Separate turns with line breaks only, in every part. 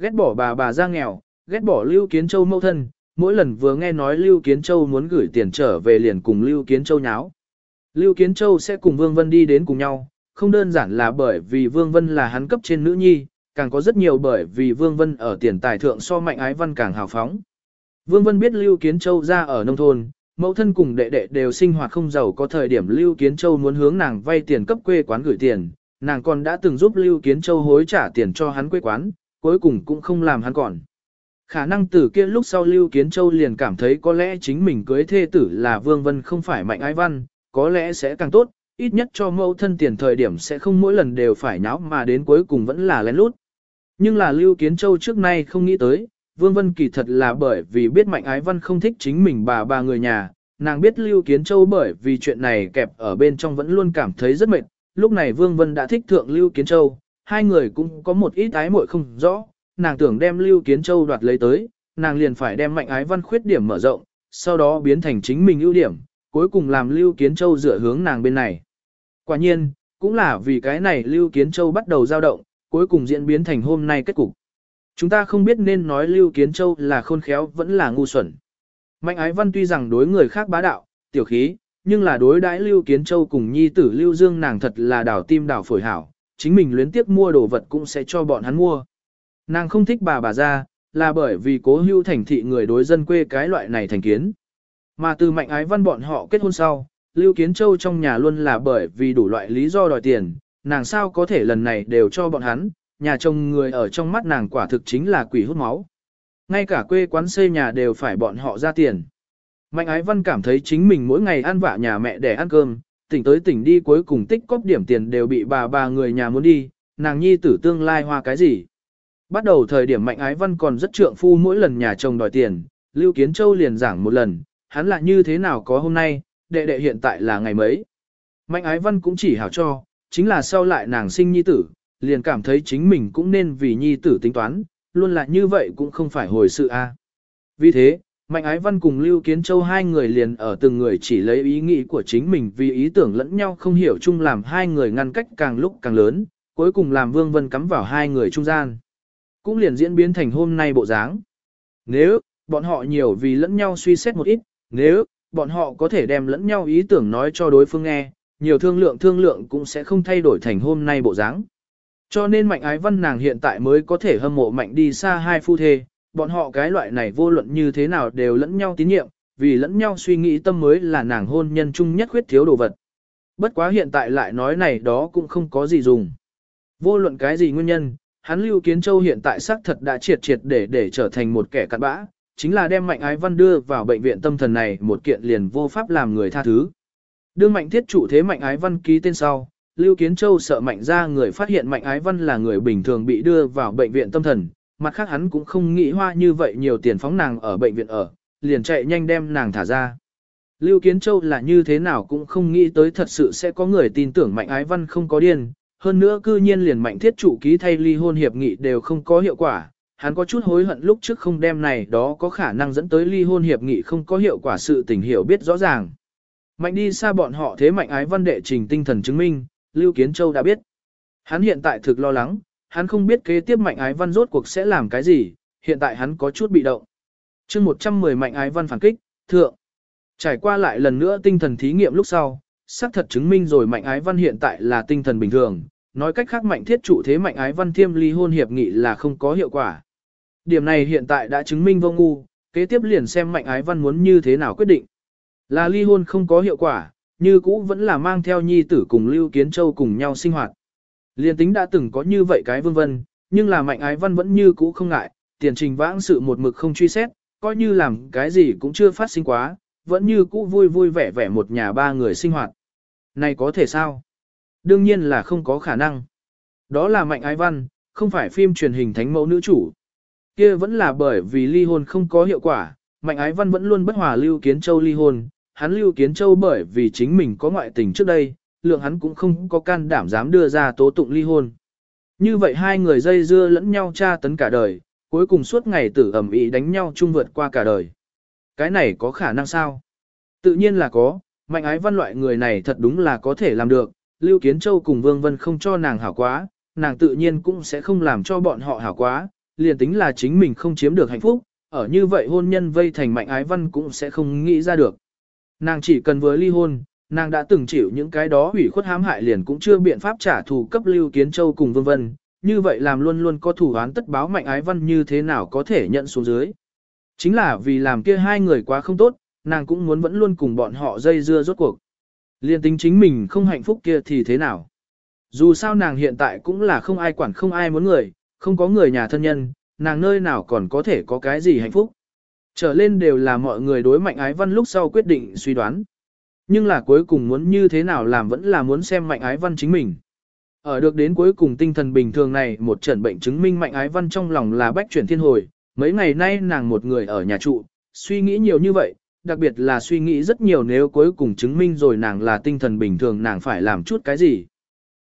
ghét bỏ bà bà ra nghèo, ghét bỏ Lưu Kiến Châu mâu thân, mỗi lần vừa nghe nói Lưu Kiến Châu muốn gửi tiền trở về liền cùng Lưu Kiến Châu nháo. Lưu Kiến Châu sẽ cùng Vương Vân đi đến cùng nhau, không đơn giản là bởi vì Vương Vân là hắn cấp trên nữ nhi, càng có rất nhiều bởi vì Vương Vân ở tiền tài thượng so mạnh ái văn càng hào phóng. Vương Vân biết Lưu Kiến Châu ra ở nông thôn, mẫu thân cùng đệ đệ đều sinh hoạt không giàu có thời điểm Lưu Kiến Châu muốn hướng nàng vay tiền cấp quê quán gửi tiền, nàng còn đã từng giúp Lưu Kiến Châu hối trả tiền cho hắn quê quán, cuối cùng cũng không làm hắn còn. Khả năng từ kia lúc sau Lưu Kiến Châu liền cảm thấy có lẽ chính mình cưới thê tử là Vương Vân không phải mạnh ái văn, có lẽ sẽ càng tốt, ít nhất cho mẫu thân tiền thời điểm sẽ không mỗi lần đều phải nháo mà đến cuối cùng vẫn là lén lút. Nhưng là Lưu Kiến Châu trước nay không nghĩ tới, Vương Vân kỳ thật là bởi vì biết Mạnh Ái Văn không thích chính mình bà bà người nhà, nàng biết Lưu Kiến Châu bởi vì chuyện này kẹp ở bên trong vẫn luôn cảm thấy rất mệt, lúc này Vương Vân đã thích thượng Lưu Kiến Châu, hai người cũng có một ít ái muội không rõ, nàng tưởng đem Lưu Kiến Châu đoạt lấy tới, nàng liền phải đem Mạnh Ái Văn khuyết điểm mở rộng, sau đó biến thành chính mình ưu điểm, cuối cùng làm Lưu Kiến Châu dựa hướng nàng bên này. Quả nhiên, cũng là vì cái này Lưu Kiến Châu bắt đầu dao động, cuối cùng diễn biến thành hôm nay kết cục. Chúng ta không biết nên nói Lưu Kiến Châu là khôn khéo vẫn là ngu xuẩn. Mạnh ái văn tuy rằng đối người khác bá đạo, tiểu khí, nhưng là đối đãi Lưu Kiến Châu cùng nhi tử Lưu Dương nàng thật là đảo tim đảo phổi hảo, chính mình luyến tiếp mua đồ vật cũng sẽ cho bọn hắn mua. Nàng không thích bà bà ra, là bởi vì cố hưu thành thị người đối dân quê cái loại này thành kiến. Mà từ mạnh ái văn bọn họ kết hôn sau, Lưu Kiến Châu trong nhà luôn là bởi vì đủ loại lý do đòi tiền, nàng sao có thể lần này đều cho bọn hắn, nhà chồng người ở trong mắt nàng quả thực chính là quỷ hút máu. Ngay cả quê quán xây nhà đều phải bọn họ ra tiền. Mạnh ái văn cảm thấy chính mình mỗi ngày ăn vạ nhà mẹ để ăn cơm, tỉnh tới tỉnh đi cuối cùng tích cóp điểm tiền đều bị bà bà người nhà muốn đi, nàng nhi tử tương lai hoa cái gì. Bắt đầu thời điểm mạnh ái văn còn rất trượng phu mỗi lần nhà chồng đòi tiền, Lưu Kiến Châu liền giảng một lần, hắn là như thế nào có hôm nay, đệ đệ hiện tại là ngày mấy. Mạnh ái văn cũng chỉ hảo cho, chính là sau lại nàng sinh nhi tử, liền cảm thấy chính mình cũng nên vì nhi tử tính toán, luôn là như vậy cũng không phải hồi sự a. Vì thế, Mạnh Ái Văn cùng Lưu Kiến Châu hai người liền ở từng người chỉ lấy ý nghĩ của chính mình vì ý tưởng lẫn nhau không hiểu chung làm hai người ngăn cách càng lúc càng lớn, cuối cùng làm Vương Vân cắm vào hai người trung gian. Cũng liền diễn biến thành hôm nay bộ dáng. Nếu, bọn họ nhiều vì lẫn nhau suy xét một ít, nếu, bọn họ có thể đem lẫn nhau ý tưởng nói cho đối phương nghe, nhiều thương lượng thương lượng cũng sẽ không thay đổi thành hôm nay bộ dáng. Cho nên mạnh ái văn nàng hiện tại mới có thể hâm mộ mạnh đi xa hai phu thê, bọn họ cái loại này vô luận như thế nào đều lẫn nhau tín nhiệm, vì lẫn nhau suy nghĩ tâm mới là nàng hôn nhân chung nhất khuyết thiếu đồ vật. Bất quá hiện tại lại nói này đó cũng không có gì dùng. Vô luận cái gì nguyên nhân, hắn Lưu Kiến Châu hiện tại xác thật đã triệt triệt để để trở thành một kẻ cặn bã, chính là đem Mạnh Ái Văn đưa vào bệnh viện tâm thần này một kiện liền vô pháp làm người tha thứ. Đương Mạnh Thiết chủ thế Mạnh Ái Văn ký tên sau, Lưu Kiến Châu sợ Mạnh ra người phát hiện Mạnh Ái Văn là người bình thường bị đưa vào bệnh viện tâm thần, mặt khác hắn cũng không nghĩ hoa như vậy nhiều tiền phóng nàng ở bệnh viện ở, liền chạy nhanh đem nàng thả ra. Lưu Kiến Châu là như thế nào cũng không nghĩ tới thật sự sẽ có người tin tưởng Mạnh Ái Văn không có điên, hơn nữa cư nhiên liền Mạnh Thiết chủ ký thay ly hôn hiệp nghị đều không có hiệu quả, hắn có chút hối hận lúc trước không đem này đó có khả năng dẫn tới ly hôn hiệp nghị không có hiệu quả sự tình hiểu biết rõ ràng. Mạnh đi xa bọn họ thế Mạnh Ái Văn đệ trình tinh thần chứng minh, Lưu Kiến Châu đã biết. Hắn hiện tại thực lo lắng, hắn không biết kế tiếp Mạnh Ái Văn rốt cuộc sẽ làm cái gì, hiện tại hắn có chút bị động. chương 110 Mạnh Ái Văn phản kích, thượng. Trải qua lại lần nữa tinh thần thí nghiệm lúc sau, xác thật chứng minh rồi Mạnh Ái Văn hiện tại là tinh thần bình thường, nói cách khác Mạnh Thiết trụ thế Mạnh Ái Văn thiêm ly hôn hiệp nghị là không có hiệu quả. Điểm này hiện tại đã chứng minh vô ngu, kế tiếp liền xem Mạnh Ái Văn muốn như thế nào quyết định. Là ly hôn không có hiệu quả, như cũ vẫn là mang theo nhi tử cùng Lưu Kiến Châu cùng nhau sinh hoạt. Liên tính đã từng có như vậy cái vương vân, nhưng là mạnh ái văn vẫn như cũ không ngại, tiền trình vãng sự một mực không truy xét, coi như làm cái gì cũng chưa phát sinh quá, vẫn như cũ vui vui vẻ vẻ một nhà ba người sinh hoạt. Này có thể sao? Đương nhiên là không có khả năng. Đó là mạnh ái văn, không phải phim truyền hình thánh mẫu nữ chủ. kia vẫn là bởi vì ly hôn không có hiệu quả, mạnh ái văn vẫn luôn bất hòa lưu kiến châu ly hôn, hắn Lưu Kiến Châu bởi vì chính mình có ngoại tình trước đây, lượng hắn cũng không có can đảm dám đưa ra tố tụng ly hôn. Như vậy hai người dây dưa lẫn nhau tra tấn cả đời, cuối cùng suốt ngày tử ẩm ý đánh nhau chung vượt qua cả đời. Cái này có khả năng sao? Tự nhiên là có, mạnh ái văn loại người này thật đúng là có thể làm được, Lưu Kiến Châu cùng Vương Vân không cho nàng hảo quá, nàng tự nhiên cũng sẽ không làm cho bọn họ hảo quá, liền tính là chính mình không chiếm được hạnh phúc, ở như vậy hôn nhân vây thành mạnh ái văn cũng sẽ không nghĩ ra được. Nàng chỉ cần vừa ly hôn, nàng đã từng chịu những cái đó hủy khuất hãm hại liền cũng chưa biện pháp trả thù cấp Lưu Kiến Châu cùng vân Vân, như vậy làm luôn luôn có thủ án tất báo mạnh ái văn như thế nào có thể nhận xuống dưới. Chính là vì làm kia hai người quá không tốt, nàng cũng muốn vẫn luôn cùng bọn họ dây dưa rốt cuộc. Liên tính chính mình không hạnh phúc kia thì thế nào. Dù sao nàng hiện tại cũng là không ai quản không ai muốn người, không có người nhà thân nhân, nàng nơi nào còn có thể có cái gì hạnh phúc. Trở lên đều là mọi người đối mạnh ái văn lúc sau quyết định suy đoán. Nhưng là cuối cùng muốn như thế nào làm vẫn là muốn xem mạnh ái văn chính mình. Ở được đến cuối cùng tinh thần bình thường này một trận bệnh chứng minh mạnh ái văn trong lòng là bách chuyển thiên hồi. Mấy ngày nay nàng một người ở nhà trụ, suy nghĩ nhiều như vậy, đặc biệt là suy nghĩ rất nhiều nếu cuối cùng chứng minh rồi nàng là tinh thần bình thường nàng phải làm chút cái gì.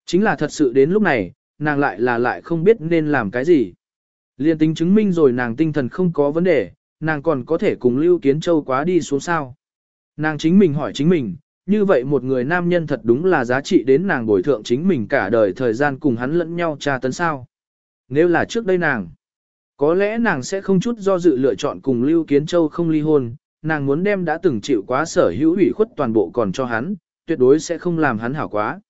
Chính là thật sự đến lúc này, nàng lại là lại không biết nên làm cái gì. Liên tính chứng minh rồi nàng tinh thần không có vấn đề, nàng còn có thể cùng Lưu Kiến Châu quá đi xuống sao. Nàng chính mình hỏi chính mình, như vậy một người nam nhân thật đúng là giá trị đến nàng bồi thượng chính mình cả đời thời gian cùng hắn lẫn nhau tra tấn sao. Nếu là trước đây nàng, có lẽ nàng sẽ không chút do dự lựa chọn cùng Lưu Kiến Châu không ly hôn, nàng muốn đem đã từng chịu quá sở hữu ủy khuất toàn bộ còn cho hắn, tuyệt đối sẽ không làm hắn hảo quá.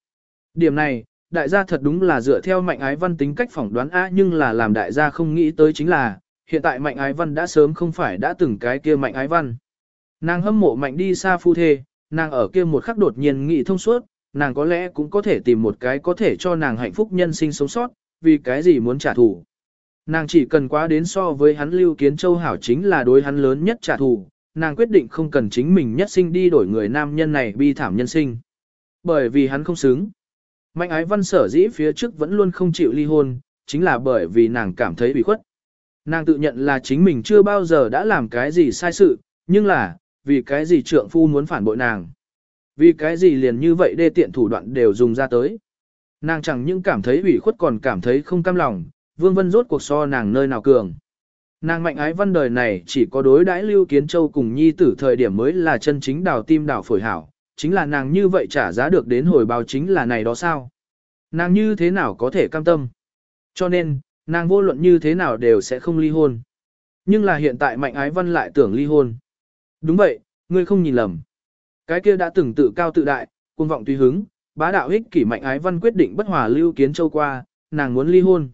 Điểm này, đại gia thật đúng là dựa theo mạnh ái văn tính cách phỏng đoán A nhưng là làm đại gia không nghĩ tới chính là, hiện tại mạnh ái văn đã sớm không phải đã từng cái kia mạnh ái văn. Nàng hâm mộ mạnh đi xa phu thê, nàng ở kia một khắc đột nhiên nghĩ thông suốt, nàng có lẽ cũng có thể tìm một cái có thể cho nàng hạnh phúc nhân sinh sống sót, vì cái gì muốn trả thù. Nàng chỉ cần quá đến so với hắn lưu kiến châu hảo chính là đối hắn lớn nhất trả thù, nàng quyết định không cần chính mình nhất sinh đi đổi người nam nhân này bi thảm nhân sinh. Bởi vì hắn không xứng. Mạnh ái văn sở dĩ phía trước vẫn luôn không chịu ly hôn, chính là bởi vì nàng cảm thấy bị khuất. Nàng tự nhận là chính mình chưa bao giờ đã làm cái gì sai sự, nhưng là, vì cái gì trượng phu muốn phản bội nàng. Vì cái gì liền như vậy đê tiện thủ đoạn đều dùng ra tới. Nàng chẳng những cảm thấy ủy khuất còn cảm thấy không cam lòng, vương vân rốt cuộc so nàng nơi nào cường. Nàng mạnh ái văn đời này chỉ có đối đãi lưu kiến châu cùng nhi tử thời điểm mới là chân chính đào tim đào phổi hảo, chính là nàng như vậy trả giá được đến hồi báo chính là này đó sao. Nàng như thế nào có thể cam tâm. Cho nên, nàng vô luận như thế nào đều sẽ không ly hôn. Nhưng là hiện tại mạnh ái văn lại tưởng ly hôn. Đúng vậy, ngươi không nhìn lầm. Cái kia đã từng tự cao tự đại, cuồng vọng tùy hứng, bá đạo ích kỷ mạnh ái văn quyết định bất hòa lưu kiến châu qua, nàng muốn ly hôn.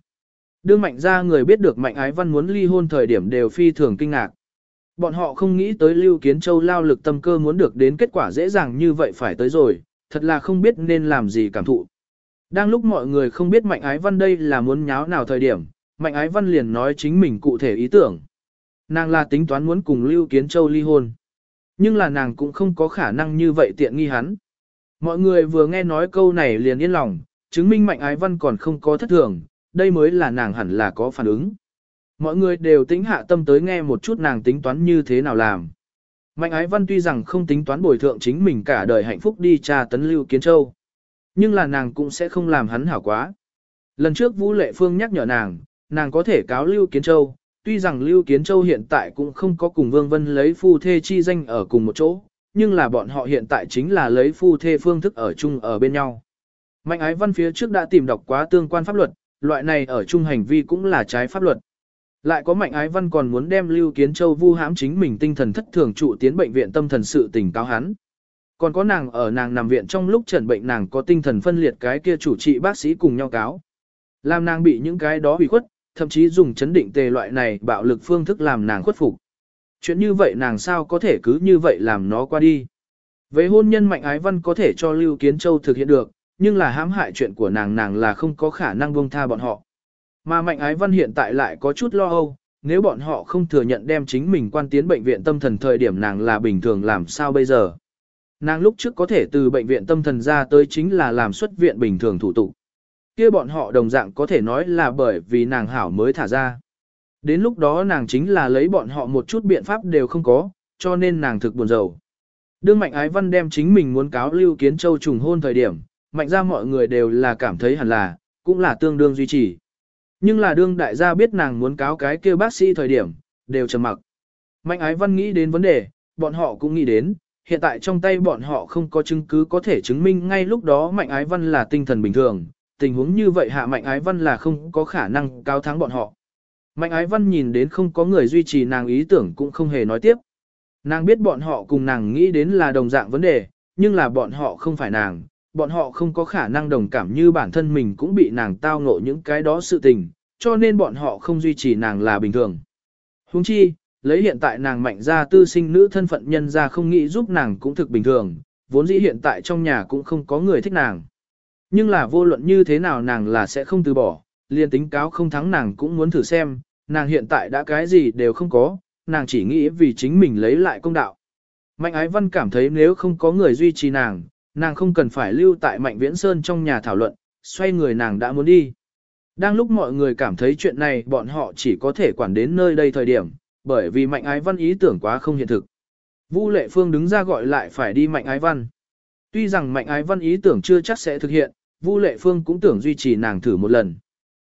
Đương mạnh ra người biết được mạnh ái văn muốn ly hôn thời điểm đều phi thường kinh ngạc. Bọn họ không nghĩ tới Lưu Kiến Châu lao lực tâm cơ muốn được đến kết quả dễ dàng như vậy phải tới rồi, thật là không biết nên làm gì cảm thụ. Đang lúc mọi người không biết Mạnh Ái Văn đây là muốn nháo nào thời điểm, Mạnh Ái Văn liền nói chính mình cụ thể ý tưởng. Nàng là tính toán muốn cùng Lưu Kiến Châu ly hôn. Nhưng là nàng cũng không có khả năng như vậy tiện nghi hắn. Mọi người vừa nghe nói câu này liền yên lòng, chứng minh Mạnh Ái Văn còn không có thất thường, đây mới là nàng hẳn là có phản ứng. Mọi người đều tính hạ tâm tới nghe một chút nàng tính toán như thế nào làm. Mạnh ái văn tuy rằng không tính toán bồi thượng chính mình cả đời hạnh phúc đi tra tấn Lưu Kiến Châu. Nhưng là nàng cũng sẽ không làm hắn hảo quá. Lần trước Vũ Lệ Phương nhắc nhở nàng, nàng có thể cáo Lưu Kiến Châu, tuy rằng Lưu Kiến Châu hiện tại cũng không có cùng Vương Vân lấy phu thê chi danh ở cùng một chỗ, nhưng là bọn họ hiện tại chính là lấy phu thê phương thức ở chung ở bên nhau. Mạnh ái văn phía trước đã tìm đọc quá tương quan pháp luật, loại này ở chung hành vi cũng là trái pháp luật. Lại có mạnh ái văn còn muốn đem Lưu Kiến Châu vu hãm chính mình tinh thần thất thường trụ tiến bệnh viện tâm thần sự tình cáo hắn. Còn có nàng ở nàng nằm viện trong lúc trần bệnh nàng có tinh thần phân liệt cái kia chủ trị bác sĩ cùng nhau cáo. Làm nàng bị những cái đó bị khuất, thậm chí dùng chấn định tề loại này bạo lực phương thức làm nàng khuất phục. Chuyện như vậy nàng sao có thể cứ như vậy làm nó qua đi. Về hôn nhân mạnh ái văn có thể cho Lưu Kiến Châu thực hiện được, nhưng là hãm hại chuyện của nàng nàng là không có khả năng buông tha bọn họ. Mà Mạnh Ái Văn hiện tại lại có chút lo âu, nếu bọn họ không thừa nhận đem chính mình quan tiến bệnh viện tâm thần thời điểm nàng là bình thường làm sao bây giờ. Nàng lúc trước có thể từ bệnh viện tâm thần ra tới chính là làm xuất viện bình thường thủ tục kia bọn họ đồng dạng có thể nói là bởi vì nàng hảo mới thả ra. Đến lúc đó nàng chính là lấy bọn họ một chút biện pháp đều không có, cho nên nàng thực buồn rầu. Đương Mạnh Ái Văn đem chính mình muốn cáo Lưu Kiến Châu trùng hôn thời điểm, Mạnh ra mọi người đều là cảm thấy hẳn là, cũng là tương đương duy trì. Nhưng là đương đại gia biết nàng muốn cáo cái kia bác sĩ thời điểm, đều trầm mặc. Mạnh ái văn nghĩ đến vấn đề, bọn họ cũng nghĩ đến, hiện tại trong tay bọn họ không có chứng cứ có thể chứng minh ngay lúc đó mạnh ái văn là tinh thần bình thường, tình huống như vậy hạ mạnh ái văn là không có khả năng cao thắng bọn họ. Mạnh ái văn nhìn đến không có người duy trì nàng ý tưởng cũng không hề nói tiếp. Nàng biết bọn họ cùng nàng nghĩ đến là đồng dạng vấn đề, nhưng là bọn họ không phải nàng, bọn họ không có khả năng đồng cảm như bản thân mình cũng bị nàng tao ngộ những cái đó sự tình, cho nên bọn họ không duy trì nàng là bình thường. Huống chi, lấy hiện tại nàng mạnh ra tư sinh nữ thân phận nhân ra không nghĩ giúp nàng cũng thực bình thường, vốn dĩ hiện tại trong nhà cũng không có người thích nàng. Nhưng là vô luận như thế nào nàng là sẽ không từ bỏ, liền tính cáo không thắng nàng cũng muốn thử xem, nàng hiện tại đã cái gì đều không có, nàng chỉ nghĩ vì chính mình lấy lại công đạo. Mạnh ái văn cảm thấy nếu không có người duy trì nàng, nàng không cần phải lưu tại Mạnh Viễn Sơn trong nhà thảo luận, xoay người nàng đã muốn đi. Đang lúc mọi người cảm thấy chuyện này bọn họ chỉ có thể quản đến nơi đây thời điểm, bởi vì Mạnh ái văn ý tưởng quá không hiện thực. Vu Lệ Phương đứng ra gọi lại phải đi Mạnh ái văn. Tuy rằng Mạnh ái văn ý tưởng chưa chắc sẽ thực hiện, Vu Lệ Phương cũng tưởng duy trì nàng thử một lần.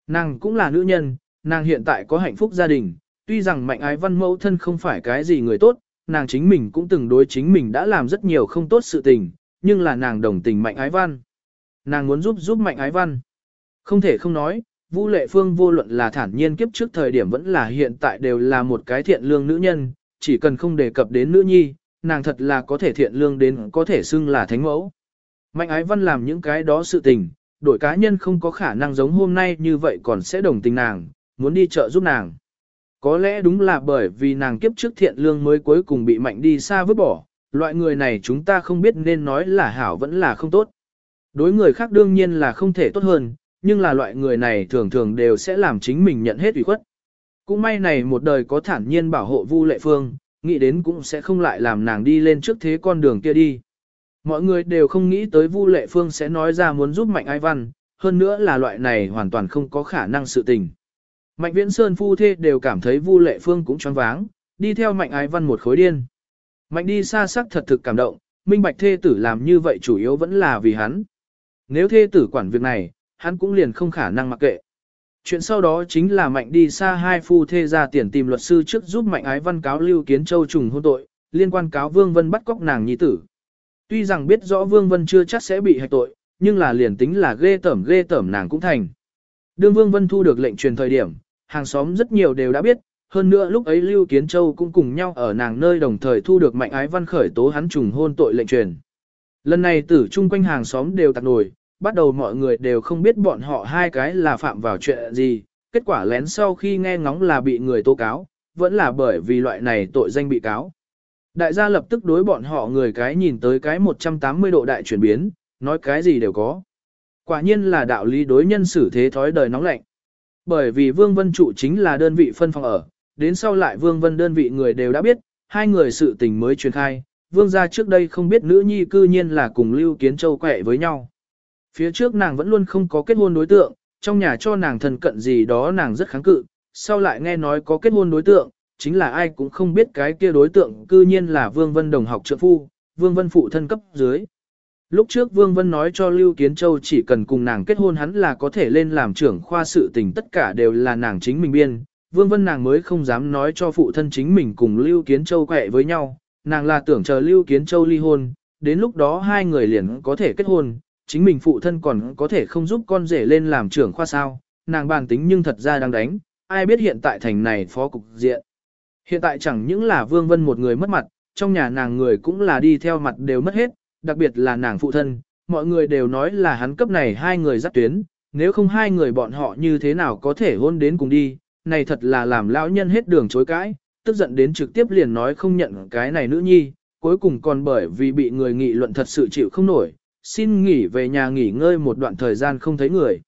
Nàng cũng là nữ nhân, nàng hiện tại có hạnh phúc gia đình, tuy rằng Mạnh ái văn mẫu thân không phải cái gì người tốt, nàng chính mình cũng từng đối chính mình đã làm rất nhiều không tốt sự tình, nhưng là nàng đồng tình Mạnh ái văn. Nàng muốn giúp giúp Mạnh ái văn. Không thể không nói, Vu Lệ Phương vô luận là thản nhiên kiếp trước thời điểm vẫn là hiện tại đều là một cái thiện lương nữ nhân, chỉ cần không đề cập đến nữ nhi, nàng thật là có thể thiện lương đến có thể xưng là thánh mẫu. Mạnh ái văn làm những cái đó sự tình, đổi cá nhân không có khả năng giống hôm nay như vậy còn sẽ đồng tình nàng, muốn đi chợ giúp nàng. Có lẽ đúng là bởi vì nàng kiếp trước thiện lương mới cuối cùng bị mạnh đi xa vứt bỏ, loại người này chúng ta không biết nên nói là hảo vẫn là không tốt. Đối người khác đương nhiên là không thể tốt hơn, nhưng là loại người này thường thường đều sẽ làm chính mình nhận hết ủy khuất. Cũng may này một đời có thản nhiên bảo hộ Vu Lệ Phương, nghĩ đến cũng sẽ không lại làm nàng đi lên trước thế con đường kia đi. Mọi người đều không nghĩ tới Vu Lệ Phương sẽ nói ra muốn giúp Mạnh Ai Văn, hơn nữa là loại này hoàn toàn không có khả năng sự tình. Mạnh Viễn Sơn phu thê đều cảm thấy Vu Lệ Phương cũng choáng váng, đi theo Mạnh Ái Văn một khối điên. Mạnh đi xa sắc thật thực cảm động, minh bạch thê tử làm như vậy chủ yếu vẫn là vì hắn. Nếu thê tử quản việc này, hắn cũng liền không khả năng mặc kệ. Chuyện sau đó chính là Mạnh đi xa hai phu thê ra tiền tìm luật sư trước giúp Mạnh Ái Văn cáo Lưu Kiến Châu trùng hôn tội, liên quan cáo Vương Vân bắt cóc nàng nhi tử. Tuy rằng biết rõ Vương Vân chưa chắc sẽ bị hạch tội, nhưng là liền tính là ghê tởm ghê tởm nàng cũng thành. Đương Vương Vân thu được lệnh truyền thời điểm, hàng xóm rất nhiều đều đã biết, hơn nữa lúc ấy Lưu Kiến Châu cũng cùng nhau ở nàng nơi đồng thời thu được mạnh ái văn khởi tố hắn trùng hôn tội lệnh truyền. Lần này tử chung quanh hàng xóm đều tạc nổi, bắt đầu mọi người đều không biết bọn họ hai cái là phạm vào chuyện gì, kết quả lén sau khi nghe ngóng là bị người tố cáo, vẫn là bởi vì loại này tội danh bị cáo. Đại gia lập tức đối bọn họ người cái nhìn tới cái 180 độ đại chuyển biến, nói cái gì đều có. Quả nhiên là đạo lý đối nhân xử thế thói đời nóng lạnh. Bởi vì Vương Vân trụ chính là đơn vị phân phòng ở, đến sau lại Vương Vân đơn vị người đều đã biết, hai người sự tình mới truyền khai, Vương gia trước đây không biết nữ nhi cư nhiên là cùng Lưu Kiến Châu quẹ với nhau. Phía trước nàng vẫn luôn không có kết hôn đối tượng, trong nhà cho nàng thân cận gì đó nàng rất kháng cự, sau lại nghe nói có kết hôn đối tượng, chính là ai cũng không biết cái kia đối tượng cư nhiên là Vương Vân đồng học trợ phu, Vương Vân phụ thân cấp dưới. Lúc trước Vương Vân nói cho Lưu Kiến Châu chỉ cần cùng nàng kết hôn hắn là có thể lên làm trưởng khoa sự tình tất cả đều là nàng chính mình biên. Vương Vân nàng mới không dám nói cho phụ thân chính mình cùng Lưu Kiến Châu quẹ với nhau, nàng là tưởng chờ Lưu Kiến Châu ly hôn, đến lúc đó hai người liền có thể kết hôn, chính mình phụ thân còn có thể không giúp con rể lên làm trưởng khoa sao, nàng bàn tính nhưng thật ra đang đánh, ai biết hiện tại thành này phó cục diện. Hiện tại chẳng những là Vương Vân một người mất mặt, trong nhà nàng người cũng là đi theo mặt đều mất hết, đặc biệt là nàng phụ thân, mọi người đều nói là hắn cấp này hai người dắt tuyến, nếu không hai người bọn họ như thế nào có thể hôn đến cùng đi, này thật là làm lão nhân hết đường chối cãi, tức giận đến trực tiếp liền nói không nhận cái này nữ nhi, cuối cùng còn bởi vì bị người nghị luận thật sự chịu không nổi, xin nghỉ về nhà nghỉ ngơi một đoạn thời gian không thấy người.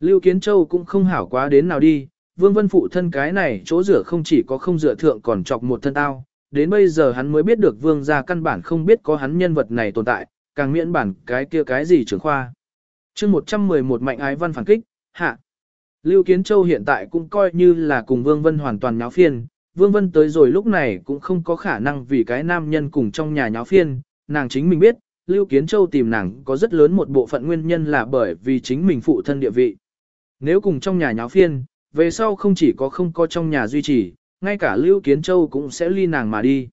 Lưu Kiến Châu cũng không hảo quá đến nào đi, Vương Vân phụ thân cái này chỗ rửa không chỉ có không rửa thượng còn chọc một thân tao, đến bây giờ hắn mới biết được vương gia căn bản không biết có hắn nhân vật này tồn tại, càng miễn bản cái kia cái gì trưởng khoa. chương 111 mạnh ái văn phản kích, hạ. Lưu Kiến Châu hiện tại cũng coi như là cùng Vương Vân hoàn toàn nháo phiên, Vương Vân tới rồi lúc này cũng không có khả năng vì cái nam nhân cùng trong nhà nháo phiên, nàng chính mình biết, Lưu Kiến Châu tìm nàng có rất lớn một bộ phận nguyên nhân là bởi vì chính mình phụ thân địa vị. Nếu cùng trong nhà nháo phiên, về sau không chỉ có không có trong nhà duy trì, ngay cả Lưu Kiến Châu cũng sẽ ly nàng mà đi.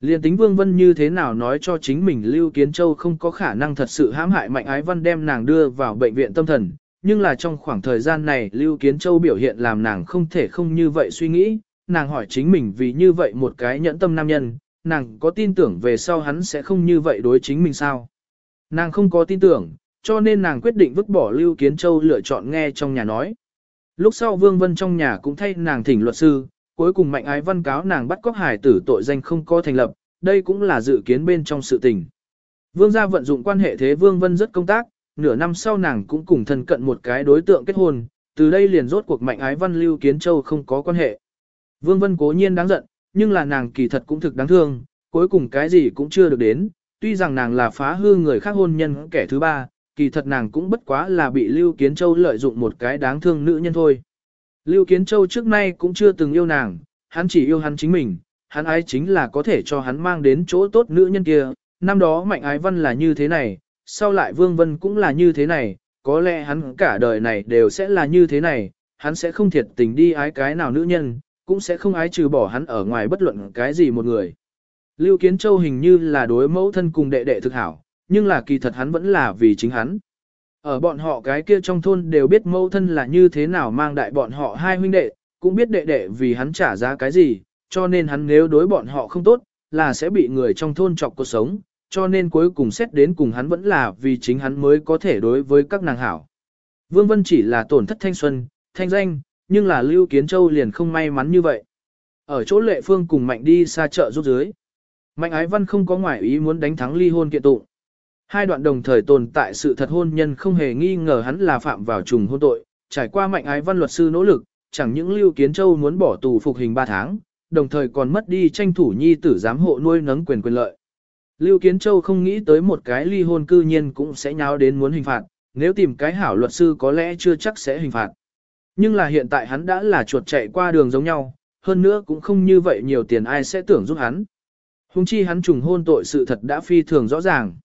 Liên tính Vương Vân như thế nào nói cho chính mình Lưu Kiến Châu không có khả năng thật sự hãm hại Mạnh Ái Văn đem nàng đưa vào bệnh viện tâm thần, nhưng là trong khoảng thời gian này Lưu Kiến Châu biểu hiện làm nàng không thể không như vậy suy nghĩ, nàng hỏi chính mình vì như vậy một cái nhẫn tâm nam nhân, nàng có tin tưởng về sau hắn sẽ không như vậy đối chính mình sao. Nàng không có tin tưởng, cho nên nàng quyết định vứt bỏ Lưu Kiến Châu lựa chọn nghe trong nhà nói. Lúc sau Vương Vân trong nhà cũng thay nàng thỉnh luật sư, cuối cùng Mạnh Ái Văn cáo nàng bắt cóc hải tử tội danh không có thành lập, đây cũng là dự kiến bên trong sự tình. Vương gia vận dụng quan hệ thế Vương Vân rất công tác, nửa năm sau nàng cũng cùng thân cận một cái đối tượng kết hôn, từ đây liền rốt cuộc Mạnh Ái Văn Lưu Kiến Châu không có quan hệ. Vương Vân cố nhiên đáng giận, nhưng là nàng kỳ thật cũng thực đáng thương, cuối cùng cái gì cũng chưa được đến, tuy rằng nàng là phá hư người khác hôn nhân kẻ thứ ba, kỳ thật nàng cũng bất quá là bị Lưu Kiến Châu lợi dụng một cái đáng thương nữ nhân thôi. Lưu Kiến Châu trước nay cũng chưa từng yêu nàng, hắn chỉ yêu hắn chính mình, hắn ái chính là có thể cho hắn mang đến chỗ tốt nữ nhân kia, năm đó Mạnh Ái Văn là như thế này, sau lại Vương Vân cũng là như thế này, có lẽ hắn cả đời này đều sẽ là như thế này, hắn sẽ không thiệt tình đi ái cái nào nữ nhân, cũng sẽ không ái trừ bỏ hắn ở ngoài bất luận cái gì một người. Lưu Kiến Châu hình như là đối mẫu thân cùng đệ đệ thực hảo, nhưng là kỳ thật hắn vẫn là vì chính hắn. Ở bọn họ cái kia trong thôn đều biết mẫu thân là như thế nào mang đại bọn họ hai huynh đệ, cũng biết đệ đệ vì hắn trả giá cái gì, cho nên hắn nếu đối bọn họ không tốt, là sẽ bị người trong thôn chọc cuộc sống, cho nên cuối cùng xét đến cùng hắn vẫn là vì chính hắn mới có thể đối với các nàng hảo. Vương Vân chỉ là tổn thất thanh xuân, thanh danh, nhưng là Lưu Kiến Châu liền không may mắn như vậy. Ở chỗ lệ phương cùng Mạnh đi xa chợ rút dưới. Mạnh ái văn không có ngoại ý muốn đánh thắng ly hôn kiện tụng. Hai đoạn đồng thời tồn tại sự thật hôn nhân không hề nghi ngờ hắn là phạm vào trùng hôn tội, trải qua mạnh ái văn luật sư nỗ lực, chẳng những Lưu Kiến Châu muốn bỏ tù phục hình 3 tháng, đồng thời còn mất đi tranh thủ nhi tử giám hộ nuôi nấng quyền quyền lợi. Lưu Kiến Châu không nghĩ tới một cái ly hôn cư nhiên cũng sẽ nháo đến muốn hình phạt, nếu tìm cái hảo luật sư có lẽ chưa chắc sẽ hình phạt. Nhưng là hiện tại hắn đã là chuột chạy qua đường giống nhau, hơn nữa cũng không như vậy nhiều tiền ai sẽ tưởng giúp hắn. Hùng chi hắn trùng hôn tội sự thật đã phi thường rõ ràng.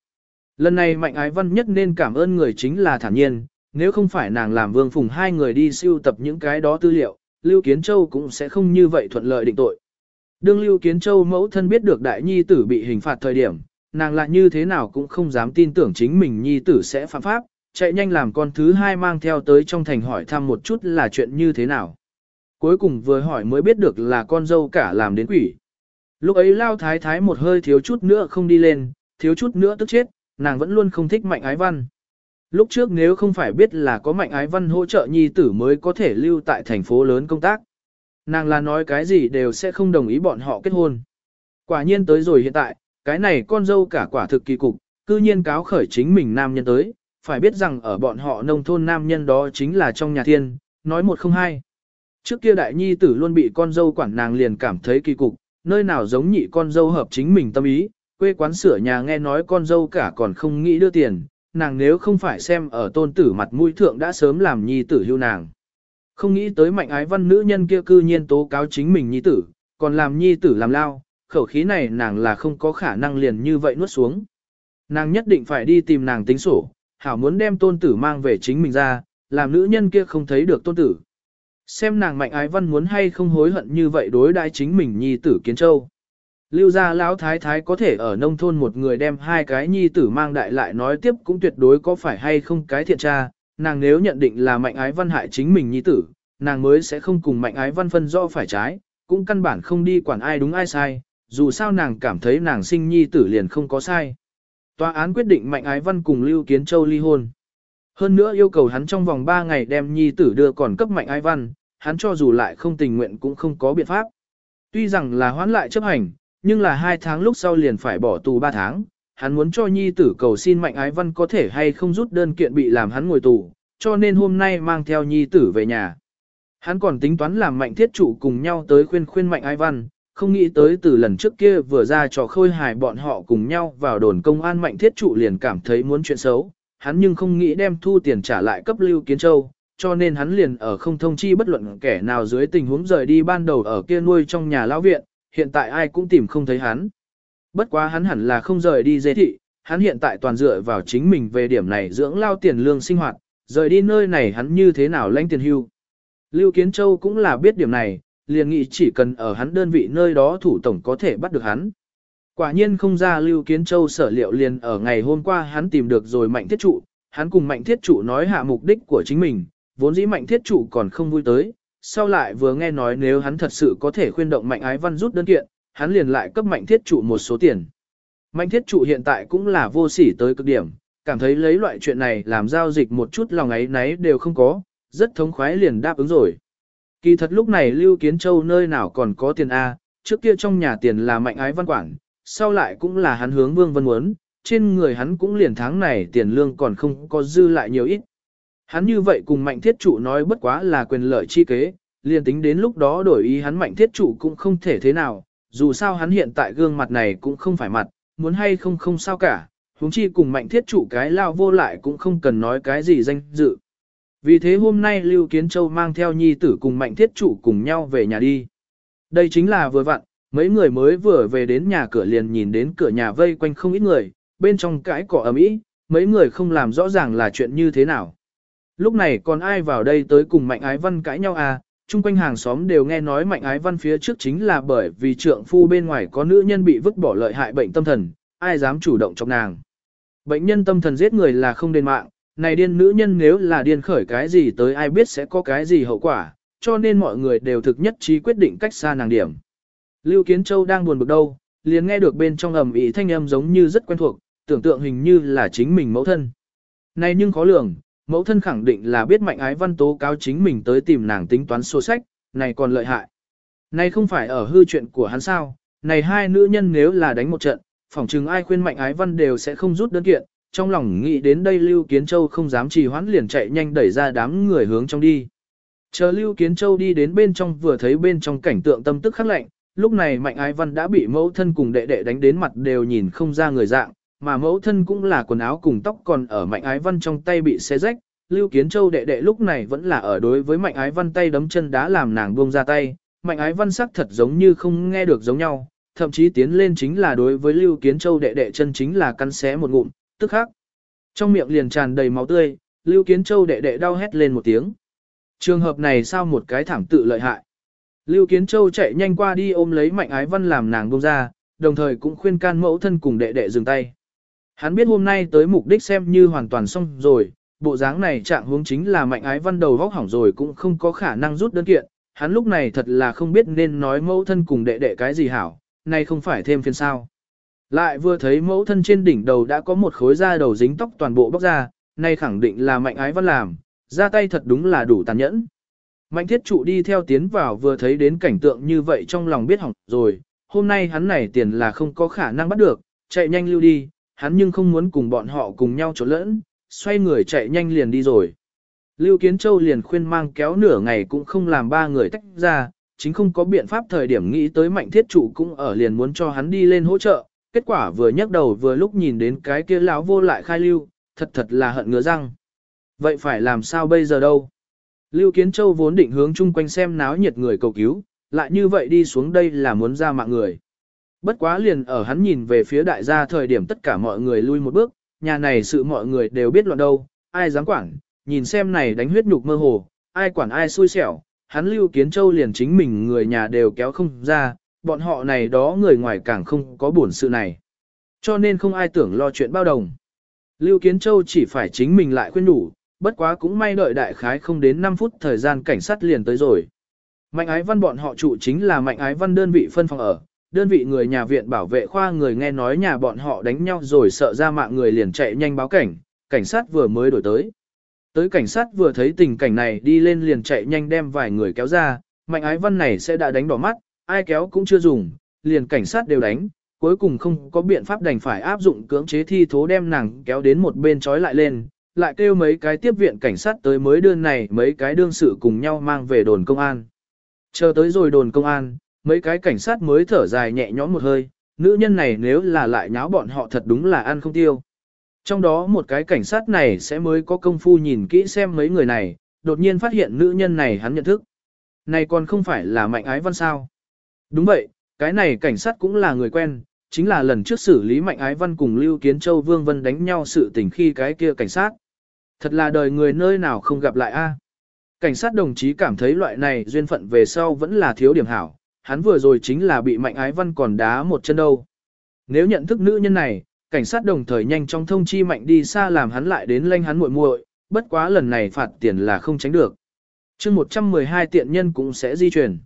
Lần này Mạnh Ái Văn nhất nên cảm ơn người chính là thản nhiên, nếu không phải nàng làm vương phùng hai người đi siêu tập những cái đó tư liệu, Lưu Kiến Châu cũng sẽ không như vậy thuận lợi định tội. Đương Lưu Kiến Châu mẫu thân biết được đại nhi tử bị hình phạt thời điểm, nàng lại như thế nào cũng không dám tin tưởng chính mình nhi tử sẽ phạm pháp, chạy nhanh làm con thứ hai mang theo tới trong thành hỏi thăm một chút là chuyện như thế nào. Cuối cùng vừa hỏi mới biết được là con dâu cả làm đến quỷ. Lúc ấy lao thái thái một hơi thiếu chút nữa không đi lên, thiếu chút nữa tức chết, nàng vẫn luôn không thích mạnh ái văn. Lúc trước nếu không phải biết là có mạnh ái văn hỗ trợ nhi tử mới có thể lưu tại thành phố lớn công tác. Nàng là nói cái gì đều sẽ không đồng ý bọn họ kết hôn. Quả nhiên tới rồi hiện tại, cái này con dâu cả quả thực kỳ cục, cư nhiên cáo khởi chính mình nam nhân tới, phải biết rằng ở bọn họ nông thôn nam nhân đó chính là trong nhà thiên, nói một không hai. Trước kia đại nhi tử luôn bị con dâu quản nàng liền cảm thấy kỳ cục, nơi nào giống nhị con dâu hợp chính mình tâm ý, quê quán sửa nhà nghe nói con dâu cả còn không nghĩ đưa tiền, nàng nếu không phải xem ở tôn tử mặt mũi thượng đã sớm làm nhi tử hưu nàng. Không nghĩ tới mạnh ái văn nữ nhân kia cư nhiên tố cáo chính mình nhi tử, còn làm nhi tử làm lao, khẩu khí này nàng là không có khả năng liền như vậy nuốt xuống. Nàng nhất định phải đi tìm nàng tính sổ, hảo muốn đem tôn tử mang về chính mình ra, làm nữ nhân kia không thấy được tôn tử. Xem nàng mạnh ái văn muốn hay không hối hận như vậy đối đãi chính mình nhi tử kiến châu. Lưu gia lão thái thái có thể ở nông thôn một người đem hai cái nhi tử mang đại lại nói tiếp cũng tuyệt đối có phải hay không cái thiện tra, nàng nếu nhận định là mạnh ái văn hại chính mình nhi tử, nàng mới sẽ không cùng mạnh ái văn phân do phải trái, cũng căn bản không đi quản ai đúng ai sai, dù sao nàng cảm thấy nàng sinh nhi tử liền không có sai. Tòa án quyết định mạnh ái văn cùng Lưu Kiến Châu ly hôn. Hơn nữa yêu cầu hắn trong vòng 3 ngày đem nhi tử đưa còn cấp mạnh ái văn, hắn cho dù lại không tình nguyện cũng không có biện pháp. Tuy rằng là hoãn lại chấp hành, nhưng là hai tháng lúc sau liền phải bỏ tù ba tháng, hắn muốn cho nhi tử cầu xin mạnh ái văn có thể hay không rút đơn kiện bị làm hắn ngồi tù, cho nên hôm nay mang theo nhi tử về nhà. Hắn còn tính toán làm mạnh thiết chủ cùng nhau tới khuyên khuyên mạnh ái văn, không nghĩ tới từ lần trước kia vừa ra trò khôi hài bọn họ cùng nhau vào đồn công an mạnh thiết trụ liền cảm thấy muốn chuyện xấu, hắn nhưng không nghĩ đem thu tiền trả lại cấp Lưu Kiến Châu, cho nên hắn liền ở không thông chi bất luận kẻ nào dưới tình huống rời đi ban đầu ở kia nuôi trong nhà lão viện, hiện tại ai cũng tìm không thấy hắn. Bất quá hắn hẳn là không rời đi dê thị, hắn hiện tại toàn dựa vào chính mình về điểm này dưỡng lao tiền lương sinh hoạt, rời đi nơi này hắn như thế nào lãnh tiền hưu. Lưu Kiến Châu cũng là biết điểm này, liền nghĩ chỉ cần ở hắn đơn vị nơi đó thủ tổng có thể bắt được hắn. Quả nhiên không ra Lưu Kiến Châu sở liệu liền ở ngày hôm qua hắn tìm được rồi mạnh thiết trụ, hắn cùng mạnh thiết trụ nói hạ mục đích của chính mình, vốn dĩ mạnh thiết trụ còn không vui tới, sau lại vừa nghe nói nếu hắn thật sự có thể khuyên động mạnh ái văn rút đơn kiện, hắn liền lại cấp mạnh thiết trụ một số tiền. Mạnh thiết trụ hiện tại cũng là vô sỉ tới cực điểm, cảm thấy lấy loại chuyện này làm giao dịch một chút lòng ấy nấy đều không có, rất thống khoái liền đáp ứng rồi. Kỳ thật lúc này Lưu Kiến Châu nơi nào còn có tiền A, trước kia trong nhà tiền là mạnh ái văn quản, sau lại cũng là hắn hướng vương vân muốn, trên người hắn cũng liền tháng này tiền lương còn không có dư lại nhiều ít. Hắn như vậy cùng mạnh thiết trụ nói bất quá là quyền lợi chi kế, liền tính đến lúc đó đổi ý hắn mạnh thiết trụ cũng không thể thế nào, dù sao hắn hiện tại gương mặt này cũng không phải mặt, muốn hay không không sao cả, huống chi cùng mạnh thiết trụ cái lao vô lại cũng không cần nói cái gì danh dự. Vì thế hôm nay Lưu Kiến Châu mang theo nhi tử cùng mạnh thiết trụ cùng nhau về nhà đi. Đây chính là vừa vặn, mấy người mới vừa về đến nhà cửa liền nhìn đến cửa nhà vây quanh không ít người, bên trong cái cỏ ầm ý, mấy người không làm rõ ràng là chuyện như thế nào. Lúc này còn ai vào đây tới cùng mạnh ái văn cãi nhau à, chung quanh hàng xóm đều nghe nói mạnh ái văn phía trước chính là bởi vì trượng phu bên ngoài có nữ nhân bị vứt bỏ lợi hại bệnh tâm thần, ai dám chủ động chọc nàng. Bệnh nhân tâm thần giết người là không đền mạng, này điên nữ nhân nếu là điên khởi cái gì tới ai biết sẽ có cái gì hậu quả, cho nên mọi người đều thực nhất trí quyết định cách xa nàng điểm. Lưu Kiến Châu đang buồn bực đâu, liền nghe được bên trong ầm ĩ thanh âm giống như rất quen thuộc, tưởng tượng hình như là chính mình mẫu thân. Này nhưng khó lường, mẫu thân khẳng định là biết mạnh ái văn tố cáo chính mình tới tìm nàng tính toán sổ sách, này còn lợi hại. Này không phải ở hư chuyện của hắn sao, này hai nữ nhân nếu là đánh một trận, phỏng chừng ai khuyên mạnh ái văn đều sẽ không rút đơn kiện, trong lòng nghĩ đến đây Lưu Kiến Châu không dám trì hoãn liền chạy nhanh đẩy ra đám người hướng trong đi. Chờ Lưu Kiến Châu đi đến bên trong vừa thấy bên trong cảnh tượng tâm tức khắc lạnh, lúc này Mạnh Ái Văn đã bị mẫu thân cùng đệ đệ đánh đến mặt đều nhìn không ra người dạng, mà mẫu thân cũng là quần áo cùng tóc còn ở Mạnh Ái Văn trong tay bị xé rách. Lưu Kiến Châu đệ đệ lúc này vẫn là ở đối với Mạnh Ái Văn tay đấm chân đá làm nàng buông ra tay, Mạnh Ái Văn sắc thật giống như không nghe được giống nhau, thậm chí tiến lên chính là đối với Lưu Kiến Châu đệ đệ chân chính là căn xé một ngụm, tức khắc. Trong miệng liền tràn đầy máu tươi, Lưu Kiến Châu đệ đệ đau hét lên một tiếng. Trường hợp này sao một cái thảm tự lợi hại. Lưu Kiến Châu chạy nhanh qua đi ôm lấy Mạnh Ái Văn làm nàng buông ra, đồng thời cũng khuyên can mẫu thân cùng đệ đệ dừng tay. Hắn biết hôm nay tới mục đích xem như hoàn toàn xong rồi, bộ dáng này trạng hướng chính là Mạnh Ái Văn đầu vóc hỏng rồi cũng không có khả năng rút đơn kiện, hắn lúc này thật là không biết nên nói mẫu thân cùng đệ đệ cái gì hảo, này không phải thêm phiền sao. Lại vừa thấy mẫu thân trên đỉnh đầu đã có một khối da đầu dính tóc toàn bộ bóc ra, nay khẳng định là Mạnh Ái Văn làm, ra tay thật đúng là đủ tàn nhẫn. Mạnh thiết trụ đi theo tiến vào vừa thấy đến cảnh tượng như vậy trong lòng biết hỏng rồi, hôm nay hắn này tiền là không có khả năng bắt được, chạy nhanh lưu đi, hắn nhưng không muốn cùng bọn họ cùng nhau trốn lẫn, xoay người chạy nhanh liền đi rồi. Lưu Kiến Châu liền khuyên mang kéo nửa ngày cũng không làm ba người tách ra, chính không có biện pháp thời điểm nghĩ tới mạnh thiết trụ cũng ở liền muốn cho hắn đi lên hỗ trợ, kết quả vừa nhấc đầu vừa lúc nhìn đến cái kia lão vô lại khai lưu, thật thật là hận ngứa răng. Vậy phải làm sao bây giờ đâu? Lưu Kiến Châu vốn định hướng chung quanh xem náo nhiệt người cầu cứu, lại như vậy đi xuống đây là muốn ra mạng người. Bất quá liền ở hắn nhìn về phía đại gia thời điểm tất cả mọi người lui một bước, nhà này sự mọi người đều biết loạn đâu, ai dám quản, nhìn xem này đánh huyết nhục mơ hồ, ai quản ai xui xẻo, hắn Lưu Kiến Châu liền chính mình người nhà đều kéo không ra, bọn họ này đó người ngoài càng không có buồn sự này. Cho nên không ai tưởng lo chuyện bao đồng. Lưu Kiến Châu chỉ phải chính mình lại khuyên đủ, bất quá cũng may đợi đại khái không đến 5 phút thời gian cảnh sát liền tới rồi. Mạnh ái văn bọn họ trụ chính là mạnh ái văn đơn vị phân phòng ở, đơn vị người nhà viện bảo vệ khoa người nghe nói nhà bọn họ đánh nhau rồi sợ ra mạng người liền chạy nhanh báo cảnh, cảnh sát vừa mới đổi tới. Tới cảnh sát vừa thấy tình cảnh này đi lên liền chạy nhanh đem vài người kéo ra, mạnh ái văn này sẽ đã đánh đỏ mắt, ai kéo cũng chưa dùng, liền cảnh sát đều đánh, cuối cùng không có biện pháp đành phải áp dụng cưỡng chế thi thố đem nàng kéo đến một bên trói lại lên, lại kêu mấy cái tiếp viện cảnh sát tới mới đơn này mấy cái đương sự cùng nhau mang về đồn công an. Chờ tới rồi đồn công an, mấy cái cảnh sát mới thở dài nhẹ nhõm một hơi, nữ nhân này nếu là lại nháo bọn họ thật đúng là ăn không tiêu. Trong đó một cái cảnh sát này sẽ mới có công phu nhìn kỹ xem mấy người này, đột nhiên phát hiện nữ nhân này hắn nhận thức. Này còn không phải là mạnh ái văn sao. Đúng vậy, cái này cảnh sát cũng là người quen, chính là lần trước xử lý mạnh ái văn cùng Lưu Kiến Châu Vương Vân đánh nhau sự tình khi cái kia cảnh sát. Thật là đời người nơi nào không gặp lại a. Cảnh sát đồng chí cảm thấy loại này duyên phận về sau vẫn là thiếu điểm hảo, hắn vừa rồi chính là bị mạnh ái văn còn đá một chân đâu. Nếu nhận thức nữ nhân này, Cảnh sát đồng thời nhanh chóng thông chi mạnh đi xa làm hắn lại đến lanh hắn muội muội, bất quá lần này phạt tiền là không tránh được. chương 112 tiện nhân cũng sẽ di chuyển.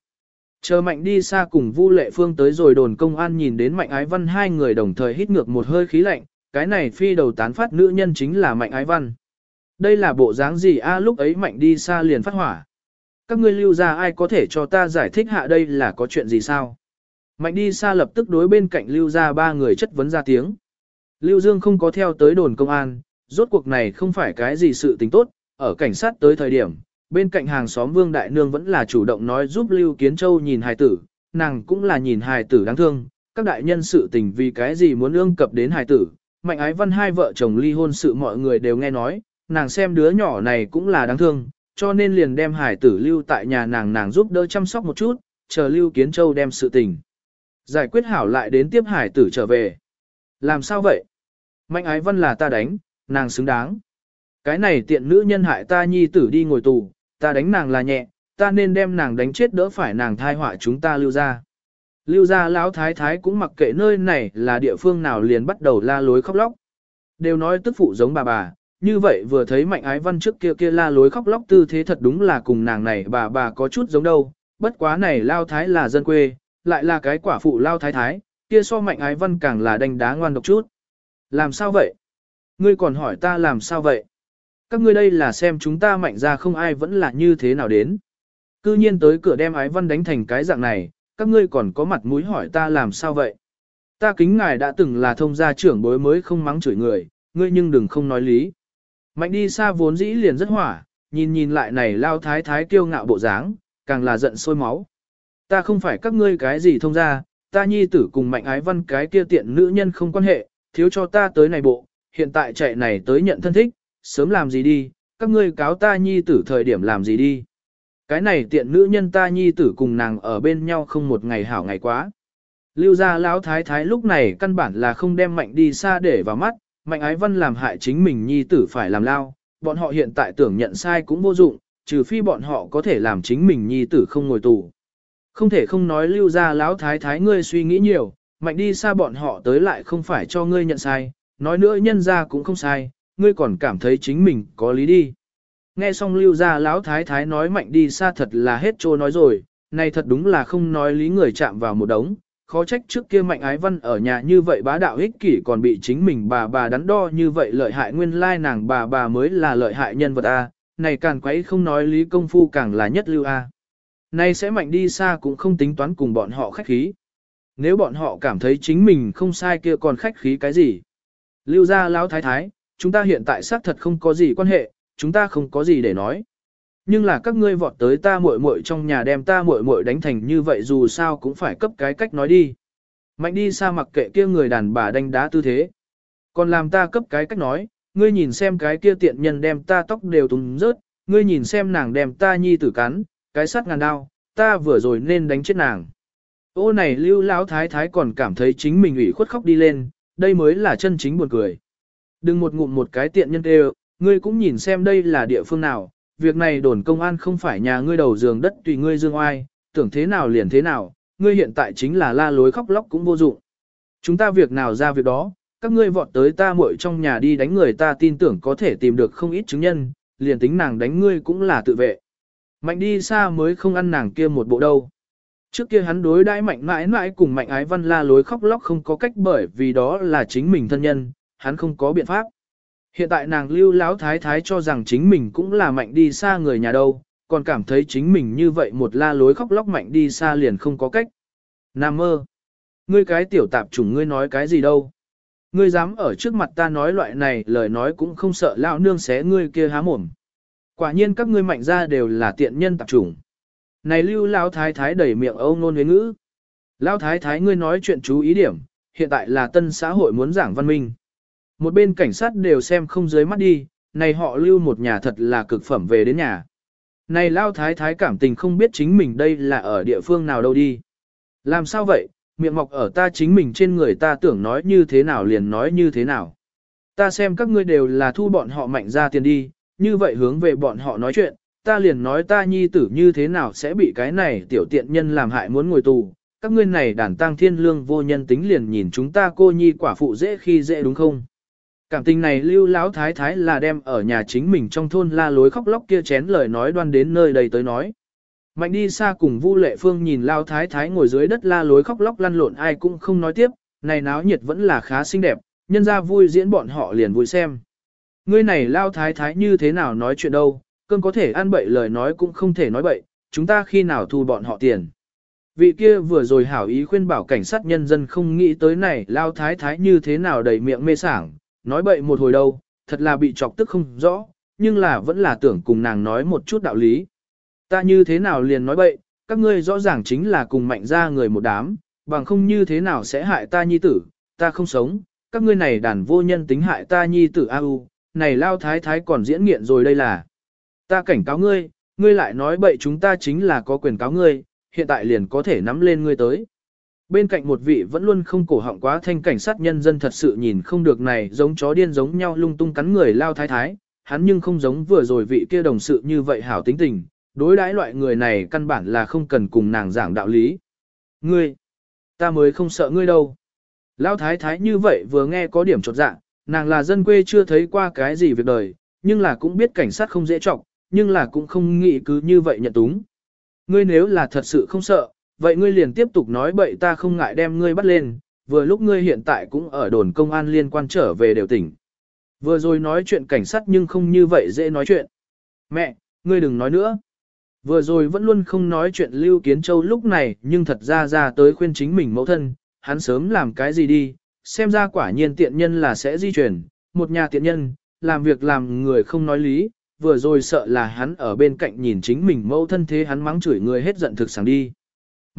Chờ mạnh đi xa cùng Vu Lệ Phương tới rồi đồn công an nhìn đến mạnh ái văn hai người đồng thời hít ngược một hơi khí lạnh, cái này phi đầu tán phát nữ nhân chính là mạnh ái văn. Đây là bộ dáng gì a lúc ấy mạnh đi xa liền phát hỏa. Các ngươi lưu ra ai có thể cho ta giải thích hạ đây là có chuyện gì sao? Mạnh đi xa lập tức đối bên cạnh lưu ra ba người chất vấn ra tiếng. Lưu Dương không có theo tới đồn công an, rốt cuộc này không phải cái gì sự tình tốt, ở cảnh sát tới thời điểm, bên cạnh hàng xóm Vương Đại Nương vẫn là chủ động nói giúp Lưu Kiến Châu nhìn hài tử, nàng cũng là nhìn hài tử đáng thương, các đại nhân sự tình vì cái gì muốn ương cập đến hài tử, mạnh ái văn hai vợ chồng ly hôn sự mọi người đều nghe nói, nàng xem đứa nhỏ này cũng là đáng thương, cho nên liền đem Hải tử lưu tại nhà nàng nàng giúp đỡ chăm sóc một chút, chờ Lưu Kiến Châu đem sự tình. Giải quyết hảo lại đến tiếp hải tử trở về. Làm sao vậy? Mạnh ái văn là ta đánh, nàng xứng đáng. Cái này tiện nữ nhân hại ta nhi tử đi ngồi tù, ta đánh nàng là nhẹ, ta nên đem nàng đánh chết đỡ phải nàng thai họa chúng ta lưu ra. Lưu ra lão thái thái cũng mặc kệ nơi này là địa phương nào liền bắt đầu la lối khóc lóc. Đều nói tức phụ giống bà bà, như vậy vừa thấy mạnh ái văn trước kia kia la lối khóc lóc tư thế thật đúng là cùng nàng này bà bà có chút giống đâu, bất quá này lao thái là dân quê, lại là cái quả phụ lao thái thái, kia so mạnh ái văn càng là đánh đá ngoan độc chút. Làm sao vậy? Ngươi còn hỏi ta làm sao vậy? Các ngươi đây là xem chúng ta mạnh ra không ai vẫn là như thế nào đến. Cư nhiên tới cửa đem ái văn đánh thành cái dạng này, các ngươi còn có mặt mũi hỏi ta làm sao vậy? Ta kính ngài đã từng là thông gia trưởng bối mới không mắng chửi người, ngươi nhưng đừng không nói lý. Mạnh đi xa vốn dĩ liền rất hỏa, nhìn nhìn lại này lao thái thái kiêu ngạo bộ dáng, càng là giận sôi máu. Ta không phải các ngươi cái gì thông gia, ta nhi tử cùng mạnh ái văn cái kia tiện nữ nhân không quan hệ, thiếu cho ta tới này bộ, hiện tại chạy này tới nhận thân thích, sớm làm gì đi, các ngươi cáo ta nhi tử thời điểm làm gì đi. Cái này tiện nữ nhân ta nhi tử cùng nàng ở bên nhau không một ngày hảo ngày quá. Lưu gia lão thái thái lúc này căn bản là không đem mạnh đi xa để vào mắt, mạnh ái văn làm hại chính mình nhi tử phải làm lao, bọn họ hiện tại tưởng nhận sai cũng vô dụng, trừ phi bọn họ có thể làm chính mình nhi tử không ngồi tù. Không thể không nói lưu gia lão thái thái ngươi suy nghĩ nhiều, mạnh đi xa bọn họ tới lại không phải cho ngươi nhận sai, nói nữa nhân ra cũng không sai, ngươi còn cảm thấy chính mình có lý đi. Nghe xong lưu gia lão thái thái nói mạnh đi xa thật là hết trô nói rồi, này thật đúng là không nói lý người chạm vào một đống, khó trách trước kia mạnh ái văn ở nhà như vậy bá đạo ích kỷ còn bị chính mình bà bà đắn đo như vậy lợi hại nguyên lai nàng bà bà mới là lợi hại nhân vật A, này càng quấy không nói lý công phu càng là nhất lưu A. Này sẽ mạnh đi xa cũng không tính toán cùng bọn họ khách khí. Nếu bọn họ cảm thấy chính mình không sai kia còn khách khí cái gì. Lưu ra lão thái thái, chúng ta hiện tại xác thật không có gì quan hệ, chúng ta không có gì để nói. Nhưng là các ngươi vọt tới ta muội muội trong nhà đem ta muội muội đánh thành như vậy dù sao cũng phải cấp cái cách nói đi. Mạnh đi xa mặc kệ kia người đàn bà đánh đá tư thế. Còn làm ta cấp cái cách nói, ngươi nhìn xem cái kia tiện nhân đem ta tóc đều tung rớt, ngươi nhìn xem nàng đem ta nhi tử cắn, cái sắt ngàn đao, ta vừa rồi nên đánh chết nàng. Ô này lưu lão thái thái còn cảm thấy chính mình ủy khuất khóc đi lên, đây mới là chân chính buồn cười. Đừng một ngụm một cái tiện nhân đều, ngươi cũng nhìn xem đây là địa phương nào, việc này đồn công an không phải nhà ngươi đầu giường đất tùy ngươi dương oai, tưởng thế nào liền thế nào, ngươi hiện tại chính là la lối khóc lóc cũng vô dụng. Chúng ta việc nào ra việc đó, các ngươi vọt tới ta muội trong nhà đi đánh người ta tin tưởng có thể tìm được không ít chứng nhân, liền tính nàng đánh ngươi cũng là tự vệ. Mạnh đi xa mới không ăn nàng kia một bộ đâu. Trước kia hắn đối đãi mạnh mãi mãi cùng mạnh ái văn la lối khóc lóc không có cách bởi vì đó là chính mình thân nhân, hắn không có biện pháp. Hiện tại nàng lưu lão thái thái cho rằng chính mình cũng là mạnh đi xa người nhà đâu, còn cảm thấy chính mình như vậy một la lối khóc lóc mạnh đi xa liền không có cách. Nam mơ, ngươi cái tiểu tạp chủng ngươi nói cái gì đâu. Ngươi dám ở trước mặt ta nói loại này lời nói cũng không sợ lão nương xé ngươi kia há mồm. Quả nhiên các ngươi mạnh ra đều là tiện nhân tạp chủng. Này lưu lão thái thái đẩy miệng âu nôn với ngữ. Lão thái thái ngươi nói chuyện chú ý điểm, hiện tại là tân xã hội muốn giảng văn minh. Một bên cảnh sát đều xem không dưới mắt đi, này họ lưu một nhà thật là cực phẩm về đến nhà. Này lao thái thái cảm tình không biết chính mình đây là ở địa phương nào đâu đi. Làm sao vậy, miệng mọc ở ta chính mình trên người ta tưởng nói như thế nào liền nói như thế nào. Ta xem các ngươi đều là thu bọn họ mạnh ra tiền đi, như vậy hướng về bọn họ nói chuyện, ta liền nói ta nhi tử như thế nào sẽ bị cái này tiểu tiện nhân làm hại muốn ngồi tù, các ngươi này đàn tang thiên lương vô nhân tính liền nhìn chúng ta cô nhi quả phụ dễ khi dễ đúng không? Cảm tình này lưu lão thái thái là đem ở nhà chính mình trong thôn la lối khóc lóc kia chén lời nói đoan đến nơi đây tới nói. Mạnh đi xa cùng Vu Lệ Phương nhìn Lao Thái Thái ngồi dưới đất la lối khóc lóc lăn lộn ai cũng không nói tiếp, này náo nhiệt vẫn là khá xinh đẹp, nhân ra vui diễn bọn họ liền vui xem. Ngươi này Lao Thái Thái như thế nào nói chuyện đâu, cơn có thể ăn bậy lời nói cũng không thể nói bậy, chúng ta khi nào thu bọn họ tiền. Vị kia vừa rồi hảo ý khuyên bảo cảnh sát nhân dân không nghĩ tới này Lao Thái Thái như thế nào đầy miệng mê sảng, nói bậy một hồi đâu, thật là bị chọc tức không rõ, nhưng là vẫn là tưởng cùng nàng nói một chút đạo lý. Ta như thế nào liền nói bậy, các ngươi rõ ràng chính là cùng mạnh ra người một đám, bằng không như thế nào sẽ hại ta nhi tử, ta không sống, các ngươi này đàn vô nhân tính hại ta nhi tử a u, này lao thái thái còn diễn nghiện rồi đây là. Ta cảnh cáo ngươi, ngươi lại nói bậy chúng ta chính là có quyền cáo ngươi, hiện tại liền có thể nắm lên ngươi tới. Bên cạnh một vị vẫn luôn không cổ họng quá thanh cảnh sát nhân dân thật sự nhìn không được này giống chó điên giống nhau lung tung cắn người lao thái thái, hắn nhưng không giống vừa rồi vị kia đồng sự như vậy hảo tính tình, đối đãi loại người này căn bản là không cần cùng nàng giảng đạo lý. Ngươi, ta mới không sợ ngươi đâu. lao thái thái như vậy vừa nghe có điểm chột dạ, nàng là dân quê chưa thấy qua cái gì việc đời, nhưng là cũng biết cảnh sát không dễ trọng, nhưng là cũng không nghĩ cứ như vậy nhận túng. Ngươi nếu là thật sự không sợ, vậy ngươi liền tiếp tục nói bậy ta không ngại đem ngươi bắt lên, vừa lúc ngươi hiện tại cũng ở đồn công an liên quan trở về đều tỉnh. Vừa rồi nói chuyện cảnh sát nhưng không như vậy dễ nói chuyện. Mẹ, ngươi đừng nói nữa. Vừa rồi vẫn luôn không nói chuyện Lưu Kiến Châu lúc này nhưng thật ra ra tới khuyên chính mình mẫu thân, hắn sớm làm cái gì đi, xem ra quả nhiên tiện nhân là sẽ di chuyển, một nhà tiện nhân, làm việc làm người không nói lý, vừa rồi sợ là hắn ở bên cạnh nhìn chính mình mẫu thân thế hắn mắng chửi người hết giận thực sáng đi.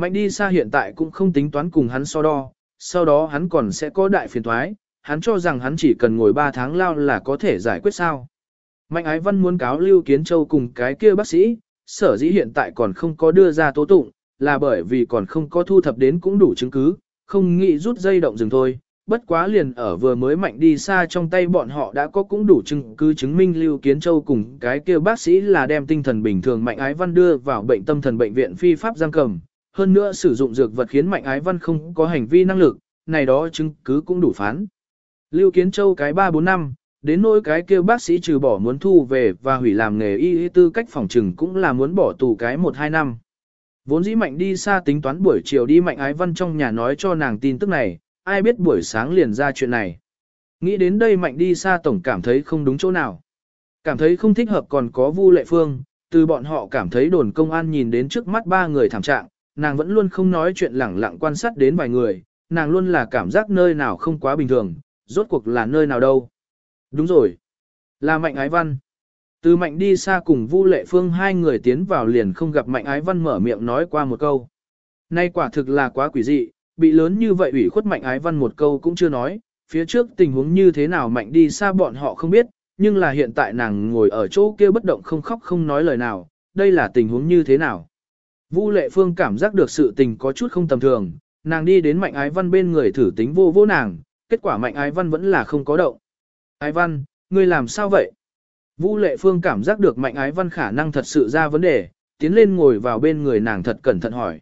Mạnh đi xa hiện tại cũng không tính toán cùng hắn so đo, sau đó hắn còn sẽ có đại phiền thoái, hắn cho rằng hắn chỉ cần ngồi 3 tháng lao là có thể giải quyết sao. Mạnh ái văn muốn cáo Lưu Kiến Châu cùng cái kia bác sĩ, sở dĩ hiện tại còn không có đưa ra tố tụng, là bởi vì còn không có thu thập đến cũng đủ chứng cứ, không nghĩ rút dây động dừng thôi. Bất quá liền ở vừa mới mạnh đi xa trong tay bọn họ đã có cũng đủ chứng cứ chứng minh Lưu Kiến Châu cùng cái kia bác sĩ là đem tinh thần bình thường Mạnh Ái Văn đưa vào bệnh tâm thần bệnh viện phi pháp giam cầm, hơn nữa sử dụng dược vật khiến Mạnh Ái Văn không có hành vi năng lực, này đó chứng cứ cũng đủ phán. Lưu Kiến Châu cái 3-4 năm, Đến nỗi cái kêu bác sĩ trừ bỏ muốn thu về và hủy làm nghề y tư cách phòng trừng cũng là muốn bỏ tù cái 1-2 năm. Vốn dĩ mạnh đi xa tính toán buổi chiều đi mạnh ái văn trong nhà nói cho nàng tin tức này, ai biết buổi sáng liền ra chuyện này. Nghĩ đến đây mạnh đi xa tổng cảm thấy không đúng chỗ nào. Cảm thấy không thích hợp còn có vu lệ phương, từ bọn họ cảm thấy đồn công an nhìn đến trước mắt ba người thảm trạng, nàng vẫn luôn không nói chuyện lẳng lặng quan sát đến vài người, nàng luôn là cảm giác nơi nào không quá bình thường, rốt cuộc là nơi nào đâu. Đúng rồi. Là Mạnh Ái Văn. Từ Mạnh đi xa cùng Vu Lệ Phương hai người tiến vào liền không gặp Mạnh Ái Văn mở miệng nói qua một câu. Nay quả thực là quá quỷ dị, bị lớn như vậy ủy khuất Mạnh Ái Văn một câu cũng chưa nói, phía trước tình huống như thế nào Mạnh đi xa bọn họ không biết, nhưng là hiện tại nàng ngồi ở chỗ kia bất động không khóc không nói lời nào, đây là tình huống như thế nào. Vu Lệ Phương cảm giác được sự tình có chút không tầm thường, nàng đi đến Mạnh Ái Văn bên người thử tính vô vô nàng, kết quả Mạnh Ái Văn vẫn là không có động. Ái văn, ngươi làm sao vậy? Vũ lệ phương cảm giác được mạnh ái văn khả năng thật sự ra vấn đề, tiến lên ngồi vào bên người nàng thật cẩn thận hỏi.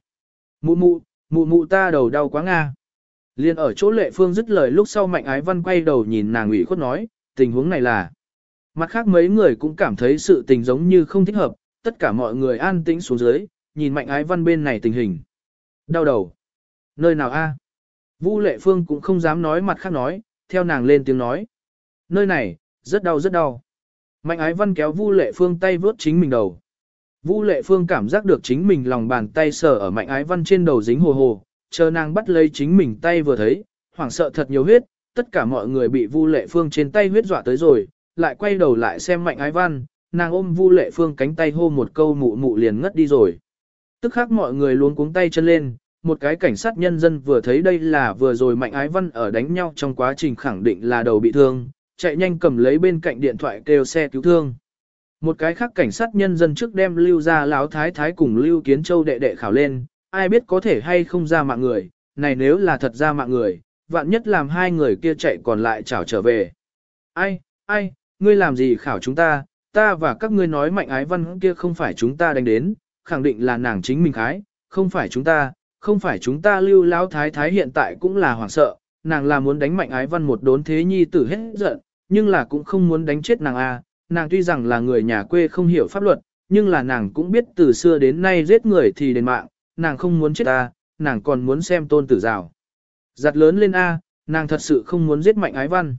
Mụ mụ, mụ mụ ta đầu đau quá nga. Liên ở chỗ lệ phương dứt lời lúc sau mạnh ái văn quay đầu nhìn nàng ủy khuất nói, tình huống này là. Mặt khác mấy người cũng cảm thấy sự tình giống như không thích hợp, tất cả mọi người an tĩnh xuống dưới, nhìn mạnh ái văn bên này tình hình. Đau đầu. Nơi nào a? Vu lệ phương cũng không dám nói mặt khác nói, theo nàng lên tiếng nói. Nơi này, rất đau rất đau. Mạnh ái văn kéo Vu Lệ Phương tay vướt chính mình đầu. Vu Lệ Phương cảm giác được chính mình lòng bàn tay sờ ở mạnh ái văn trên đầu dính hồ hồ, chờ nàng bắt lấy chính mình tay vừa thấy, hoảng sợ thật nhiều huyết, tất cả mọi người bị Vu Lệ Phương trên tay huyết dọa tới rồi, lại quay đầu lại xem mạnh ái văn, nàng ôm Vu Lệ Phương cánh tay hô một câu mụ mụ liền ngất đi rồi. Tức khắc mọi người luống cuống tay chân lên, một cái cảnh sát nhân dân vừa thấy đây là vừa rồi mạnh ái văn ở đánh nhau trong quá trình khẳng định là đầu bị thương, chạy nhanh cầm lấy bên cạnh điện thoại kêu xe cứu thương. Một cái khác cảnh sát nhân dân trước đem lưu ra láo thái thái cùng lưu kiến châu đệ đệ khảo lên, ai biết có thể hay không ra mạng người, này nếu là thật ra mạng người, vạn nhất làm hai người kia chạy còn lại chảo trở về. Ai, ai, ngươi làm gì khảo chúng ta, ta và các ngươi nói mạnh ái văn kia không phải chúng ta đánh đến, khẳng định là nàng chính mình khái, không phải chúng ta, không phải chúng ta lưu lão thái thái hiện tại cũng là hoảng sợ, nàng là muốn đánh mạnh ái văn một đốn thế nhi tử hết giận, nhưng là cũng không muốn đánh chết nàng a. nàng tuy rằng là người nhà quê không hiểu pháp luật, nhưng là nàng cũng biết từ xưa đến nay giết người thì đền mạng, nàng không muốn chết ta, nàng còn muốn xem tôn tử rào. Giặt lớn lên a, nàng thật sự không muốn giết mạnh ái văn.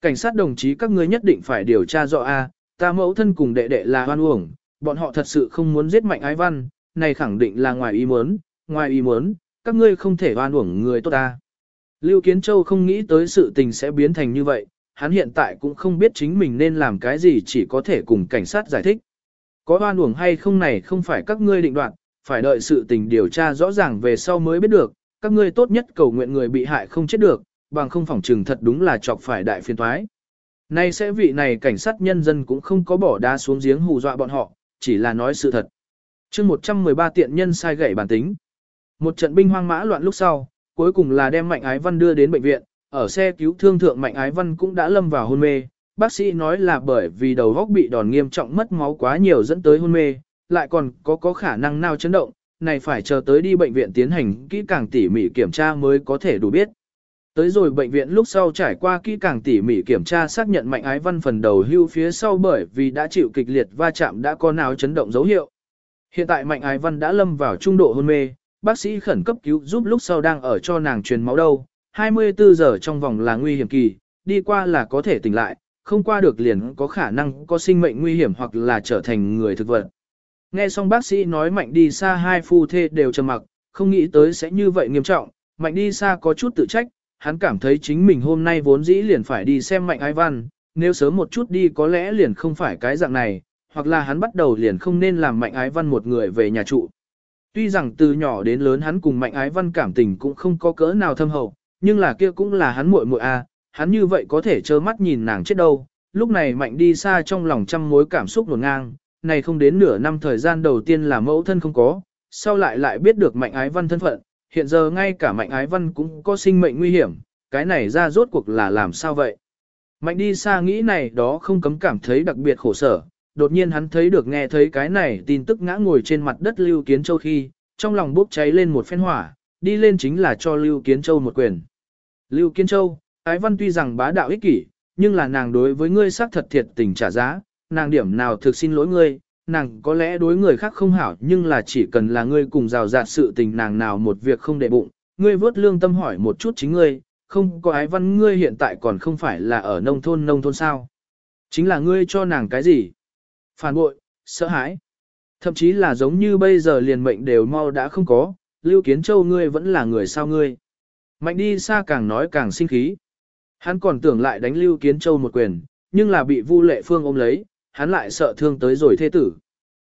Cảnh sát đồng chí các ngươi nhất định phải điều tra rõ a, ta mẫu thân cùng đệ đệ là hoan uổng, bọn họ thật sự không muốn giết mạnh ái văn, này khẳng định là ngoài ý muốn, ngoài ý muốn, các ngươi không thể oan uổng người tốt ta. Lưu Kiến Châu không nghĩ tới sự tình sẽ biến thành như vậy, hắn hiện tại cũng không biết chính mình nên làm cái gì chỉ có thể cùng cảnh sát giải thích. Có oan uổng hay không này không phải các ngươi định đoạt, phải đợi sự tình điều tra rõ ràng về sau mới biết được, các ngươi tốt nhất cầu nguyện người bị hại không chết được, bằng không phỏng trừng thật đúng là chọc phải đại phiên thoái. Nay sẽ vị này cảnh sát nhân dân cũng không có bỏ đá xuống giếng hù dọa bọn họ, chỉ là nói sự thật. chương 113 tiện nhân sai gãy bản tính. Một trận binh hoang mã loạn lúc sau, cuối cùng là đem Mạnh Ái Văn đưa đến bệnh viện, ở xe cứu thương thượng Mạnh Ái Văn cũng đã lâm vào hôn mê. Bác sĩ nói là bởi vì đầu góc bị đòn nghiêm trọng mất máu quá nhiều dẫn tới hôn mê, lại còn có có khả năng nào chấn động, này phải chờ tới đi bệnh viện tiến hành kỹ càng tỉ mỉ kiểm tra mới có thể đủ biết. Tới rồi bệnh viện lúc sau trải qua kỹ càng tỉ mỉ kiểm tra xác nhận mạnh ái văn phần đầu hưu phía sau bởi vì đã chịu kịch liệt va chạm đã có nào chấn động dấu hiệu. Hiện tại mạnh ái văn đã lâm vào trung độ hôn mê, bác sĩ khẩn cấp cứu giúp lúc sau đang ở cho nàng truyền máu đâu, 24 giờ trong vòng là nguy hiểm kỳ, đi qua là có thể tỉnh lại, không qua được liền có khả năng có sinh mệnh nguy hiểm hoặc là trở thành người thực vật. Nghe xong bác sĩ nói mạnh đi xa hai phu thê đều trầm mặc, không nghĩ tới sẽ như vậy nghiêm trọng, mạnh đi xa có chút tự trách, hắn cảm thấy chính mình hôm nay vốn dĩ liền phải đi xem mạnh ai văn, nếu sớm một chút đi có lẽ liền không phải cái dạng này, hoặc là hắn bắt đầu liền không nên làm mạnh ái văn một người về nhà trụ. Tuy rằng từ nhỏ đến lớn hắn cùng mạnh ái văn cảm tình cũng không có cỡ nào thâm hậu, nhưng là kia cũng là hắn muội muội a, hắn như vậy có thể trơ mắt nhìn nàng chết đâu. Lúc này mạnh đi xa trong lòng trăm mối cảm xúc nổn ngang, này không đến nửa năm thời gian đầu tiên là mẫu thân không có, sau lại lại biết được mạnh ái văn thân phận, hiện giờ ngay cả mạnh ái văn cũng có sinh mệnh nguy hiểm, cái này ra rốt cuộc là làm sao vậy? Mạnh đi xa nghĩ này đó không cấm cảm thấy đặc biệt khổ sở, đột nhiên hắn thấy được nghe thấy cái này tin tức ngã ngồi trên mặt đất Lưu Kiến Châu khi, trong lòng bốc cháy lên một phen hỏa, đi lên chính là cho Lưu Kiến Châu một quyền. Lưu Kiến Châu, ái văn tuy rằng bá đạo ích kỷ, nhưng là nàng đối với ngươi xác thật thiệt tình trả giá, nàng điểm nào thực xin lỗi ngươi, nàng có lẽ đối người khác không hảo nhưng là chỉ cần là ngươi cùng rào rạt sự tình nàng nào một việc không để bụng, ngươi vớt lương tâm hỏi một chút chính ngươi, không có ái văn ngươi hiện tại còn không phải là ở nông thôn nông thôn sao. Chính là ngươi cho nàng cái gì? Phản bội, sợ hãi. Thậm chí là giống như bây giờ liền mệnh đều mau đã không có, Lưu Kiến Châu ngươi vẫn là người sao ngươi. Mạnh đi xa càng nói càng sinh khí. Hắn còn tưởng lại đánh Lưu Kiến Châu một quyền, nhưng là bị Vu Lệ Phương ôm lấy, hắn lại sợ thương tới rồi thê tử.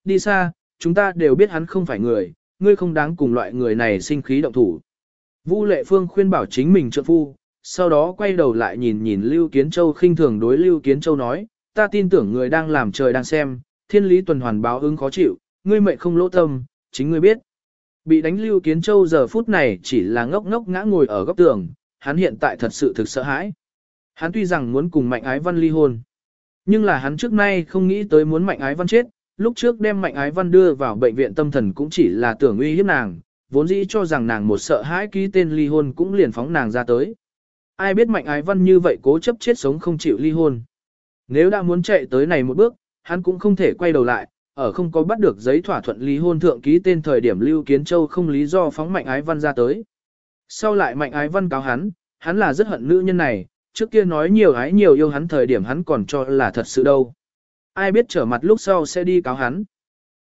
Đi xa, chúng ta đều biết hắn không phải người, ngươi không đáng cùng loại người này sinh khí động thủ. Vu Lệ Phương khuyên bảo chính mình trợ phu, sau đó quay đầu lại nhìn nhìn Lưu Kiến Châu khinh thường đối Lưu Kiến Châu nói, ta tin tưởng người đang làm trời đang xem, thiên lý tuần hoàn báo ứng khó chịu, ngươi mệnh không lỗ tâm, chính ngươi biết. Bị đánh Lưu Kiến Châu giờ phút này chỉ là ngốc ngốc ngã ngồi ở góc tường, hắn hiện tại thật sự thực sợ hãi. Hắn tuy rằng muốn cùng Mạnh Ái Văn ly hôn, nhưng là hắn trước nay không nghĩ tới muốn Mạnh Ái Văn chết, lúc trước đem Mạnh Ái Văn đưa vào bệnh viện tâm thần cũng chỉ là tưởng uy hiếp nàng, vốn dĩ cho rằng nàng một sợ hãi ký tên ly hôn cũng liền phóng nàng ra tới. Ai biết Mạnh Ái Văn như vậy cố chấp chết sống không chịu ly hôn. Nếu đã muốn chạy tới này một bước, hắn cũng không thể quay đầu lại, ở không có bắt được giấy thỏa thuận ly hôn thượng ký tên thời điểm Lưu Kiến Châu không lý do phóng Mạnh Ái Văn ra tới. Sau lại Mạnh Ái Văn cáo hắn, hắn là rất hận nữ nhân này, trước kia nói nhiều ái nhiều yêu hắn thời điểm hắn còn cho là thật sự đâu. Ai biết trở mặt lúc sau sẽ đi cáo hắn.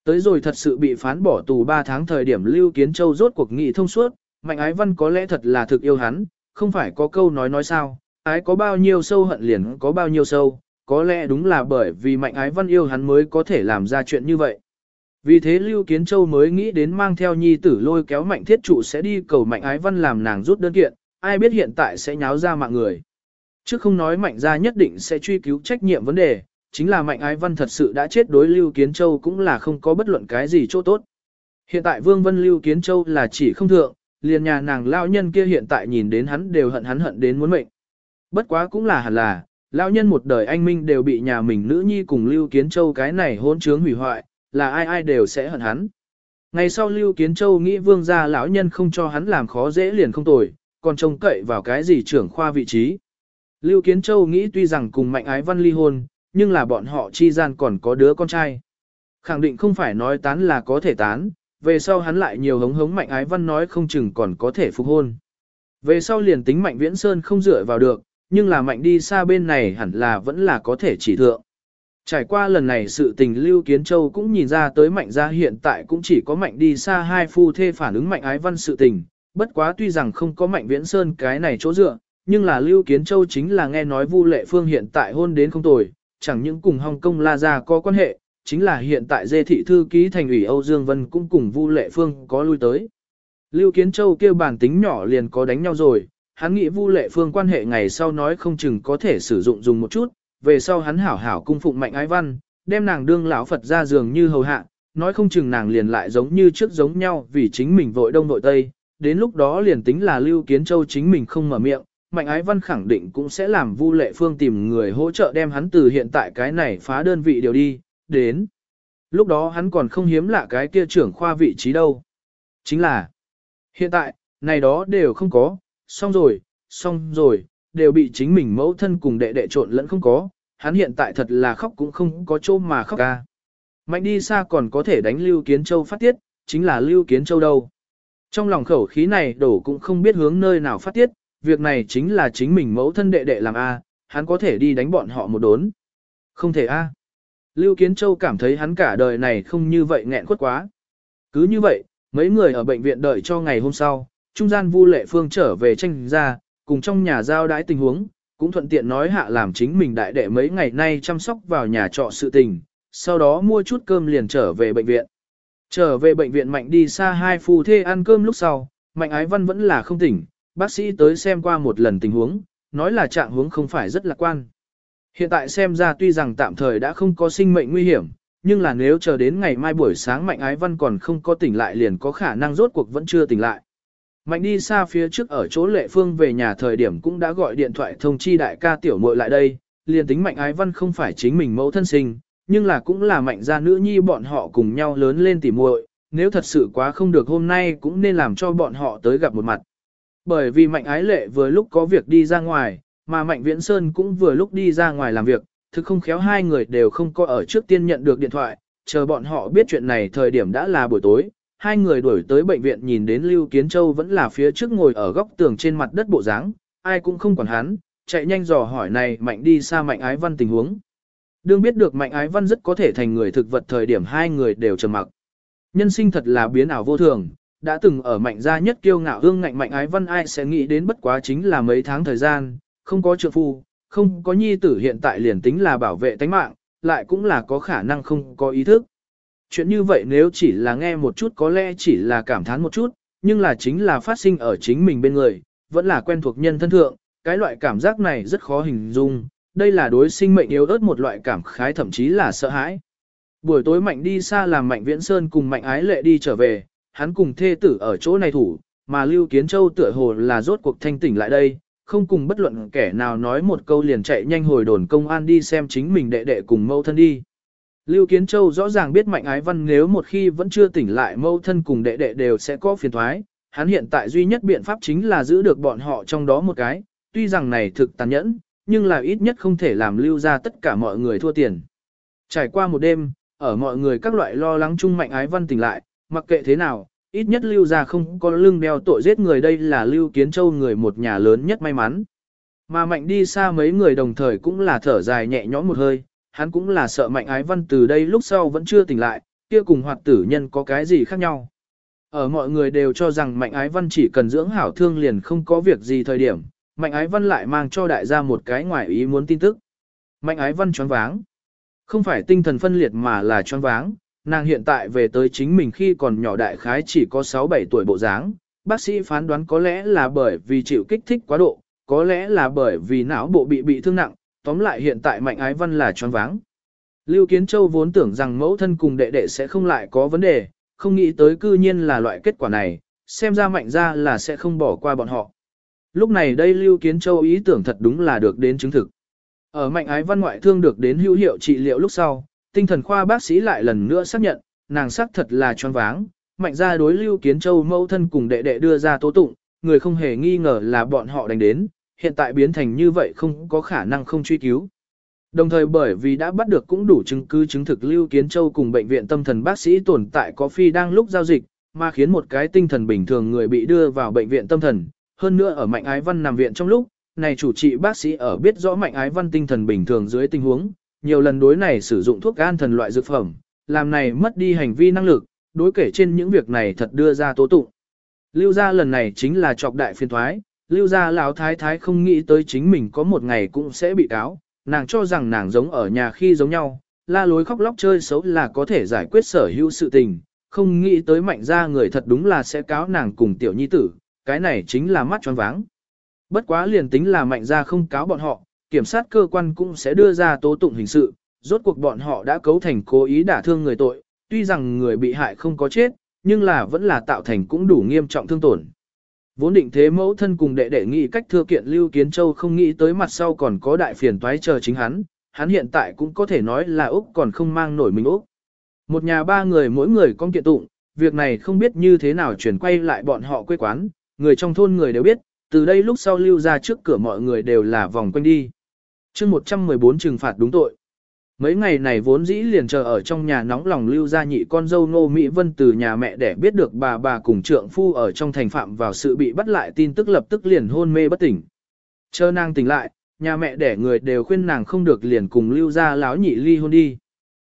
Tới rồi thật sự bị phán bỏ tù 3 tháng thời điểm Lưu Kiến Châu rốt cuộc nghị thông suốt, Mạnh Ái Văn có lẽ thật là thực yêu hắn, không phải có câu nói nói sao, ái có bao nhiêu sâu hận liền có bao nhiêu sâu, có lẽ đúng là bởi vì Mạnh Ái Văn yêu hắn mới có thể làm ra chuyện như vậy. Vì thế Lưu Kiến Châu mới nghĩ đến mang theo nhi tử lôi kéo Mạnh Thiết Trụ sẽ đi cầu Mạnh Ái Văn làm nàng rút đơn kiện, ai biết hiện tại sẽ nháo ra mạng người. Trước không nói Mạnh gia nhất định sẽ truy cứu trách nhiệm vấn đề, chính là Mạnh Ái Văn thật sự đã chết đối Lưu Kiến Châu cũng là không có bất luận cái gì chỗ tốt. Hiện tại Vương Vân Lưu Kiến Châu là chỉ không thượng, liền nhà nàng lao nhân kia hiện tại nhìn đến hắn đều hận hắn hận đến muốn mệnh. Bất quá cũng là hẳn là, lao nhân một đời anh minh đều bị nhà mình nữ nhi cùng Lưu Kiến Châu cái này hôn trướng hủy hoại, là ai ai đều sẽ hận hắn. Ngày sau Lưu Kiến Châu nghĩ vương gia lão nhân không cho hắn làm khó dễ liền không tồi, còn trông cậy vào cái gì trưởng khoa vị trí. Lưu Kiến Châu nghĩ tuy rằng cùng Mạnh Ái Văn ly hôn, nhưng là bọn họ chi gian còn có đứa con trai. Khẳng định không phải nói tán là có thể tán, về sau hắn lại nhiều hống hống Mạnh Ái Văn nói không chừng còn có thể phục hôn. Về sau liền tính Mạnh Viễn Sơn không dựa vào được, nhưng là Mạnh đi xa bên này hẳn là vẫn là có thể chỉ thượng. Trải qua lần này sự tình Lưu Kiến Châu cũng nhìn ra tới Mạnh gia hiện tại cũng chỉ có Mạnh đi xa hai phu thê phản ứng Mạnh Ái Văn sự tình, bất quá tuy rằng không có Mạnh Viễn Sơn cái này chỗ dựa, nhưng là Lưu Kiến Châu chính là nghe nói Vu Lệ Phương hiện tại hôn đến không tồi, chẳng những cùng Hồng Kông La Gia có quan hệ, chính là hiện tại dê thị thư ký thành ủy Âu Dương Vân cũng cùng Vu Lệ Phương có lui tới. Lưu Kiến Châu kêu bản tính nhỏ liền có đánh nhau rồi, hắn nghĩ Vu Lệ Phương quan hệ ngày sau nói không chừng có thể sử dụng dùng một chút, về sau hắn hảo hảo cung phụng mạnh ái văn, đem nàng đương lão Phật ra giường như hầu hạ, nói không chừng nàng liền lại giống như trước giống nhau vì chính mình vội đông vội tây, đến lúc đó liền tính là Lưu Kiến Châu chính mình không mở miệng, Mạnh Ái Văn khẳng định cũng sẽ làm Vu Lệ Phương tìm người hỗ trợ đem hắn từ hiện tại cái này phá đơn vị điều đi, đến. Lúc đó hắn còn không hiếm lạ cái kia trưởng khoa vị trí đâu. Chính là, hiện tại, này đó đều không có, xong rồi, xong rồi, đều bị chính mình mẫu thân cùng đệ đệ trộn lẫn không có, hắn hiện tại thật là khóc cũng không có chỗ mà khóc ca. Mạnh đi xa còn có thể đánh Lưu Kiến Châu phát tiết, chính là Lưu Kiến Châu đâu. Trong lòng khẩu khí này đổ cũng không biết hướng nơi nào phát tiết, việc này chính là chính mình mẫu thân đệ đệ làm A, hắn có thể đi đánh bọn họ một đốn. Không thể A. Lưu Kiến Châu cảm thấy hắn cả đời này không như vậy nghẹn khuất quá. Cứ như vậy, mấy người ở bệnh viện đợi cho ngày hôm sau, trung gian Vu Lệ Phương trở về tranh ra, cùng trong nhà giao đái tình huống, cũng thuận tiện nói hạ làm chính mình đại đệ mấy ngày nay chăm sóc vào nhà trọ sự tình, sau đó mua chút cơm liền trở về bệnh viện. Trở về bệnh viện Mạnh đi xa hai phu thê ăn cơm lúc sau, Mạnh Ái Văn vẫn là không tỉnh, bác sĩ tới xem qua một lần tình huống, nói là trạng huống không phải rất lạc quan. Hiện tại xem ra tuy rằng tạm thời đã không có sinh mệnh nguy hiểm, nhưng là nếu chờ đến ngày mai buổi sáng Mạnh Ái Văn còn không có tỉnh lại liền có khả năng rốt cuộc vẫn chưa tỉnh lại. Mạnh đi xa phía trước ở chỗ lệ phương về nhà thời điểm cũng đã gọi điện thoại thông chi đại ca tiểu muội lại đây, liền tính Mạnh Ái Văn không phải chính mình mẫu thân sinh, nhưng là cũng là Mạnh gia nữ nhi bọn họ cùng nhau lớn lên tỉ muội, nếu thật sự quá không được hôm nay cũng nên làm cho bọn họ tới gặp một mặt. Bởi vì Mạnh Ái Lệ vừa lúc có việc đi ra ngoài, mà Mạnh Viễn Sơn cũng vừa lúc đi ra ngoài làm việc, thực không khéo hai người đều không có ở trước tiên nhận được điện thoại, chờ bọn họ biết chuyện này thời điểm đã là buổi tối, hai người đuổi tới bệnh viện nhìn đến Lưu Kiến Châu vẫn là phía trước ngồi ở góc tường trên mặt đất bộ dáng, ai cũng không quản hắn, chạy nhanh dò hỏi này mạnh đi xa mạnh ái văn tình huống. Đương biết được mạnh ái văn rất có thể thành người thực vật thời điểm hai người đều trầm mặc. Nhân sinh thật là biến ảo vô thường, đã từng ở mạnh gia nhất kiêu ngạo hương ngạnh mạnh ái văn ai sẽ nghĩ đến bất quá chính là mấy tháng thời gian, không có trượng phu, không có nhi tử hiện tại liền tính là bảo vệ tánh mạng, lại cũng là có khả năng không có ý thức. Chuyện như vậy nếu chỉ là nghe một chút có lẽ chỉ là cảm thán một chút, nhưng là chính là phát sinh ở chính mình bên người, vẫn là quen thuộc nhân thân thượng, cái loại cảm giác này rất khó hình dung, đây là đối sinh mệnh yếu ớt một loại cảm khái thậm chí là sợ hãi. Buổi tối mạnh đi xa làm mạnh viễn sơn cùng mạnh ái lệ đi trở về, hắn cùng thê tử ở chỗ này thủ, mà Lưu Kiến Châu tựa hồ là rốt cuộc thanh tỉnh lại đây, không cùng bất luận kẻ nào nói một câu liền chạy nhanh hồi đồn công an đi xem chính mình đệ đệ cùng mâu thân đi. Lưu Kiến Châu rõ ràng biết Mạnh Ái Văn nếu một khi vẫn chưa tỉnh lại mâu thân cùng đệ đệ đều sẽ có phiền thoái, hắn hiện tại duy nhất biện pháp chính là giữ được bọn họ trong đó một cái, tuy rằng này thực tàn nhẫn, nhưng là ít nhất không thể làm lưu ra tất cả mọi người thua tiền. Trải qua một đêm, ở mọi người các loại lo lắng chung Mạnh Ái Văn tỉnh lại, mặc kệ thế nào, ít nhất lưu ra không có lưng đeo tội giết người đây là Lưu Kiến Châu người một nhà lớn nhất may mắn. Mà Mạnh đi xa mấy người đồng thời cũng là thở dài nhẹ nhõm một hơi, hắn cũng là sợ mạnh ái văn từ đây lúc sau vẫn chưa tỉnh lại, kia cùng hoạt tử nhân có cái gì khác nhau. Ở mọi người đều cho rằng mạnh ái văn chỉ cần dưỡng hảo thương liền không có việc gì thời điểm, mạnh ái văn lại mang cho đại gia một cái ngoài ý muốn tin tức. Mạnh ái văn choáng váng. Không phải tinh thần phân liệt mà là choáng váng, nàng hiện tại về tới chính mình khi còn nhỏ đại khái chỉ có 6-7 tuổi bộ dáng. Bác sĩ phán đoán có lẽ là bởi vì chịu kích thích quá độ, có lẽ là bởi vì não bộ bị bị thương nặng, tóm lại hiện tại Mạnh Ái Văn là choáng váng. Lưu Kiến Châu vốn tưởng rằng mẫu thân cùng đệ đệ sẽ không lại có vấn đề, không nghĩ tới cư nhiên là loại kết quả này, xem ra Mạnh ra là sẽ không bỏ qua bọn họ. Lúc này đây Lưu Kiến Châu ý tưởng thật đúng là được đến chứng thực. Ở Mạnh Ái Văn ngoại thương được đến hữu hiệu trị liệu lúc sau, tinh thần khoa bác sĩ lại lần nữa xác nhận, nàng xác thật là choáng váng, mạnh ra đối Lưu Kiến Châu mẫu thân cùng đệ đệ đưa ra tố tụng, người không hề nghi ngờ là bọn họ đánh đến, hiện tại biến thành như vậy không có khả năng không truy cứu. Đồng thời bởi vì đã bắt được cũng đủ chứng cứ chứng thực Lưu Kiến Châu cùng bệnh viện tâm thần bác sĩ tồn tại có phi đang lúc giao dịch, mà khiến một cái tinh thần bình thường người bị đưa vào bệnh viện tâm thần, hơn nữa ở Mạnh Ái Văn nằm viện trong lúc, này chủ trị bác sĩ ở biết rõ Mạnh Ái Văn tinh thần bình thường dưới tình huống, nhiều lần đối này sử dụng thuốc an thần loại dược phẩm, làm này mất đi hành vi năng lực, đối kể trên những việc này thật đưa ra tố tụng. Lưu gia lần này chính là trọc đại phiên thoái, lưu gia lão thái thái không nghĩ tới chính mình có một ngày cũng sẽ bị cáo, nàng cho rằng nàng giống ở nhà khi giống nhau, la lối khóc lóc chơi xấu là có thể giải quyết sở hữu sự tình, không nghĩ tới mạnh ra người thật đúng là sẽ cáo nàng cùng tiểu nhi tử, cái này chính là mắt tròn váng. Bất quá liền tính là mạnh ra không cáo bọn họ, kiểm sát cơ quan cũng sẽ đưa ra tố tụng hình sự, rốt cuộc bọn họ đã cấu thành cố ý đả thương người tội, tuy rằng người bị hại không có chết, nhưng là vẫn là tạo thành cũng đủ nghiêm trọng thương tổn. Vốn định thế mẫu thân cùng đệ đệ nghị cách thưa kiện Lưu Kiến Châu không nghĩ tới mặt sau còn có đại phiền toái chờ chính hắn, hắn hiện tại cũng có thể nói là Úc còn không mang nổi mình Úc. Một nhà ba người mỗi người con kiện tụng, việc này không biết như thế nào chuyển quay lại bọn họ quê quán, người trong thôn người đều biết, từ đây lúc sau lưu ra trước cửa mọi người đều là vòng quanh đi chương 114 trừng phạt đúng tội. Mấy ngày này vốn dĩ liền chờ ở trong nhà nóng lòng lưu ra nhị con dâu Nô Mỹ Vân từ nhà mẹ để biết được bà bà cùng trượng phu ở trong thành phạm vào sự bị bắt lại tin tức lập tức liền hôn mê bất tỉnh. Chờ nàng tỉnh lại, nhà mẹ đẻ người đều khuyên nàng không được liền cùng lưu ra láo nhị ly hôn đi.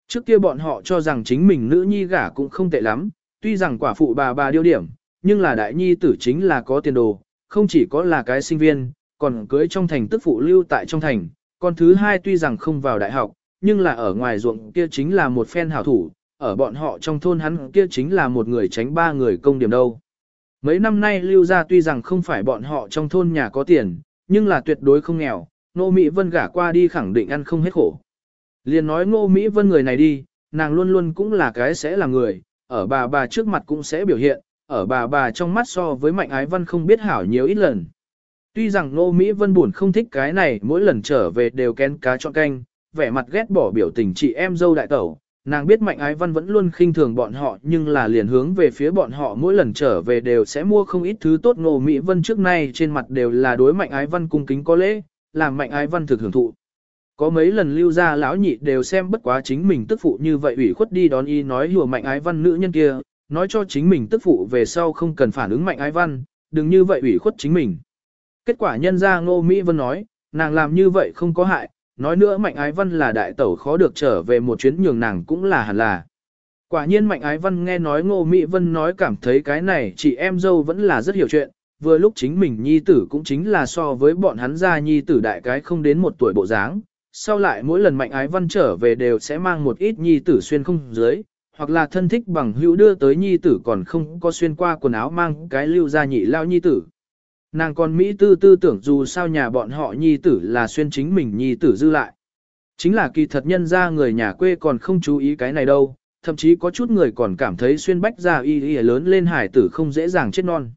Trước kia bọn họ cho rằng chính mình nữ nhi gả cũng không tệ lắm, tuy rằng quả phụ bà bà điêu điểm, nhưng là đại nhi tử chính là có tiền đồ, không chỉ có là cái sinh viên, còn cưới trong thành tức phụ lưu tại trong thành, con thứ hai tuy rằng không vào đại học, nhưng là ở ngoài ruộng kia chính là một phen hảo thủ, ở bọn họ trong thôn hắn kia chính là một người tránh ba người công điểm đâu. Mấy năm nay lưu ra tuy rằng không phải bọn họ trong thôn nhà có tiền, nhưng là tuyệt đối không nghèo, Ngô Mỹ Vân gả qua đi khẳng định ăn không hết khổ. Liền nói ngô Mỹ Vân người này đi, nàng luôn luôn cũng là cái sẽ là người, ở bà bà trước mặt cũng sẽ biểu hiện, ở bà bà trong mắt so với mạnh ái văn không biết hảo nhiều ít lần. Tuy rằng ngô Mỹ Vân buồn không thích cái này mỗi lần trở về đều kén cá chọn canh, vẻ mặt ghét bỏ biểu tình chị em dâu đại tẩu, nàng biết mạnh ái văn vẫn luôn khinh thường bọn họ nhưng là liền hướng về phía bọn họ mỗi lần trở về đều sẽ mua không ít thứ tốt ngô Mỹ Vân trước nay trên mặt đều là đối mạnh ái văn cung kính có lễ, làm mạnh ái văn thực hưởng thụ. Có mấy lần lưu ra lão nhị đều xem bất quá chính mình tức phụ như vậy ủy khuất đi đón y nói hùa mạnh ái văn nữ nhân kia, nói cho chính mình tức phụ về sau không cần phản ứng mạnh ái văn, đừng như vậy ủy khuất chính mình. Kết quả nhân ra ngô Mỹ Vân nói, nàng làm như vậy không có hại, nói nữa mạnh ái văn là đại tẩu khó được trở về một chuyến nhường nàng cũng là hẳn là. Quả nhiên mạnh ái văn nghe nói ngô Mỹ Vân nói cảm thấy cái này chị em dâu vẫn là rất hiểu chuyện, vừa lúc chính mình nhi tử cũng chính là so với bọn hắn ra nhi tử đại cái không đến một tuổi bộ dáng, sau lại mỗi lần mạnh ái văn trở về đều sẽ mang một ít nhi tử xuyên không dưới, hoặc là thân thích bằng hữu đưa tới nhi tử còn không có xuyên qua quần áo mang cái lưu ra nhị lao nhi tử. Nàng còn Mỹ tư tư tưởng dù sao nhà bọn họ nhi tử là xuyên chính mình nhi tử dư lại. Chính là kỳ thật nhân ra người nhà quê còn không chú ý cái này đâu, thậm chí có chút người còn cảm thấy xuyên bách ra y y lớn lên hải tử không dễ dàng chết non.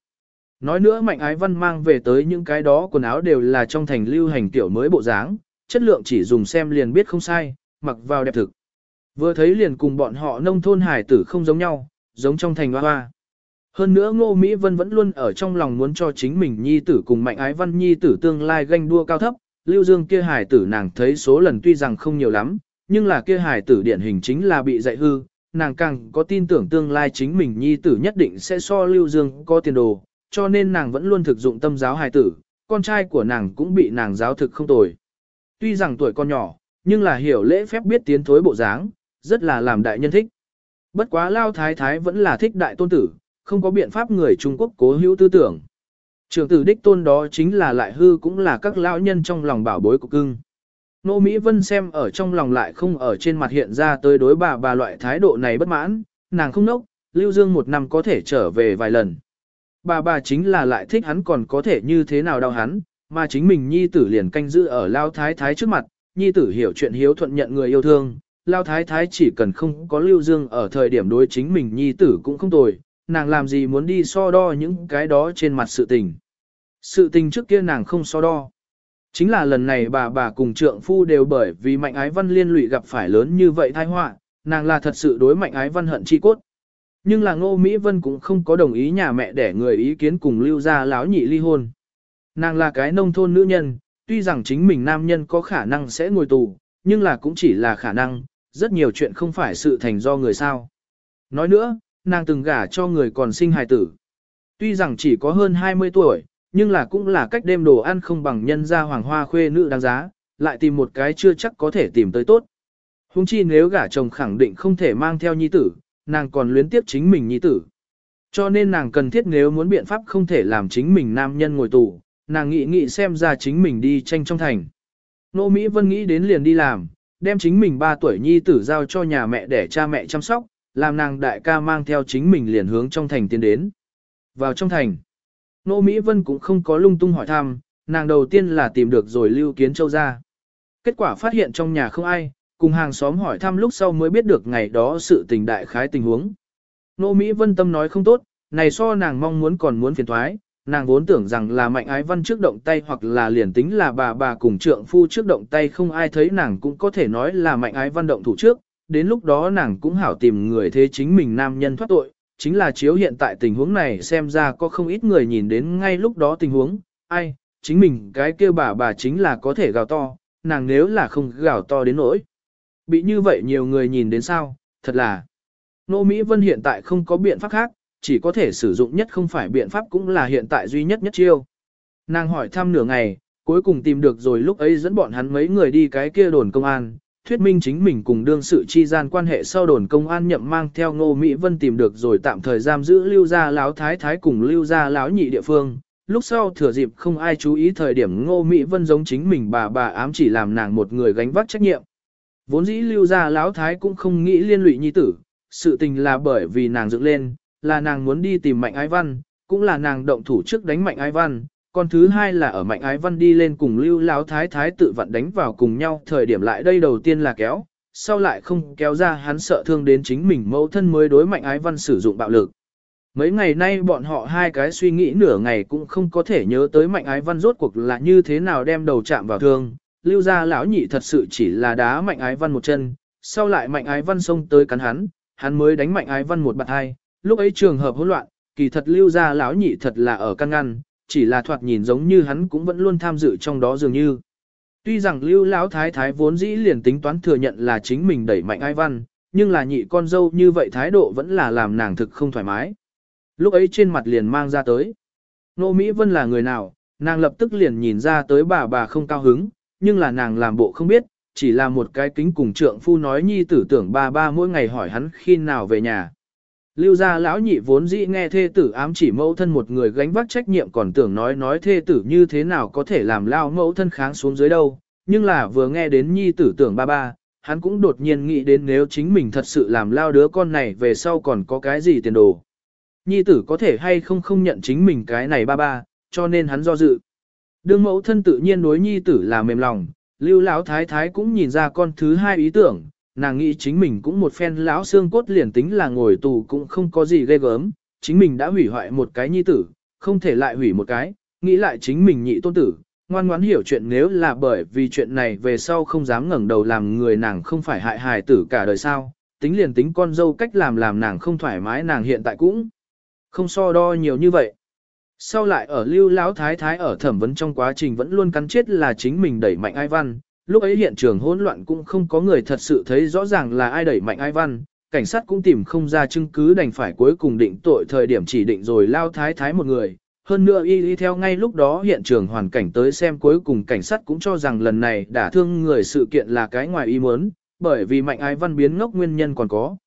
Nói nữa mạnh ái văn mang về tới những cái đó quần áo đều là trong thành lưu hành tiểu mới bộ dáng, chất lượng chỉ dùng xem liền biết không sai, mặc vào đẹp thực. Vừa thấy liền cùng bọn họ nông thôn hải tử không giống nhau, giống trong thành hoa hoa. Hơn nữa Ngô Mỹ Vân vẫn luôn ở trong lòng muốn cho chính mình nhi tử cùng mạnh ái văn nhi tử tương lai ganh đua cao thấp, Lưu Dương kia hải tử nàng thấy số lần tuy rằng không nhiều lắm, nhưng là kia hải tử điển hình chính là bị dạy hư, nàng càng có tin tưởng tương lai chính mình nhi tử nhất định sẽ so Lưu Dương có tiền đồ, cho nên nàng vẫn luôn thực dụng tâm giáo hải tử, con trai của nàng cũng bị nàng giáo thực không tồi. Tuy rằng tuổi con nhỏ, nhưng là hiểu lễ phép biết tiến thối bộ dáng, rất là làm đại nhân thích. Bất quá Lao Thái Thái vẫn là thích đại tôn tử, không có biện pháp người Trung Quốc cố hữu tư tưởng. Trường tử đích tôn đó chính là lại hư cũng là các lão nhân trong lòng bảo bối của cưng. Nô Mỹ Vân xem ở trong lòng lại không ở trên mặt hiện ra tới đối bà bà loại thái độ này bất mãn, nàng không nốc, Lưu Dương một năm có thể trở về vài lần. Bà bà chính là lại thích hắn còn có thể như thế nào đau hắn, mà chính mình nhi tử liền canh giữ ở lao thái thái trước mặt, nhi tử hiểu chuyện hiếu thuận nhận người yêu thương, lao thái thái chỉ cần không có lưu dương ở thời điểm đối chính mình nhi tử cũng không tồi, nàng làm gì muốn đi so đo những cái đó trên mặt sự tình. Sự tình trước kia nàng không so đo. Chính là lần này bà bà cùng trượng phu đều bởi vì mạnh ái văn liên lụy gặp phải lớn như vậy tai họa, nàng là thật sự đối mạnh ái văn hận chi cốt. Nhưng là Ngô Mỹ Vân cũng không có đồng ý nhà mẹ để người ý kiến cùng lưu ra láo nhị ly hôn. Nàng là cái nông thôn nữ nhân, tuy rằng chính mình nam nhân có khả năng sẽ ngồi tù, nhưng là cũng chỉ là khả năng, rất nhiều chuyện không phải sự thành do người sao. Nói nữa, nàng từng gả cho người còn sinh hài tử. Tuy rằng chỉ có hơn 20 tuổi, nhưng là cũng là cách đêm đồ ăn không bằng nhân gia hoàng hoa khuê nữ đáng giá, lại tìm một cái chưa chắc có thể tìm tới tốt. Hùng chi nếu gả chồng khẳng định không thể mang theo nhi tử, nàng còn luyến tiếp chính mình nhi tử. Cho nên nàng cần thiết nếu muốn biện pháp không thể làm chính mình nam nhân ngồi tù, nàng nghĩ nghĩ xem ra chính mình đi tranh trong thành. Nô Mỹ Vân nghĩ đến liền đi làm, đem chính mình 3 tuổi nhi tử giao cho nhà mẹ để cha mẹ chăm sóc, làm nàng đại ca mang theo chính mình liền hướng trong thành tiến đến. Vào trong thành, Nô Mỹ Vân cũng không có lung tung hỏi thăm, nàng đầu tiên là tìm được rồi Lưu Kiến Châu ra. Kết quả phát hiện trong nhà không ai, cùng hàng xóm hỏi thăm lúc sau mới biết được ngày đó sự tình đại khái tình huống. Nô Mỹ Vân tâm nói không tốt, này so nàng mong muốn còn muốn phiền thoái, nàng vốn tưởng rằng là mạnh ái văn trước động tay hoặc là liền tính là bà bà cùng trượng phu trước động tay không ai thấy nàng cũng có thể nói là mạnh ái văn động thủ trước, đến lúc đó nàng cũng hảo tìm người thế chính mình nam nhân thoát tội, chính là chiếu hiện tại tình huống này xem ra có không ít người nhìn đến ngay lúc đó tình huống, ai, chính mình cái kia bà bà chính là có thể gào to, nàng nếu là không gào to đến nỗi. Bị như vậy nhiều người nhìn đến sao, thật là. Nô Mỹ Vân hiện tại không có biện pháp khác, chỉ có thể sử dụng nhất không phải biện pháp cũng là hiện tại duy nhất nhất chiêu. Nàng hỏi thăm nửa ngày, cuối cùng tìm được rồi lúc ấy dẫn bọn hắn mấy người đi cái kia đồn công an, thuyết minh chính mình cùng đương sự chi gian quan hệ sau đồn công an nhậm mang theo Ngô Mỹ Vân tìm được rồi tạm thời giam giữ lưu gia láo thái thái cùng lưu gia láo nhị địa phương. Lúc sau thừa dịp không ai chú ý thời điểm Ngô Mỹ Vân giống chính mình bà bà ám chỉ làm nàng một người gánh vác trách nhiệm. Vốn dĩ lưu gia láo thái cũng không nghĩ liên lụy nhi tử, sự tình là bởi vì nàng dựng lên, là nàng muốn đi tìm mạnh ái văn, cũng là nàng động thủ trước đánh mạnh ái văn, còn thứ hai là ở mạnh ái văn đi lên cùng lưu lão thái thái tự vận đánh vào cùng nhau thời điểm lại đây đầu tiên là kéo, sau lại không kéo ra hắn sợ thương đến chính mình mẫu thân mới đối mạnh ái văn sử dụng bạo lực. Mấy ngày nay bọn họ hai cái suy nghĩ nửa ngày cũng không có thể nhớ tới mạnh ái văn rốt cuộc là như thế nào đem đầu chạm vào thương, lưu gia lão nhị thật sự chỉ là đá mạnh ái văn một chân, sau lại mạnh ái văn xông tới cắn hắn, hắn mới đánh mạnh ái văn một bạt hai, lúc ấy trường hợp hỗn loạn, kỳ thật lưu gia lão nhị thật là ở căn ngăn, chỉ là thoạt nhìn giống như hắn cũng vẫn luôn tham dự trong đó dường như. Tuy rằng lưu lão thái thái vốn dĩ liền tính toán thừa nhận là chính mình đẩy mạnh ai văn, nhưng là nhị con dâu như vậy thái độ vẫn là làm nàng thực không thoải mái. Lúc ấy trên mặt liền mang ra tới. Nô Mỹ Vân là người nào, nàng lập tức liền nhìn ra tới bà bà không cao hứng, nhưng là nàng làm bộ không biết, chỉ là một cái kính cùng trượng phu nói nhi tử tưởng ba ba mỗi ngày hỏi hắn khi nào về nhà. Lưu gia lão nhị vốn dĩ nghe thê tử ám chỉ mẫu thân một người gánh vác trách nhiệm còn tưởng nói nói thê tử như thế nào có thể làm lao mẫu thân kháng xuống dưới đâu, nhưng là vừa nghe đến nhi tử tưởng ba ba, hắn cũng đột nhiên nghĩ đến nếu chính mình thật sự làm lao đứa con này về sau còn có cái gì tiền đồ. Nhi tử có thể hay không không nhận chính mình cái này ba ba, cho nên hắn do dự. Đương mẫu thân tự nhiên đối nhi tử là mềm lòng, lưu lão thái thái cũng nhìn ra con thứ hai ý tưởng, nàng nghĩ chính mình cũng một phen lão xương cốt liền tính là ngồi tù cũng không có gì ghê gớm, chính mình đã hủy hoại một cái nhi tử, không thể lại hủy một cái, nghĩ lại chính mình nhị tôn tử, ngoan ngoãn hiểu chuyện nếu là bởi vì chuyện này về sau không dám ngẩng đầu làm người nàng không phải hại hài tử cả đời sao, tính liền tính con dâu cách làm làm nàng không thoải mái nàng hiện tại cũng không so đo nhiều như vậy. Sau lại ở lưu lão thái thái ở thẩm vấn trong quá trình vẫn luôn cắn chết là chính mình đẩy mạnh ai văn, lúc ấy hiện trường hỗn loạn cũng không có người thật sự thấy rõ ràng là ai đẩy mạnh ai văn, cảnh sát cũng tìm không ra chứng cứ đành phải cuối cùng định tội thời điểm chỉ định rồi lao thái thái một người. Hơn nữa y y theo ngay lúc đó hiện trường hoàn cảnh tới xem cuối cùng cảnh sát cũng cho rằng lần này đã thương người sự kiện là cái ngoài ý muốn, bởi vì mạnh ai văn biến ngốc nguyên nhân còn có.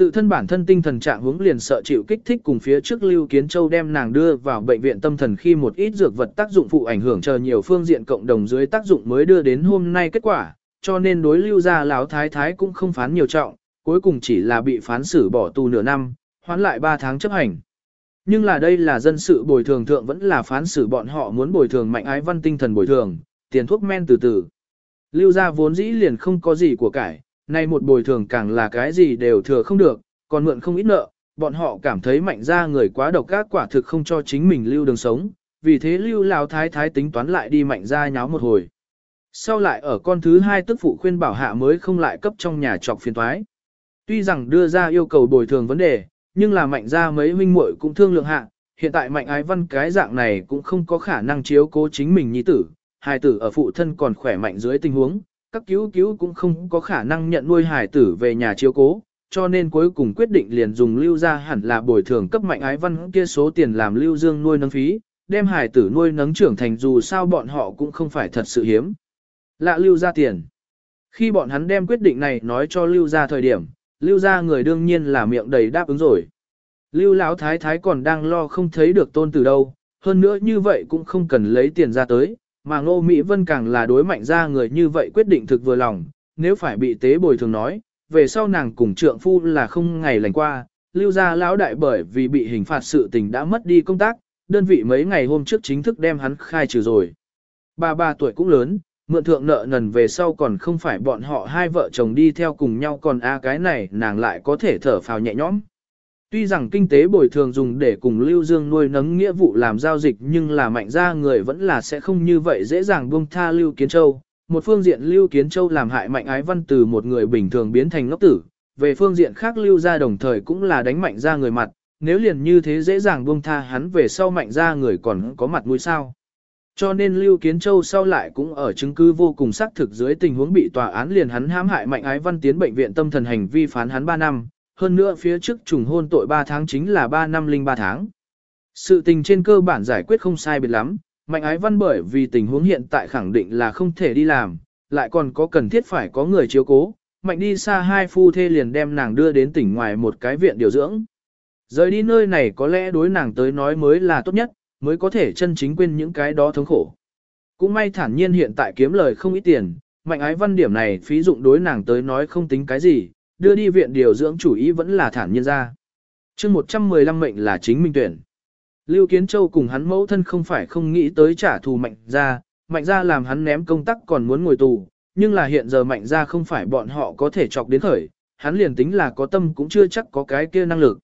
Tự thân bản thân tinh thần trạng hướng liền sợ chịu kích thích cùng phía trước Lưu Kiến Châu đem nàng đưa vào bệnh viện tâm thần khi một ít dược vật tác dụng phụ ảnh hưởng chờ nhiều phương diện cộng đồng dưới tác dụng mới đưa đến hôm nay kết quả, cho nên đối lưu gia lão thái thái cũng không phán nhiều trọng, cuối cùng chỉ là bị phán xử bỏ tù nửa năm, hoán lại 3 tháng chấp hành. Nhưng là đây là dân sự bồi thường thượng vẫn là phán xử bọn họ muốn bồi thường mạnh ái văn tinh thần bồi thường, tiền thuốc men từ từ. Lưu gia vốn dĩ liền không có gì của cải, Nay một bồi thường càng là cái gì đều thừa không được, còn mượn không ít nợ, bọn họ cảm thấy mạnh ra người quá độc ác quả thực không cho chính mình lưu đường sống, vì thế lưu lao thái thái tính toán lại đi mạnh ra nháo một hồi. Sau lại ở con thứ hai tức phụ khuyên bảo hạ mới không lại cấp trong nhà trọc phiền thoái. Tuy rằng đưa ra yêu cầu bồi thường vấn đề, nhưng là mạnh ra mấy huynh muội cũng thương lượng hạ, hiện tại mạnh ái văn cái dạng này cũng không có khả năng chiếu cố chính mình nhi tử, hài tử ở phụ thân còn khỏe mạnh dưới tình huống, các cứu cứu cũng không có khả năng nhận nuôi hải tử về nhà chiếu cố, cho nên cuối cùng quyết định liền dùng lưu ra hẳn là bồi thường cấp mạnh ái văn kia số tiền làm lưu dương nuôi nấng phí, đem hải tử nuôi nấng trưởng thành dù sao bọn họ cũng không phải thật sự hiếm. Lạ lưu ra tiền. Khi bọn hắn đem quyết định này nói cho lưu ra thời điểm, lưu ra người đương nhiên là miệng đầy đáp ứng rồi. Lưu lão thái thái còn đang lo không thấy được tôn từ đâu, hơn nữa như vậy cũng không cần lấy tiền ra tới, mà Ngô Mỹ Vân càng là đối mạnh ra người như vậy quyết định thực vừa lòng, nếu phải bị tế bồi thường nói, về sau nàng cùng trượng phu là không ngày lành qua, lưu gia lão đại bởi vì bị hình phạt sự tình đã mất đi công tác, đơn vị mấy ngày hôm trước chính thức đem hắn khai trừ rồi. Bà bà tuổi cũng lớn, mượn thượng nợ nần về sau còn không phải bọn họ hai vợ chồng đi theo cùng nhau còn a cái này nàng lại có thể thở phào nhẹ nhõm. Tuy rằng kinh tế bồi thường dùng để cùng Lưu Dương nuôi nấng nghĩa vụ làm giao dịch nhưng là mạnh ra người vẫn là sẽ không như vậy dễ dàng buông tha Lưu Kiến Châu. Một phương diện Lưu Kiến Châu làm hại mạnh ái văn từ một người bình thường biến thành ngốc tử, về phương diện khác Lưu ra đồng thời cũng là đánh mạnh ra người mặt, nếu liền như thế dễ dàng buông tha hắn về sau mạnh ra người còn có mặt mũi sao. Cho nên Lưu Kiến Châu sau lại cũng ở chứng cứ vô cùng xác thực dưới tình huống bị tòa án liền hắn hãm hại mạnh ái văn tiến bệnh viện tâm thần hành vi phán hắn 3 năm, hơn nữa phía trước trùng hôn tội 3 tháng chính là 3 năm linh 3 tháng. Sự tình trên cơ bản giải quyết không sai biệt lắm, mạnh ái văn bởi vì tình huống hiện tại khẳng định là không thể đi làm, lại còn có cần thiết phải có người chiếu cố, mạnh đi xa hai phu thê liền đem nàng đưa đến tỉnh ngoài một cái viện điều dưỡng. Rời đi nơi này có lẽ đối nàng tới nói mới là tốt nhất, mới có thể chân chính quên những cái đó thống khổ. Cũng may thản nhiên hiện tại kiếm lời không ít tiền, mạnh ái văn điểm này phí dụng đối nàng tới nói không tính cái gì, đưa đi viện điều dưỡng chủ ý vẫn là thản nhiên ra. chương 115 mệnh là chính minh tuyển. Lưu Kiến Châu cùng hắn mẫu thân không phải không nghĩ tới trả thù mạnh ra, mạnh ra làm hắn ném công tác còn muốn ngồi tù, nhưng là hiện giờ mạnh ra không phải bọn họ có thể chọc đến khởi, hắn liền tính là có tâm cũng chưa chắc có cái kia năng lực.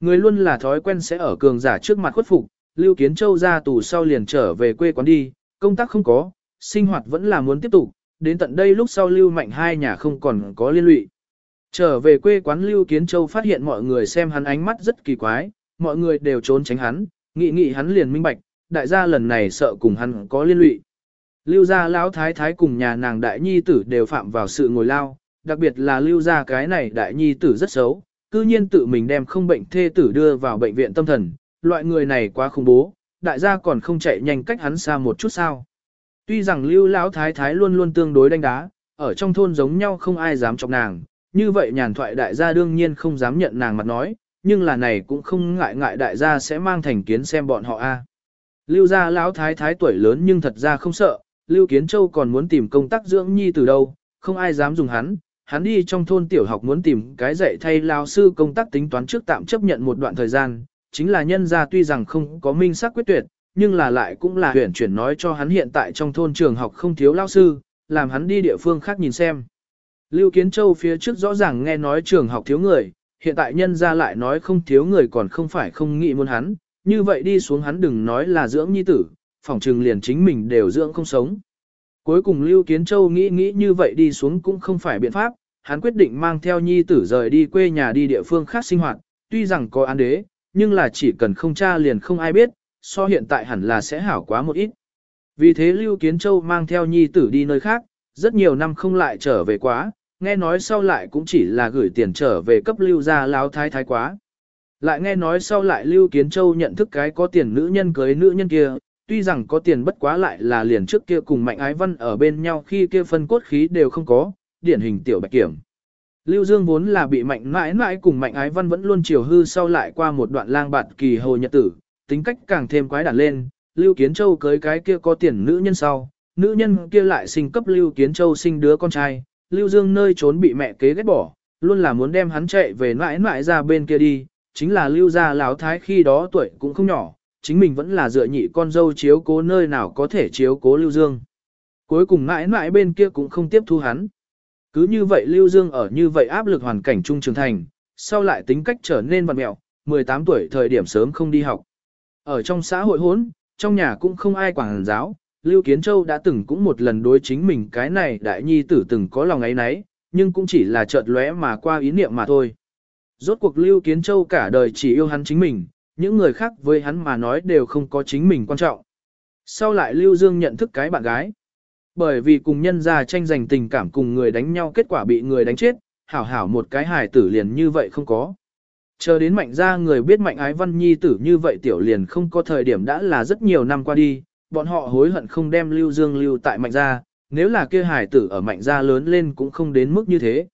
Người luôn là thói quen sẽ ở cường giả trước mặt khuất phục, Lưu Kiến Châu ra tù sau liền trở về quê quán đi, công tác không có, sinh hoạt vẫn là muốn tiếp tục, đến tận đây lúc sau Lưu Mạnh hai nhà không còn có liên lụy. Trở về quê quán Lưu Kiến Châu phát hiện mọi người xem hắn ánh mắt rất kỳ quái, mọi người đều trốn tránh hắn, nghị nghị hắn liền minh bạch, đại gia lần này sợ cùng hắn có liên lụy. Lưu gia lão thái thái cùng nhà nàng đại nhi tử đều phạm vào sự ngồi lao, đặc biệt là lưu gia cái này đại nhi tử rất xấu, cư nhiên tự mình đem không bệnh thê tử đưa vào bệnh viện tâm thần, loại người này quá khủng bố, đại gia còn không chạy nhanh cách hắn xa một chút sao. Tuy rằng lưu lão thái thái luôn luôn tương đối đánh đá, ở trong thôn giống nhau không ai dám chọc nàng, như vậy nhàn thoại đại gia đương nhiên không dám nhận nàng mặt nói, nhưng là này cũng không ngại ngại đại gia sẽ mang thành kiến xem bọn họ a. Lưu gia lão thái thái tuổi lớn nhưng thật ra không sợ, Lưu Kiến Châu còn muốn tìm công tác dưỡng nhi từ đâu, không ai dám dùng hắn, hắn đi trong thôn tiểu học muốn tìm cái dạy thay lao sư công tác tính toán trước tạm chấp nhận một đoạn thời gian, chính là nhân gia tuy rằng không có minh xác quyết tuyệt, nhưng là lại cũng là huyển chuyển nói cho hắn hiện tại trong thôn trường học không thiếu lao sư, làm hắn đi địa phương khác nhìn xem. Lưu Kiến Châu phía trước rõ ràng nghe nói trường học thiếu người, hiện tại nhân gia lại nói không thiếu người còn không phải không nghĩ muốn hắn, như vậy đi xuống hắn đừng nói là dưỡng nhi tử, phỏng trừng liền chính mình đều dưỡng không sống. Cuối cùng Lưu Kiến Châu nghĩ nghĩ như vậy đi xuống cũng không phải biện pháp, hắn quyết định mang theo nhi tử rời đi quê nhà đi địa phương khác sinh hoạt, tuy rằng có án đế, nhưng là chỉ cần không tra liền không ai biết, so hiện tại hẳn là sẽ hảo quá một ít. Vì thế Lưu Kiến Châu mang theo nhi tử đi nơi khác, rất nhiều năm không lại trở về quá, nghe nói sau lại cũng chỉ là gửi tiền trở về cấp lưu gia láo thái thái quá. Lại nghe nói sau lại Lưu Kiến Châu nhận thức cái có tiền nữ nhân cưới nữ nhân kia, tuy rằng có tiền bất quá lại là liền trước kia cùng Mạnh Ái Văn ở bên nhau khi kia phân cốt khí đều không có, điển hình tiểu bạch kiểm. Lưu Dương vốn là bị Mạnh mãi mãi cùng Mạnh Ái Văn vẫn luôn chiều hư sau lại qua một đoạn lang bạt kỳ hồ nhật tử, tính cách càng thêm quái đản lên, Lưu Kiến Châu cưới cái kia có tiền nữ nhân sau, nữ nhân kia lại sinh cấp Lưu Kiến Châu sinh đứa con trai, Lưu Dương nơi trốn bị mẹ kế ghét bỏ, luôn là muốn đem hắn chạy về mãi mãi ra bên kia đi, chính là Lưu gia lão thái khi đó tuổi cũng không nhỏ, chính mình vẫn là dựa nhị con dâu chiếu cố nơi nào có thể chiếu cố Lưu Dương. Cuối cùng mãi mãi bên kia cũng không tiếp thu hắn. Cứ như vậy Lưu Dương ở như vậy áp lực hoàn cảnh trung trưởng thành, sau lại tính cách trở nên vật mẹo, 18 tuổi thời điểm sớm không đi học. Ở trong xã hội hỗn, trong nhà cũng không ai quản giáo, Lưu Kiến Châu đã từng cũng một lần đối chính mình cái này đại nhi tử từng có lòng ấy nấy, nhưng cũng chỉ là chợt lóe mà qua ý niệm mà thôi. Rốt cuộc Lưu Kiến Châu cả đời chỉ yêu hắn chính mình, những người khác với hắn mà nói đều không có chính mình quan trọng. Sau lại Lưu Dương nhận thức cái bạn gái. Bởi vì cùng nhân gia tranh giành tình cảm cùng người đánh nhau kết quả bị người đánh chết, hảo hảo một cái hài tử liền như vậy không có. Chờ đến mạnh ra người biết mạnh ái văn nhi tử như vậy tiểu liền không có thời điểm đã là rất nhiều năm qua đi, bọn họ hối hận không đem lưu dương lưu tại mạnh gia, nếu là kia hài tử ở mạnh gia lớn lên cũng không đến mức như thế.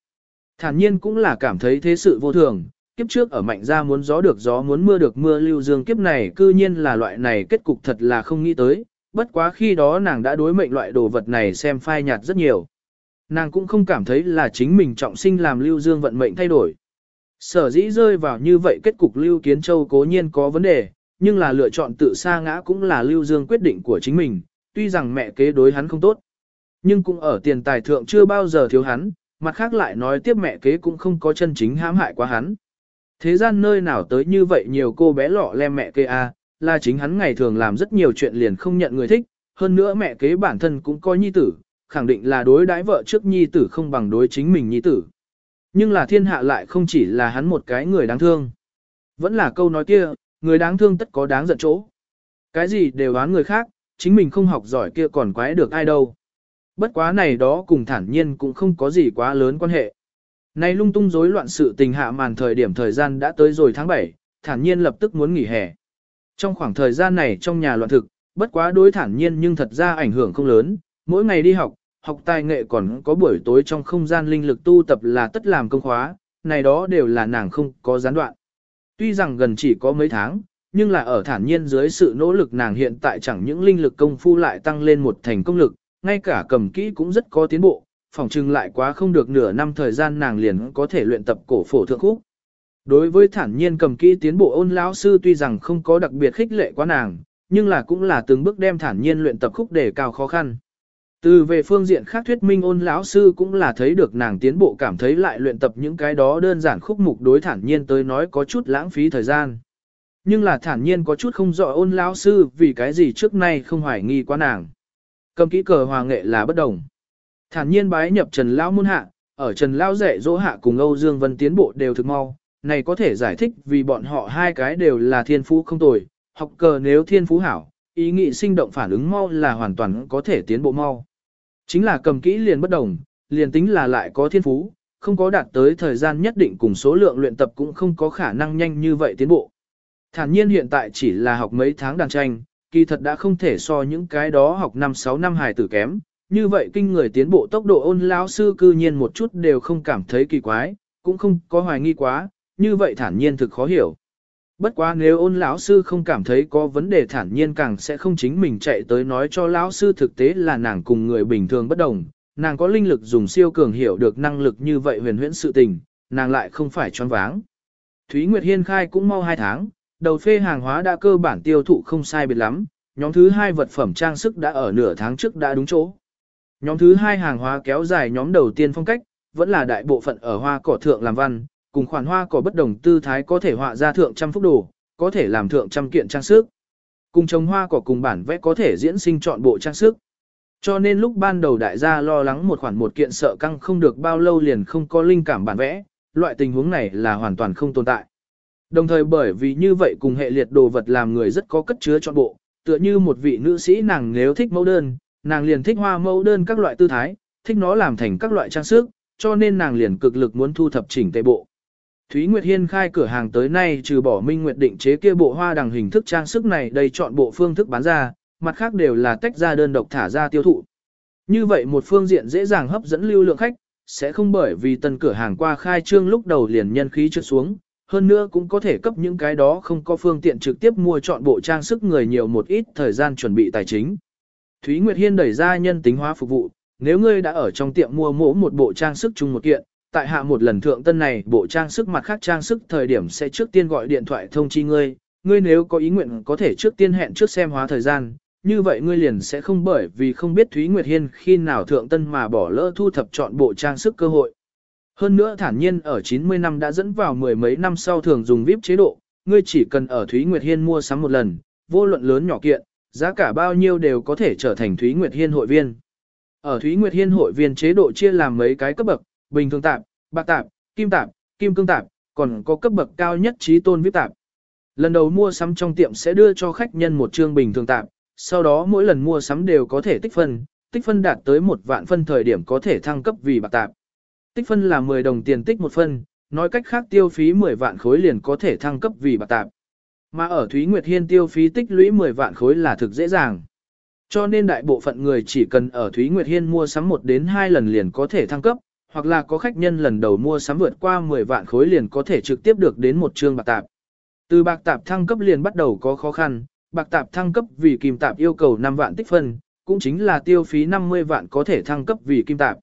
Thản nhiên cũng là cảm thấy thế sự vô thường, kiếp trước ở mạnh gia muốn gió được gió muốn mưa được mưa lưu dương kiếp này cư nhiên là loại này kết cục thật là không nghĩ tới, bất quá khi đó nàng đã đối mệnh loại đồ vật này xem phai nhạt rất nhiều. Nàng cũng không cảm thấy là chính mình trọng sinh làm lưu dương vận mệnh thay đổi. Sở dĩ rơi vào như vậy kết cục Lưu Kiến Châu cố nhiên có vấn đề, nhưng là lựa chọn tự sa ngã cũng là Lưu Dương quyết định của chính mình, tuy rằng mẹ kế đối hắn không tốt. Nhưng cũng ở tiền tài thượng chưa bao giờ thiếu hắn, mặt khác lại nói tiếp mẹ kế cũng không có chân chính hãm hại quá hắn. Thế gian nơi nào tới như vậy nhiều cô bé lọ lem mẹ kế a, à, là chính hắn ngày thường làm rất nhiều chuyện liền không nhận người thích, hơn nữa mẹ kế bản thân cũng coi nhi tử, khẳng định là đối đãi vợ trước nhi tử không bằng đối chính mình nhi tử. Nhưng là thiên hạ lại không chỉ là hắn một cái người đáng thương. Vẫn là câu nói kia, người đáng thương tất có đáng giận chỗ. Cái gì đều đoán người khác, chính mình không học giỏi kia còn quái được ai đâu. Bất quá này đó cùng thản nhiên cũng không có gì quá lớn quan hệ. Này lung tung rối loạn sự tình hạ màn thời điểm thời gian đã tới rồi tháng 7, thản nhiên lập tức muốn nghỉ hè. Trong khoảng thời gian này trong nhà loạn thực, bất quá đối thản nhiên nhưng thật ra ảnh hưởng không lớn, mỗi ngày đi học, học tài nghệ còn có buổi tối trong không gian linh lực tu tập là tất làm công khóa, này đó đều là nàng không có gián đoạn. Tuy rằng gần chỉ có mấy tháng, nhưng là ở thản nhiên dưới sự nỗ lực nàng hiện tại chẳng những linh lực công phu lại tăng lên một thành công lực, ngay cả cầm kỹ cũng rất có tiến bộ, phòng trưng lại quá không được nửa năm thời gian nàng liền có thể luyện tập cổ phổ thượng khúc. Đối với thản nhiên cầm kỹ tiến bộ ôn lão sư tuy rằng không có đặc biệt khích lệ quá nàng, nhưng là cũng là từng bước đem thản nhiên luyện tập khúc để cao khó khăn. Từ về phương diện khác thuyết minh ôn lão sư cũng là thấy được nàng tiến bộ cảm thấy lại luyện tập những cái đó đơn giản khúc mục đối thản nhiên tới nói có chút lãng phí thời gian. Nhưng là thản nhiên có chút không rõ ôn lão sư vì cái gì trước nay không hoài nghi quá nàng. Cầm kỹ cờ hòa nghệ là bất đồng. Thản nhiên bái nhập Trần Lão môn hạ, ở Trần Lão dạy dỗ hạ cùng Âu Dương Vân tiến bộ đều thực mau. Này có thể giải thích vì bọn họ hai cái đều là thiên phú không tồi, học cờ nếu thiên phú hảo, ý nghĩ sinh động phản ứng mau là hoàn toàn có thể tiến bộ mau. Chính là cầm kỹ liền bất đồng, liền tính là lại có thiên phú, không có đạt tới thời gian nhất định cùng số lượng luyện tập cũng không có khả năng nhanh như vậy tiến bộ. Thản nhiên hiện tại chỉ là học mấy tháng đàn tranh, kỳ thật đã không thể so những cái đó học 5-6 năm hài tử kém, như vậy kinh người tiến bộ tốc độ ôn lão sư cư nhiên một chút đều không cảm thấy kỳ quái, cũng không có hoài nghi quá, như vậy thản nhiên thực khó hiểu. Bất quá nếu ôn lão sư không cảm thấy có vấn đề thản nhiên càng sẽ không chính mình chạy tới nói cho lão sư thực tế là nàng cùng người bình thường bất đồng, nàng có linh lực dùng siêu cường hiểu được năng lực như vậy huyền huyễn sự tình, nàng lại không phải choáng váng. Thúy Nguyệt Hiên khai cũng mau 2 tháng, đầu phê hàng hóa đã cơ bản tiêu thụ không sai biệt lắm, nhóm thứ hai vật phẩm trang sức đã ở nửa tháng trước đã đúng chỗ. Nhóm thứ hai hàng hóa kéo dài nhóm đầu tiên phong cách, vẫn là đại bộ phận ở hoa cỏ thượng làm văn, cùng khoản hoa có bất đồng tư thái có thể họa ra thượng trăm phúc đồ, có thể làm thượng trăm kiện trang sức. Cùng trồng hoa cỏ cùng bản vẽ có thể diễn sinh chọn bộ trang sức. Cho nên lúc ban đầu đại gia lo lắng một khoản một kiện sợ căng không được bao lâu liền không có linh cảm bản vẽ, loại tình huống này là hoàn toàn không tồn tại. Đồng thời bởi vì như vậy cùng hệ liệt đồ vật làm người rất có cất chứa chọn bộ, tựa như một vị nữ sĩ nàng nếu thích mẫu đơn, nàng liền thích hoa mẫu đơn các loại tư thái, thích nó làm thành các loại trang sức, cho nên nàng liền cực lực muốn thu thập chỉnh tề bộ. Thúy Nguyệt Hiên khai cửa hàng tới nay trừ bỏ Minh Nguyệt định chế kia bộ hoa đằng hình thức trang sức này đây chọn bộ phương thức bán ra, mặt khác đều là tách ra đơn độc thả ra tiêu thụ. Như vậy một phương diện dễ dàng hấp dẫn lưu lượng khách, sẽ không bởi vì tân cửa hàng qua khai trương lúc đầu liền nhân khí trượt xuống, hơn nữa cũng có thể cấp những cái đó không có phương tiện trực tiếp mua chọn bộ trang sức người nhiều một ít thời gian chuẩn bị tài chính. Thúy Nguyệt Hiên đẩy ra nhân tính hóa phục vụ, nếu ngươi đã ở trong tiệm mua mỗ một bộ trang sức chung một kiện, tại hạ một lần thượng tân này bộ trang sức mặt khác trang sức thời điểm sẽ trước tiên gọi điện thoại thông chi ngươi, ngươi nếu có ý nguyện có thể trước tiên hẹn trước xem hóa thời gian, như vậy ngươi liền sẽ không bởi vì không biết Thúy Nguyệt Hiên khi nào thượng tân mà bỏ lỡ thu thập chọn bộ trang sức cơ hội. Hơn nữa thản nhiên ở 90 năm đã dẫn vào mười mấy năm sau thường dùng VIP chế độ, ngươi chỉ cần ở Thúy Nguyệt Hiên mua sắm một lần, vô luận lớn nhỏ kiện, giá cả bao nhiêu đều có thể trở thành Thúy Nguyệt Hiên hội viên. Ở Thúy Nguyệt Hiên hội viên chế độ chia làm mấy cái cấp bậc, bình thường tạp, bạc tạp, kim tạp, kim cương tạp, Còn có cấp bậc cao nhất trí tôn VIP tạp. Lần đầu mua sắm trong tiệm sẽ đưa cho khách nhân một chương bình thường tạp, sau đó mỗi lần mua sắm đều có thể tích phân, tích phân đạt tới một vạn phân thời điểm có thể thăng cấp vì bạc tạp. Tích phân là 10 đồng tiền tích một phân, nói cách khác tiêu phí 10 vạn khối liền có thể thăng cấp vì bạc tạp. Mà ở Thúy Nguyệt Hiên tiêu phí tích lũy 10 vạn khối là thực dễ dàng. Cho nên đại bộ phận người chỉ cần ở Thúy Nguyệt Hiên mua sắm một đến hai lần liền có thể thăng cấp, hoặc là có khách nhân lần đầu mua sắm vượt qua 10 vạn khối liền có thể trực tiếp được đến một chương bạc tạp. Từ bạc tạp thăng cấp liền bắt đầu có khó khăn, bạc tạp thăng cấp vì kim tạp yêu cầu 5 vạn tích phân, cũng chính là tiêu phí 50 vạn có thể thăng cấp vì kim tạp.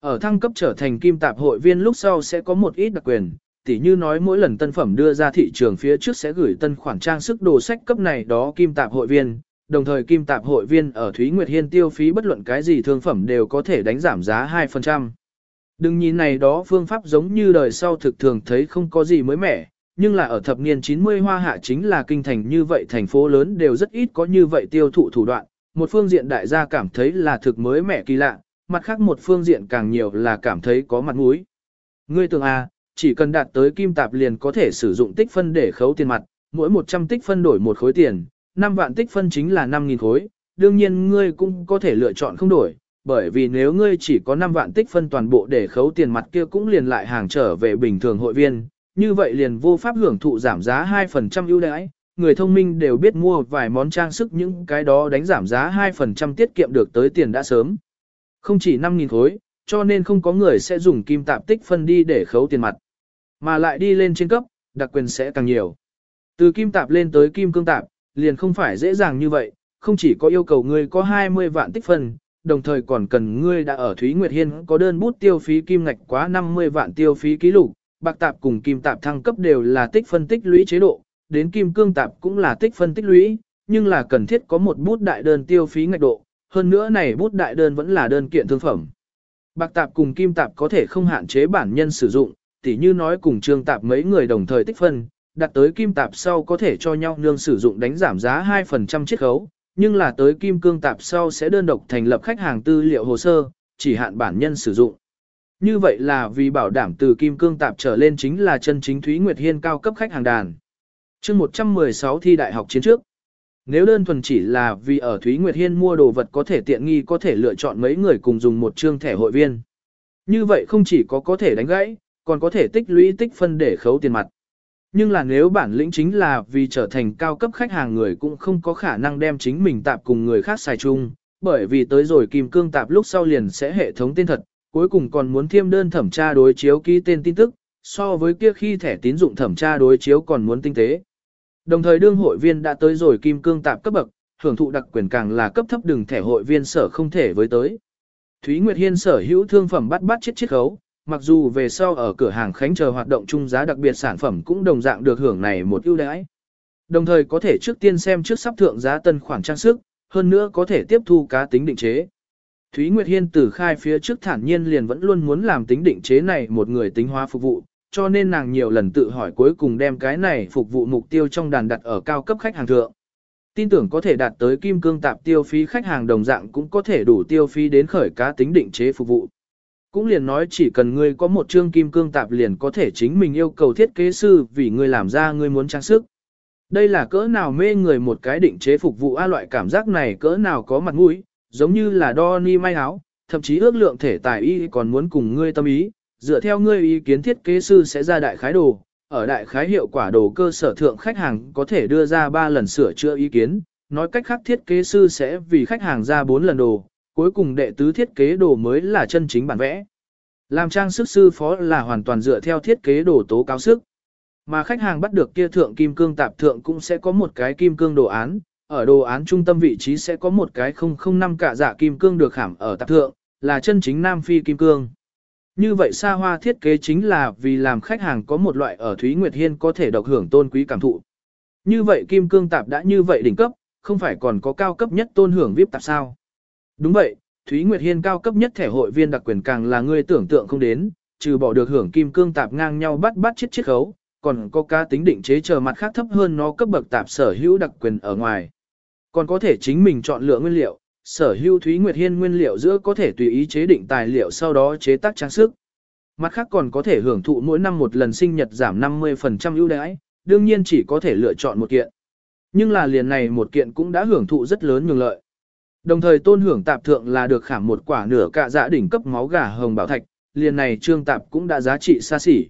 Ở thăng cấp trở thành kim tạp hội viên lúc sau sẽ có một ít đặc quyền, tỉ như nói mỗi lần tân phẩm đưa ra thị trường phía trước sẽ gửi tân khoản trang sức đồ sách cấp này đó kim tạp hội viên, đồng thời kim tạp hội viên ở Thúy Nguyệt Hiên tiêu phí bất luận cái gì thương phẩm đều có thể đánh giảm giá 2%. Đừng nhìn này đó phương pháp giống như đời sau thực thường thấy không có gì mới mẻ, nhưng là ở thập niên 90 hoa hạ chính là kinh thành như vậy thành phố lớn đều rất ít có như vậy tiêu thụ thủ đoạn, một phương diện đại gia cảm thấy là thực mới mẻ kỳ lạ, mặt khác một phương diện càng nhiều là cảm thấy có mặt mũi. Ngươi tưởng à, chỉ cần đạt tới kim tạp liền có thể sử dụng tích phân để khấu tiền mặt, mỗi 100 tích phân đổi một khối tiền, 5 vạn tích phân chính là 5.000 khối, đương nhiên ngươi cũng có thể lựa chọn không đổi, bởi vì nếu ngươi chỉ có 5 vạn tích phân toàn bộ để khấu tiền mặt kia cũng liền lại hàng trở về bình thường hội viên, như vậy liền vô pháp hưởng thụ giảm giá 2% ưu đãi, người thông minh đều biết mua vài món trang sức những cái đó đánh giảm giá 2% tiết kiệm được tới tiền đã sớm. Không chỉ 5.000 khối, cho nên không có người sẽ dùng kim tạp tích phân đi để khấu tiền mặt. Mà lại đi lên trên cấp, đặc quyền sẽ càng nhiều. Từ kim tạp lên tới kim cương tạp, liền không phải dễ dàng như vậy, không chỉ có yêu cầu ngươi có 20 vạn tích phân, đồng thời còn cần ngươi đã ở Thúy Nguyệt Hiên có đơn bút tiêu phí kim ngạch quá 50 vạn tiêu phí ký lục, bạc tạp cùng kim tạp thăng cấp đều là tích phân tích lũy chế độ, đến kim cương tạp cũng là tích phân tích lũy, nhưng là cần thiết có một bút đại đơn tiêu phí ngạch độ, hơn nữa này bút đại đơn vẫn là đơn kiện thương phẩm. Bạc tạp cùng kim tạp có thể không hạn chế bản nhân sử dụng, tỉ như nói cùng trương tạp mấy người đồng thời tích phân, đặt tới kim tạp sau có thể cho nhau nương sử dụng đánh giảm giá 2% chiết khấu, nhưng là tới kim cương tạp sau sẽ đơn độc thành lập khách hàng tư liệu hồ sơ, chỉ hạn bản nhân sử dụng. Như vậy là vì bảo đảm từ kim cương tạp trở lên chính là chân chính Thúy Nguyệt Hiên cao cấp khách hàng đàn. chương 116 thi đại học chiến trước. Nếu đơn thuần chỉ là vì ở Thúy Nguyệt Hiên mua đồ vật có thể tiện nghi có thể lựa chọn mấy người cùng dùng một chương thẻ hội viên. Như vậy không chỉ có có thể đánh gãy, còn có thể tích lũy tích phân để khấu tiền mặt. Nhưng là nếu bản lĩnh chính là vì trở thành cao cấp khách hàng người cũng không có khả năng đem chính mình tạp cùng người khác xài chung, bởi vì tới rồi kim cương tạp lúc sau liền sẽ hệ thống tên thật, cuối cùng còn muốn thêm đơn thẩm tra đối chiếu ký tên tin tức, so với kia khi thẻ tín dụng thẩm tra đối chiếu còn muốn tinh tế. Đồng thời đương hội viên đã tới rồi kim cương tạp cấp bậc, hưởng thụ đặc quyền càng là cấp thấp đừng thẻ hội viên sở không thể với tới. Thúy Nguyệt Hiên sở hữu thương phẩm bắt bắt chết chiết khấu, mặc dù về sau ở cửa hàng khánh chờ hoạt động chung giá đặc biệt sản phẩm cũng đồng dạng được hưởng này một ưu đãi. Đồng thời có thể trước tiên xem trước sắp thượng giá tân khoản trang sức, hơn nữa có thể tiếp thu cá tính định chế. Thúy Nguyệt Hiên từ khai phía trước thản nhiên liền vẫn luôn muốn làm tính định chế này một người tính hóa phục vụ, cho nên nàng nhiều lần tự hỏi cuối cùng đem cái này phục vụ mục tiêu trong đàn đặt ở cao cấp khách hàng thượng. Tin tưởng có thể đạt tới kim cương tạp tiêu phí khách hàng đồng dạng cũng có thể đủ tiêu phí đến khởi cá tính định chế phục vụ. Cũng liền nói chỉ cần ngươi có một chương kim cương tạp liền có thể chính mình yêu cầu thiết kế sư vì ngươi làm ra ngươi muốn trang sức. Đây là cỡ nào mê người một cái định chế phục vụ a loại cảm giác này cỡ nào có mặt mũi, giống như là đo ni may áo, thậm chí ước lượng thể tài y còn muốn cùng ngươi tâm ý, dựa theo ngươi ý kiến thiết kế sư sẽ ra đại khái đồ, ở đại khái hiệu quả đồ cơ sở thượng khách hàng có thể đưa ra 3 lần sửa chữa ý kiến, nói cách khác thiết kế sư sẽ vì khách hàng ra 4 lần đồ, cuối cùng đệ tứ thiết kế đồ mới là chân chính bản vẽ. Làm trang sức sư phó là hoàn toàn dựa theo thiết kế đồ tố cáo sức. Mà khách hàng bắt được kia thượng kim cương tạp thượng cũng sẽ có một cái kim cương đồ án, ở đồ án trung tâm vị trí sẽ có một cái 005 cả dạ kim cương được khảm ở tạp thượng, là chân chính Nam Phi kim cương. Như vậy xa hoa thiết kế chính là vì làm khách hàng có một loại ở Thúy Nguyệt Hiên có thể độc hưởng tôn quý cảm thụ. Như vậy kim cương tạp đã như vậy đỉnh cấp, không phải còn có cao cấp nhất tôn hưởng VIP tạp sao? Đúng vậy, Thúy Nguyệt Hiên cao cấp nhất thẻ hội viên đặc quyền càng là người tưởng tượng không đến, trừ bỏ được hưởng kim cương tạp ngang nhau bắt bắt chết chiết khấu, còn có cá tính định chế chờ mặt khác thấp hơn nó cấp bậc tạp sở hữu đặc quyền ở ngoài. Còn có thể chính mình chọn lựa nguyên liệu, sở hữu Thúy Nguyệt Hiên nguyên liệu giữa có thể tùy ý chế định tài liệu sau đó chế tác trang sức. Mặt khác còn có thể hưởng thụ mỗi năm một lần sinh nhật giảm 50% ưu đãi, đương nhiên chỉ có thể lựa chọn một kiện. Nhưng là liền này một kiện cũng đã hưởng thụ rất lớn nhường lợi. Đồng thời tôn hưởng tạp thượng là được khảm một quả nửa cạ dạ đỉnh cấp máu gà hồng bảo thạch, liền này trương tạp cũng đã giá trị xa xỉ.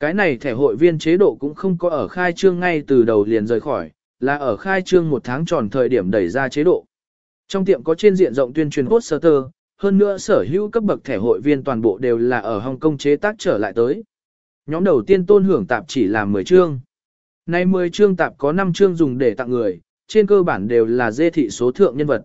Cái này thẻ hội viên chế độ cũng không có ở khai trương ngay từ đầu liền rời khỏi, là ở khai trương một tháng tròn thời điểm đẩy ra chế độ. Trong tiệm có trên diện rộng tuyên truyền poster, hơn nữa sở hữu cấp bậc thẻ hội viên toàn bộ đều là ở Hồng Kông chế tác trở lại tới. Nhóm đầu tiên tôn hưởng tạp chỉ là 10 chương. Nay 10 chương tạp có 5 chương dùng để tặng người, trên cơ bản đều là dê thị số thượng nhân vật.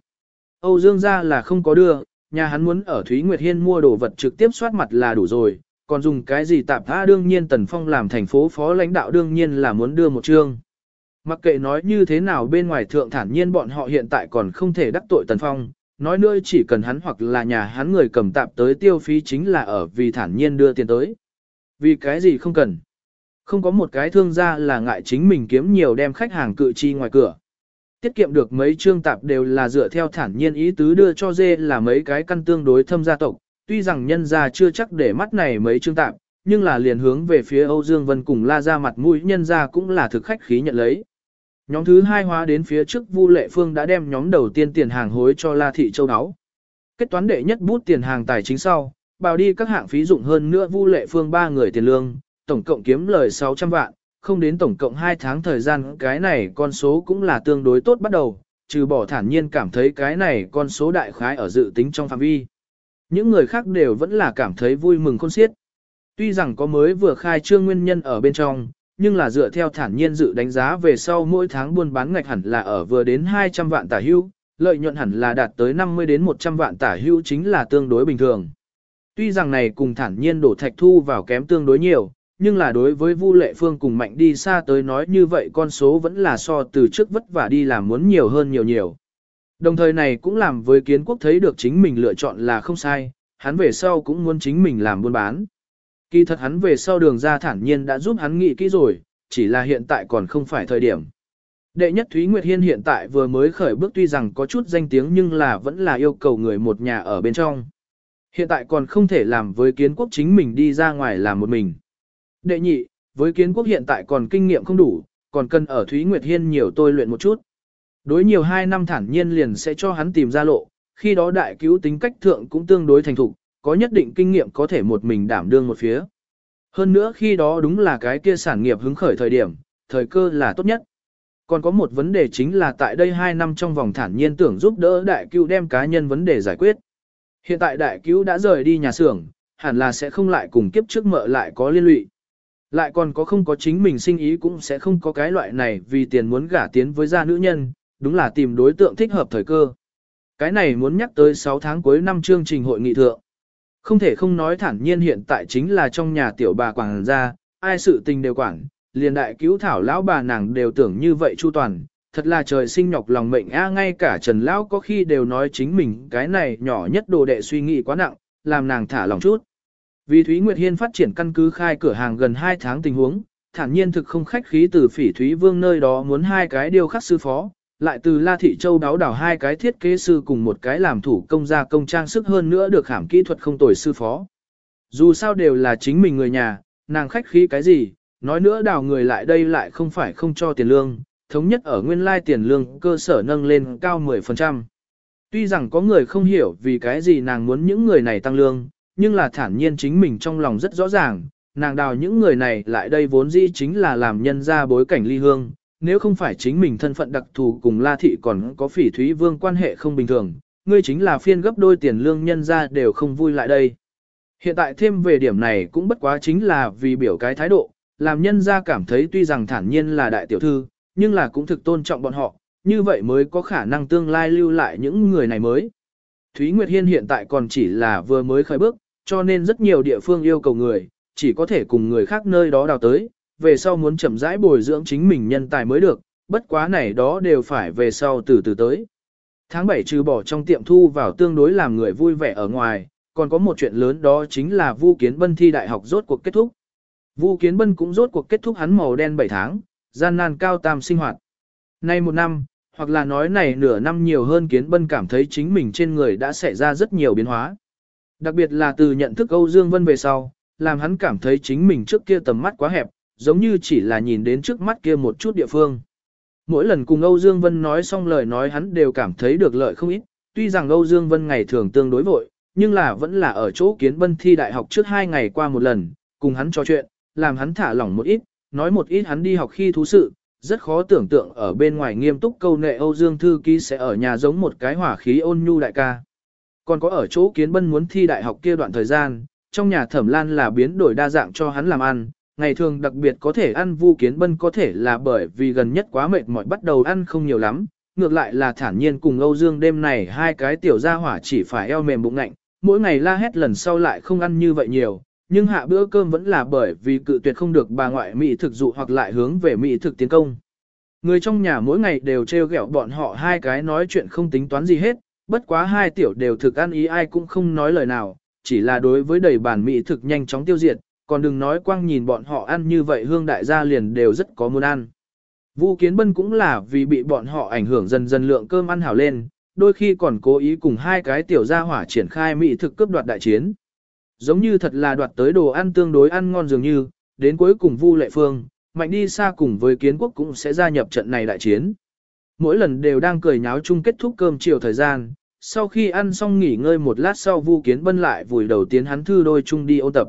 Âu Dương gia là không có đưa, nhà hắn muốn ở Thúy Nguyệt Hiên mua đồ vật trực tiếp soát mặt là đủ rồi, còn dùng cái gì tạp tha đương nhiên Tần Phong làm thành phố phó lãnh đạo đương nhiên là muốn đưa một chương. Mặc kệ nói như thế nào bên ngoài thượng thản nhiên bọn họ hiện tại còn không thể đắc tội Tần Phong, nói nữa chỉ cần hắn hoặc là nhà hắn người cầm tạp tới tiêu phí chính là ở vì thản nhiên đưa tiền tới. Vì cái gì không cần. Không có một cái thương gia là ngại chính mình kiếm nhiều đem khách hàng cự chi ngoài cửa. Tiết kiệm được mấy chương tạp đều là dựa theo thản nhiên ý tứ đưa cho dê là mấy cái căn tương đối thâm gia tộc, tuy rằng nhân gia chưa chắc để mắt này mấy chương tạp, nhưng là liền hướng về phía Âu Dương Vân cùng la ra mặt mũi nhân gia cũng là thực khách khí nhận lấy. Nhóm thứ hai hóa đến phía trước Vu Lệ Phương đã đem nhóm đầu tiên tiền hàng hối cho La Thị Châu Đáo. Kết toán đệ nhất bút tiền hàng tài chính sau, bào đi các hạng phí dụng hơn nữa Vu Lệ Phương ba người tiền lương, tổng cộng kiếm lời 600 vạn, không đến tổng cộng 2 tháng thời gian cái này con số cũng là tương đối tốt bắt đầu, trừ bỏ thản nhiên cảm thấy cái này con số đại khái ở dự tính trong phạm vi. Những người khác đều vẫn là cảm thấy vui mừng khôn xiết. Tuy rằng có mới vừa khai trương nguyên nhân ở bên trong, nhưng là dựa theo thản nhiên dự đánh giá về sau mỗi tháng buôn bán ngạch hẳn là ở vừa đến 200 vạn tả hưu, lợi nhuận hẳn là đạt tới 50 đến 100 vạn tả hưu chính là tương đối bình thường. Tuy rằng này cùng thản nhiên đổ thạch thu vào kém tương đối nhiều, nhưng là đối với Vu Lệ Phương cùng Mạnh đi xa tới nói như vậy con số vẫn là so từ trước vất vả đi làm muốn nhiều hơn nhiều nhiều. Đồng thời này cũng làm với kiến quốc thấy được chính mình lựa chọn là không sai, hắn về sau cũng muốn chính mình làm buôn bán. Kỳ thật hắn về sau đường ra thản nhiên đã giúp hắn nghĩ kỹ rồi, chỉ là hiện tại còn không phải thời điểm. Đệ nhất Thúy Nguyệt Hiên hiện tại vừa mới khởi bước tuy rằng có chút danh tiếng nhưng là vẫn là yêu cầu người một nhà ở bên trong. Hiện tại còn không thể làm với kiến quốc chính mình đi ra ngoài làm một mình. Đệ nhị, với kiến quốc hiện tại còn kinh nghiệm không đủ, còn cần ở Thúy Nguyệt Hiên nhiều tôi luyện một chút. Đối nhiều hai năm thản nhiên liền sẽ cho hắn tìm ra lộ, khi đó đại cứu tính cách thượng cũng tương đối thành thục, có nhất định kinh nghiệm có thể một mình đảm đương một phía. Hơn nữa khi đó đúng là cái kia sản nghiệp hứng khởi thời điểm, thời cơ là tốt nhất. Còn có một vấn đề chính là tại đây 2 năm trong vòng thản nhiên tưởng giúp đỡ đại cứu đem cá nhân vấn đề giải quyết. Hiện tại đại cứu đã rời đi nhà xưởng, hẳn là sẽ không lại cùng kiếp trước mợ lại có liên lụy. Lại còn có không có chính mình sinh ý cũng sẽ không có cái loại này vì tiền muốn gả tiến với gia nữ nhân, đúng là tìm đối tượng thích hợp thời cơ. Cái này muốn nhắc tới 6 tháng cuối năm chương trình hội nghị thượng. Không thể không nói thản nhiên hiện tại chính là trong nhà tiểu bà quảng gia, ai sự tình đều quản, liền đại cứu thảo lão bà nàng đều tưởng như vậy chu toàn, thật là trời sinh nhọc lòng mệnh a ngay cả Trần lão có khi đều nói chính mình cái này nhỏ nhất đồ đệ suy nghĩ quá nặng, làm nàng thả lòng chút. Vì Thúy Nguyệt Hiên phát triển căn cứ khai cửa hàng gần 2 tháng tình huống, thản nhiên thực không khách khí từ phỉ Thúy Vương nơi đó muốn hai cái điều khắc sư phó, lại từ La Thị Châu đáo đảo hai cái thiết kế sư cùng một cái làm thủ công gia công trang sức hơn nữa được hàm kỹ thuật không tồi sư phó. Dù sao đều là chính mình người nhà, nàng khách khí cái gì, nói nữa đào người lại đây lại không phải không cho tiền lương, thống nhất ở nguyên lai tiền lương cơ sở nâng lên cao 10%. Tuy rằng có người không hiểu vì cái gì nàng muốn những người này tăng lương, nhưng là thản nhiên chính mình trong lòng rất rõ ràng, nàng đào những người này lại đây vốn dĩ chính là làm nhân ra bối cảnh ly hương, nếu không phải chính mình thân phận đặc thù cùng La Thị còn có phỉ thúy vương quan hệ không bình thường, ngươi chính là phiên gấp đôi tiền lương nhân ra đều không vui lại đây. Hiện tại thêm về điểm này cũng bất quá chính là vì biểu cái thái độ, làm nhân ra cảm thấy tuy rằng thản nhiên là đại tiểu thư, nhưng là cũng thực tôn trọng bọn họ, như vậy mới có khả năng tương lai lưu lại những người này mới. Thúy Nguyệt Hiên hiện tại còn chỉ là vừa mới khởi bước, cho nên rất nhiều địa phương yêu cầu người, chỉ có thể cùng người khác nơi đó đào tới, về sau muốn chậm rãi bồi dưỡng chính mình nhân tài mới được, bất quá này đó đều phải về sau từ từ tới. Tháng 7 trừ bỏ trong tiệm thu vào tương đối làm người vui vẻ ở ngoài, còn có một chuyện lớn đó chính là Vu Kiến Bân thi đại học rốt cuộc kết thúc. Vu Kiến Bân cũng rốt cuộc kết thúc hắn màu đen 7 tháng, gian nan cao tam sinh hoạt. Nay một năm, hoặc là nói này nửa năm nhiều hơn Kiến Bân cảm thấy chính mình trên người đã xảy ra rất nhiều biến hóa. Đặc biệt là từ nhận thức Âu Dương Vân về sau, làm hắn cảm thấy chính mình trước kia tầm mắt quá hẹp, giống như chỉ là nhìn đến trước mắt kia một chút địa phương. Mỗi lần cùng Âu Dương Vân nói xong lời nói hắn đều cảm thấy được lợi không ít, tuy rằng Âu Dương Vân ngày thường tương đối vội, nhưng là vẫn là ở chỗ kiến bân thi đại học trước hai ngày qua một lần, cùng hắn trò chuyện, làm hắn thả lỏng một ít, nói một ít hắn đi học khi thú sự, rất khó tưởng tượng ở bên ngoài nghiêm túc câu nệ Âu Dương Thư Ký sẽ ở nhà giống một cái hỏa khí ôn nhu đại ca. Còn có ở chỗ kiến bân muốn thi đại học kia đoạn thời gian, trong nhà thẩm lan là biến đổi đa dạng cho hắn làm ăn, ngày thường đặc biệt có thể ăn vu kiến bân có thể là bởi vì gần nhất quá mệt mỏi bắt đầu ăn không nhiều lắm, ngược lại là thản nhiên cùng Âu Dương đêm này hai cái tiểu gia hỏa chỉ phải eo mềm bụng ngạnh, mỗi ngày la hét lần sau lại không ăn như vậy nhiều, nhưng hạ bữa cơm vẫn là bởi vì cự tuyệt không được bà ngoại mỹ thực dụ hoặc lại hướng về mỹ thực tiến công. Người trong nhà mỗi ngày đều trêu ghẹo bọn họ hai cái nói chuyện không tính toán gì hết, bất quá hai tiểu đều thực ăn ý ai cũng không nói lời nào, chỉ là đối với đầy bản mỹ thực nhanh chóng tiêu diệt, còn đừng nói quang nhìn bọn họ ăn như vậy hương đại gia liền đều rất có muốn ăn. Vu Kiến Bân cũng là vì bị bọn họ ảnh hưởng dần dần lượng cơm ăn hảo lên, đôi khi còn cố ý cùng hai cái tiểu gia hỏa triển khai mỹ thực cướp đoạt đại chiến. Giống như thật là đoạt tới đồ ăn tương đối ăn ngon dường như, đến cuối cùng Vu Lệ Phương, mạnh đi xa cùng với kiến quốc cũng sẽ gia nhập trận này đại chiến. Mỗi lần đều đang cười nháo chung kết thúc cơm chiều thời gian, sau khi ăn xong nghỉ ngơi một lát sau Vu Kiến Bân lại vùi đầu tiến hắn thư đôi chung đi ôn tập.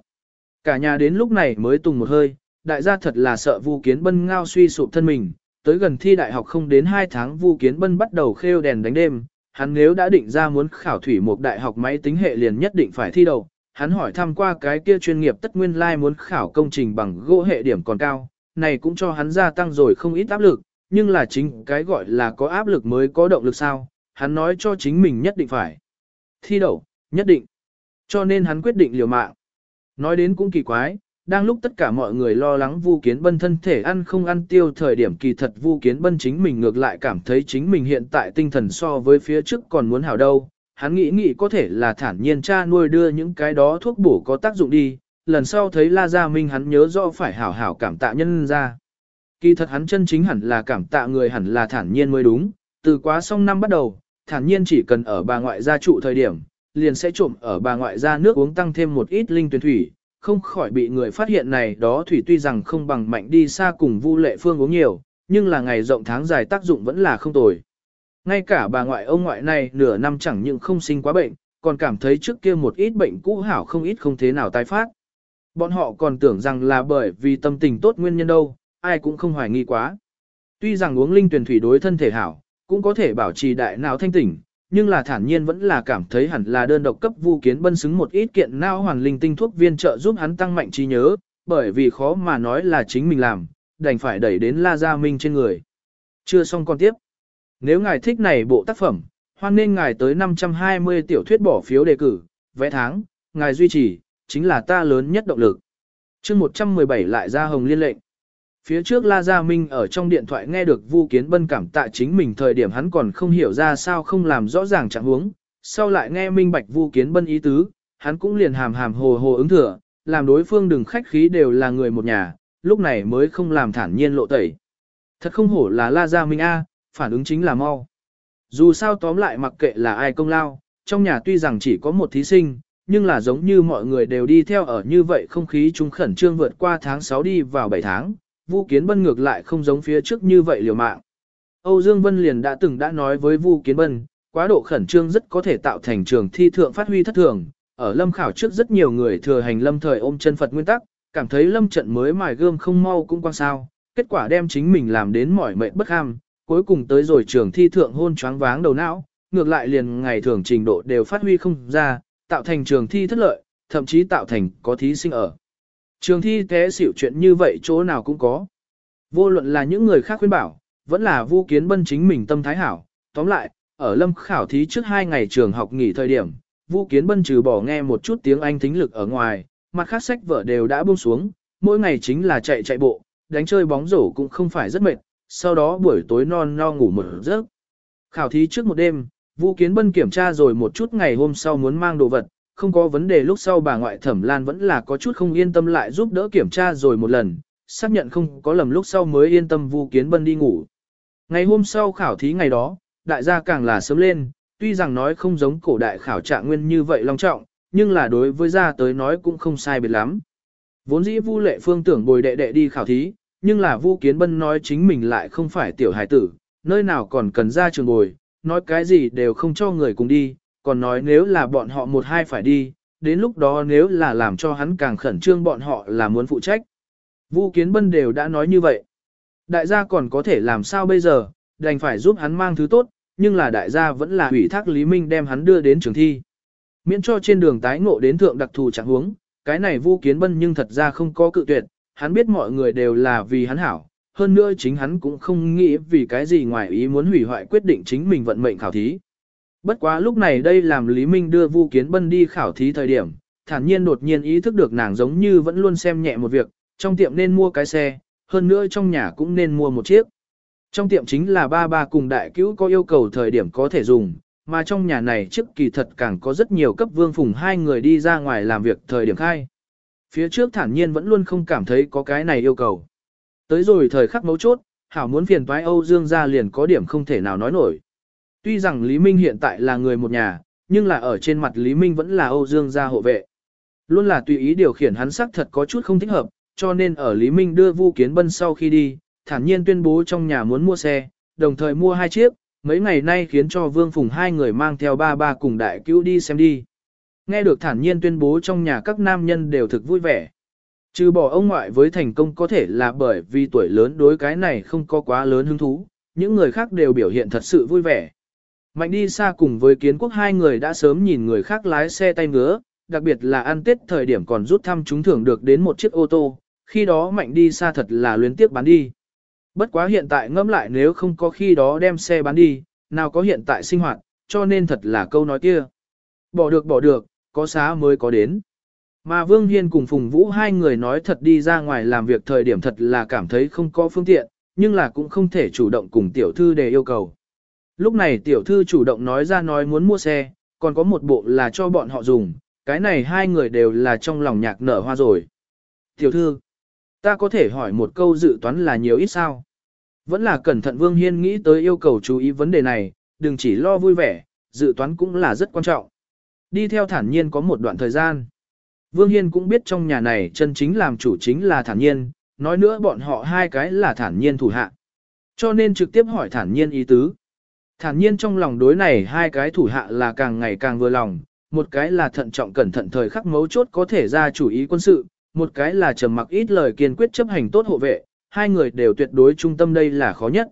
Cả nhà đến lúc này mới tùng một hơi, đại gia thật là sợ Vu Kiến Bân ngao suy sụp thân mình, tới gần thi đại học không đến 2 tháng Vu Kiến Bân bắt đầu khêu đèn đánh đêm, hắn nếu đã định ra muốn khảo thủy một đại học máy tính hệ liền nhất định phải thi đầu, hắn hỏi thăm qua cái kia chuyên nghiệp tất nguyên lai like muốn khảo công trình bằng gỗ hệ điểm còn cao, này cũng cho hắn gia tăng rồi không ít áp lực, nhưng là chính cái gọi là có áp lực mới có động lực sao, hắn nói cho chính mình nhất định phải thi đậu, nhất định. Cho nên hắn quyết định liều mạng. Nói đến cũng kỳ quái, đang lúc tất cả mọi người lo lắng Vu Kiến Bân thân thể ăn không ăn tiêu thời điểm kỳ thật Vu Kiến Bân chính mình ngược lại cảm thấy chính mình hiện tại tinh thần so với phía trước còn muốn hảo đâu. Hắn nghĩ nghĩ có thể là thản nhiên cha nuôi đưa những cái đó thuốc bổ có tác dụng đi, lần sau thấy La Gia Minh hắn nhớ rõ phải hảo hảo cảm tạ nhân ra. Kỳ thật hắn chân chính hẳn là cảm tạ người hẳn là thản nhiên mới đúng, từ quá xong năm bắt đầu, thản nhiên chỉ cần ở bà ngoại gia trụ thời điểm, liền sẽ trộm ở bà ngoại gia nước uống tăng thêm một ít linh tuyển thủy, không khỏi bị người phát hiện này đó thủy tuy rằng không bằng mạnh đi xa cùng Vu Lệ Phương uống nhiều, nhưng là ngày rộng tháng dài tác dụng vẫn là không tồi. Ngay cả bà ngoại ông ngoại này nửa năm chẳng những không sinh quá bệnh, còn cảm thấy trước kia một ít bệnh cũ hảo không ít không thế nào tái phát. Bọn họ còn tưởng rằng là bởi vì tâm tình tốt nguyên nhân đâu, ai cũng không hoài nghi quá. Tuy rằng uống linh tuyển thủy đối thân thể hảo, cũng có thể bảo trì đại não thanh tỉnh, nhưng là thản nhiên vẫn là cảm thấy hẳn là đơn độc cấp Vu Kiến Bân xứng một ít kiện não hoàn linh tinh thuốc viên trợ giúp hắn tăng mạnh trí nhớ, bởi vì khó mà nói là chính mình làm, đành phải đẩy đến La Gia Minh trên người. Chưa xong còn tiếp. Nếu ngài thích này bộ tác phẩm, hoan nên ngài tới 520 tiểu thuyết bỏ phiếu đề cử, vẽ tháng, ngài duy trì, chính là ta lớn nhất động lực. chương 117 lại ra hồng liên lệnh. Phía trước La Gia Minh ở trong điện thoại nghe được Vu Kiến Bân cảm tạ chính mình thời điểm hắn còn không hiểu ra sao không làm rõ ràng trạng huống, sau lại nghe minh bạch Vu Kiến Bân ý tứ, hắn cũng liền hàm hàm hồ hồ ứng thừa, làm đối phương đừng khách khí đều là người một nhà, lúc này mới không làm thản nhiên lộ tẩy. Thật không hổ là La Gia Minh A, phản ứng chính là mau. Dù sao tóm lại mặc kệ là ai công lao, trong nhà tuy rằng chỉ có một thí sinh, nhưng là giống như mọi người đều đi theo ở như vậy không khí chúng khẩn trương vượt qua tháng 6 đi vào 7 tháng, Vu Kiến Bân ngược lại không giống phía trước như vậy liều mạng. Âu Dương Vân liền đã từng đã nói với Vu Kiến Bân, quá độ khẩn trương rất có thể tạo thành trường thi thượng phát huy thất thường. Ở lâm khảo trước rất nhiều người thừa hành lâm thời ôm chân Phật nguyên tắc, cảm thấy lâm trận mới mài gươm không mau cũng quan sao, kết quả đem chính mình làm đến mỏi mệt bất ham, cuối cùng tới rồi trường thi thượng hôn choáng váng đầu não, ngược lại liền ngày thường trình độ đều phát huy không ra, tạo thành trường thi thất lợi, thậm chí tạo thành có thí sinh ở. Trường thi té xỉu chuyện như vậy chỗ nào cũng có. Vô luận là những người khác khuyên bảo, vẫn là Vu Kiến Bân chính mình tâm thái hảo. Tóm lại, ở lâm khảo thí trước hai ngày trường học nghỉ thời điểm, Vu Kiến Bân trừ bỏ nghe một chút tiếng Anh thính lực ở ngoài, mặt khác sách vở đều đã buông xuống, mỗi ngày chính là chạy chạy bộ, đánh chơi bóng rổ cũng không phải rất mệt, sau đó buổi tối non no ngủ một giấc. Khảo thí trước một đêm, Vu Kiến Bân kiểm tra rồi một chút ngày hôm sau muốn mang đồ vật, không có vấn đề lúc sau bà ngoại thẩm lan vẫn là có chút không yên tâm lại giúp đỡ kiểm tra rồi một lần, xác nhận không có lầm lúc sau mới yên tâm Vu Kiến Bân đi ngủ. Ngày hôm sau khảo thí ngày đó, đại gia càng là sớm lên, tuy rằng nói không giống cổ đại khảo trạng nguyên như vậy long trọng, nhưng là đối với gia tới nói cũng không sai biệt lắm. Vốn dĩ Vu Lệ Phương tưởng bồi đệ đệ đi khảo thí, nhưng là Vu Kiến Bân nói chính mình lại không phải tiểu hải tử, nơi nào còn cần ra trường bồi, nói cái gì đều không cho người cùng đi, còn nói nếu là bọn họ một hai phải đi, đến lúc đó nếu là làm cho hắn càng khẩn trương bọn họ là muốn phụ trách. Vu Kiến Bân đều đã nói như vậy. Đại gia còn có thể làm sao bây giờ, đành phải giúp hắn mang thứ tốt, nhưng là đại gia vẫn là ủy thác Lý Minh đem hắn đưa đến trường thi. Miễn cho trên đường tái ngộ đến thượng đặc thù trạng huống, cái này Vu Kiến Bân nhưng thật ra không có cự tuyệt, hắn biết mọi người đều là vì hắn hảo, hơn nữa chính hắn cũng không nghĩ vì cái gì ngoài ý muốn hủy hoại quyết định chính mình vận mệnh khảo thí. Bất quá lúc này đây làm Lý Minh đưa Vu Kiến Bân đi khảo thí thời điểm, thản nhiên đột nhiên ý thức được nàng giống như vẫn luôn xem nhẹ một việc, trong tiệm nên mua cái xe, hơn nữa trong nhà cũng nên mua một chiếc. Trong tiệm chính là ba ba cùng đại cứu có yêu cầu thời điểm có thể dùng, mà trong nhà này trước kỳ thật càng có rất nhiều cấp vương phùng hai người đi ra ngoài làm việc thời điểm khai. Phía trước thản nhiên vẫn luôn không cảm thấy có cái này yêu cầu. Tới rồi thời khắc mấu chốt, Hảo muốn phiền toái Âu Dương ra liền có điểm không thể nào nói nổi. Tuy rằng Lý Minh hiện tại là người một nhà, nhưng là ở trên mặt Lý Minh vẫn là Âu Dương gia hộ vệ. Luôn là tùy ý điều khiển hắn sắc thật có chút không thích hợp, cho nên ở Lý Minh đưa Vu Kiến Bân sau khi đi, thản nhiên tuyên bố trong nhà muốn mua xe, đồng thời mua hai chiếc, mấy ngày nay khiến cho Vương Phùng hai người mang theo ba ba cùng đại cứu đi xem đi. Nghe được thản nhiên tuyên bố trong nhà các nam nhân đều thực vui vẻ. Trừ bỏ ông ngoại với thành công có thể là bởi vì tuổi lớn đối cái này không có quá lớn hứng thú, những người khác đều biểu hiện thật sự vui vẻ. Mạnh đi xa cùng với kiến quốc hai người đã sớm nhìn người khác lái xe tay ngứa, đặc biệt là ăn tết thời điểm còn rút thăm chúng thưởng được đến một chiếc ô tô, khi đó mạnh đi xa thật là luyến tiếc bán đi. Bất quá hiện tại ngẫm lại nếu không có khi đó đem xe bán đi, nào có hiện tại sinh hoạt, cho nên thật là câu nói kia. Bỏ được bỏ được, có xá mới có đến. Mà Vương Hiên cùng Phùng Vũ hai người nói thật đi ra ngoài làm việc thời điểm thật là cảm thấy không có phương tiện, nhưng là cũng không thể chủ động cùng tiểu thư để yêu cầu. Lúc này tiểu thư chủ động nói ra nói muốn mua xe, còn có một bộ là cho bọn họ dùng, cái này hai người đều là trong lòng nhạc nở hoa rồi. Tiểu thư, ta có thể hỏi một câu dự toán là nhiều ít sao? Vẫn là cẩn thận Vương Hiên nghĩ tới yêu cầu chú ý vấn đề này, đừng chỉ lo vui vẻ, dự toán cũng là rất quan trọng. Đi theo thản nhiên có một đoạn thời gian. Vương Hiên cũng biết trong nhà này chân chính làm chủ chính là thản nhiên, nói nữa bọn họ hai cái là thản nhiên thủ hạ. Cho nên trực tiếp hỏi thản nhiên ý tứ. Thản nhiên trong lòng đối này hai cái thủ hạ là càng ngày càng vừa lòng, một cái là thận trọng cẩn thận thời khắc mấu chốt có thể ra chủ ý quân sự, một cái là trầm mặc ít lời kiên quyết chấp hành tốt hộ vệ, hai người đều tuyệt đối trung tâm đây là khó nhất.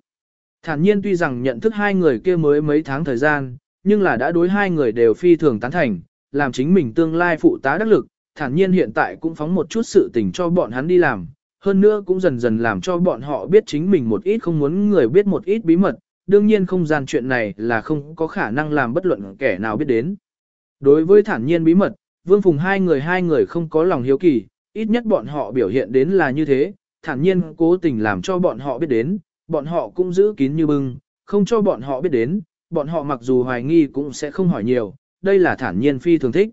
Thản nhiên tuy rằng nhận thức hai người kia mới mấy tháng thời gian, nhưng là đã đối hai người đều phi thường tán thành, làm chính mình tương lai phụ tá đắc lực, thản nhiên hiện tại cũng phóng một chút sự tình cho bọn hắn đi làm, hơn nữa cũng dần dần làm cho bọn họ biết chính mình một ít không muốn người biết một ít bí mật, đương nhiên không gian chuyện này là không có khả năng làm bất luận kẻ nào biết đến. Đối với thản nhiên bí mật, Vương Phùng hai người hai người không có lòng hiếu kỳ, ít nhất bọn họ biểu hiện đến là như thế, thản nhiên cố tình làm cho bọn họ biết đến, bọn họ cũng giữ kín như bưng, không cho bọn họ biết đến, bọn họ mặc dù hoài nghi cũng sẽ không hỏi nhiều, đây là thản nhiên phi thường thích.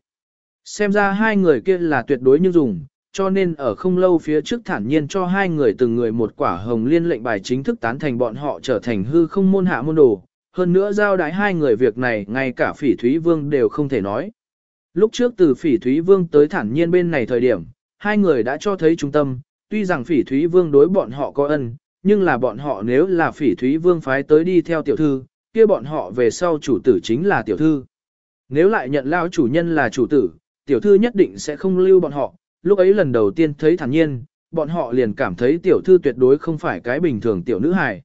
Xem ra hai người kia là tuyệt đối như dùng, cho nên ở không lâu phía trước thản nhiên cho hai người từng người một quả hồng liên lệnh bài chính thức tán thành bọn họ trở thành hư không môn hạ môn đồ. Hơn nữa giao đái hai người việc này ngay cả phỉ thúy vương đều không thể nói. Lúc trước từ phỉ thúy vương tới thản nhiên bên này thời điểm, hai người đã cho thấy trung tâm, tuy rằng phỉ thúy vương đối bọn họ có ân, nhưng là bọn họ nếu là phỉ thúy vương phái tới đi theo tiểu thư, kia bọn họ về sau chủ tử chính là tiểu thư. Nếu lại nhận lao chủ nhân là chủ tử, tiểu thư nhất định sẽ không lưu bọn họ, lúc ấy lần đầu tiên thấy thản nhiên, bọn họ liền cảm thấy tiểu thư tuyệt đối không phải cái bình thường tiểu nữ hài.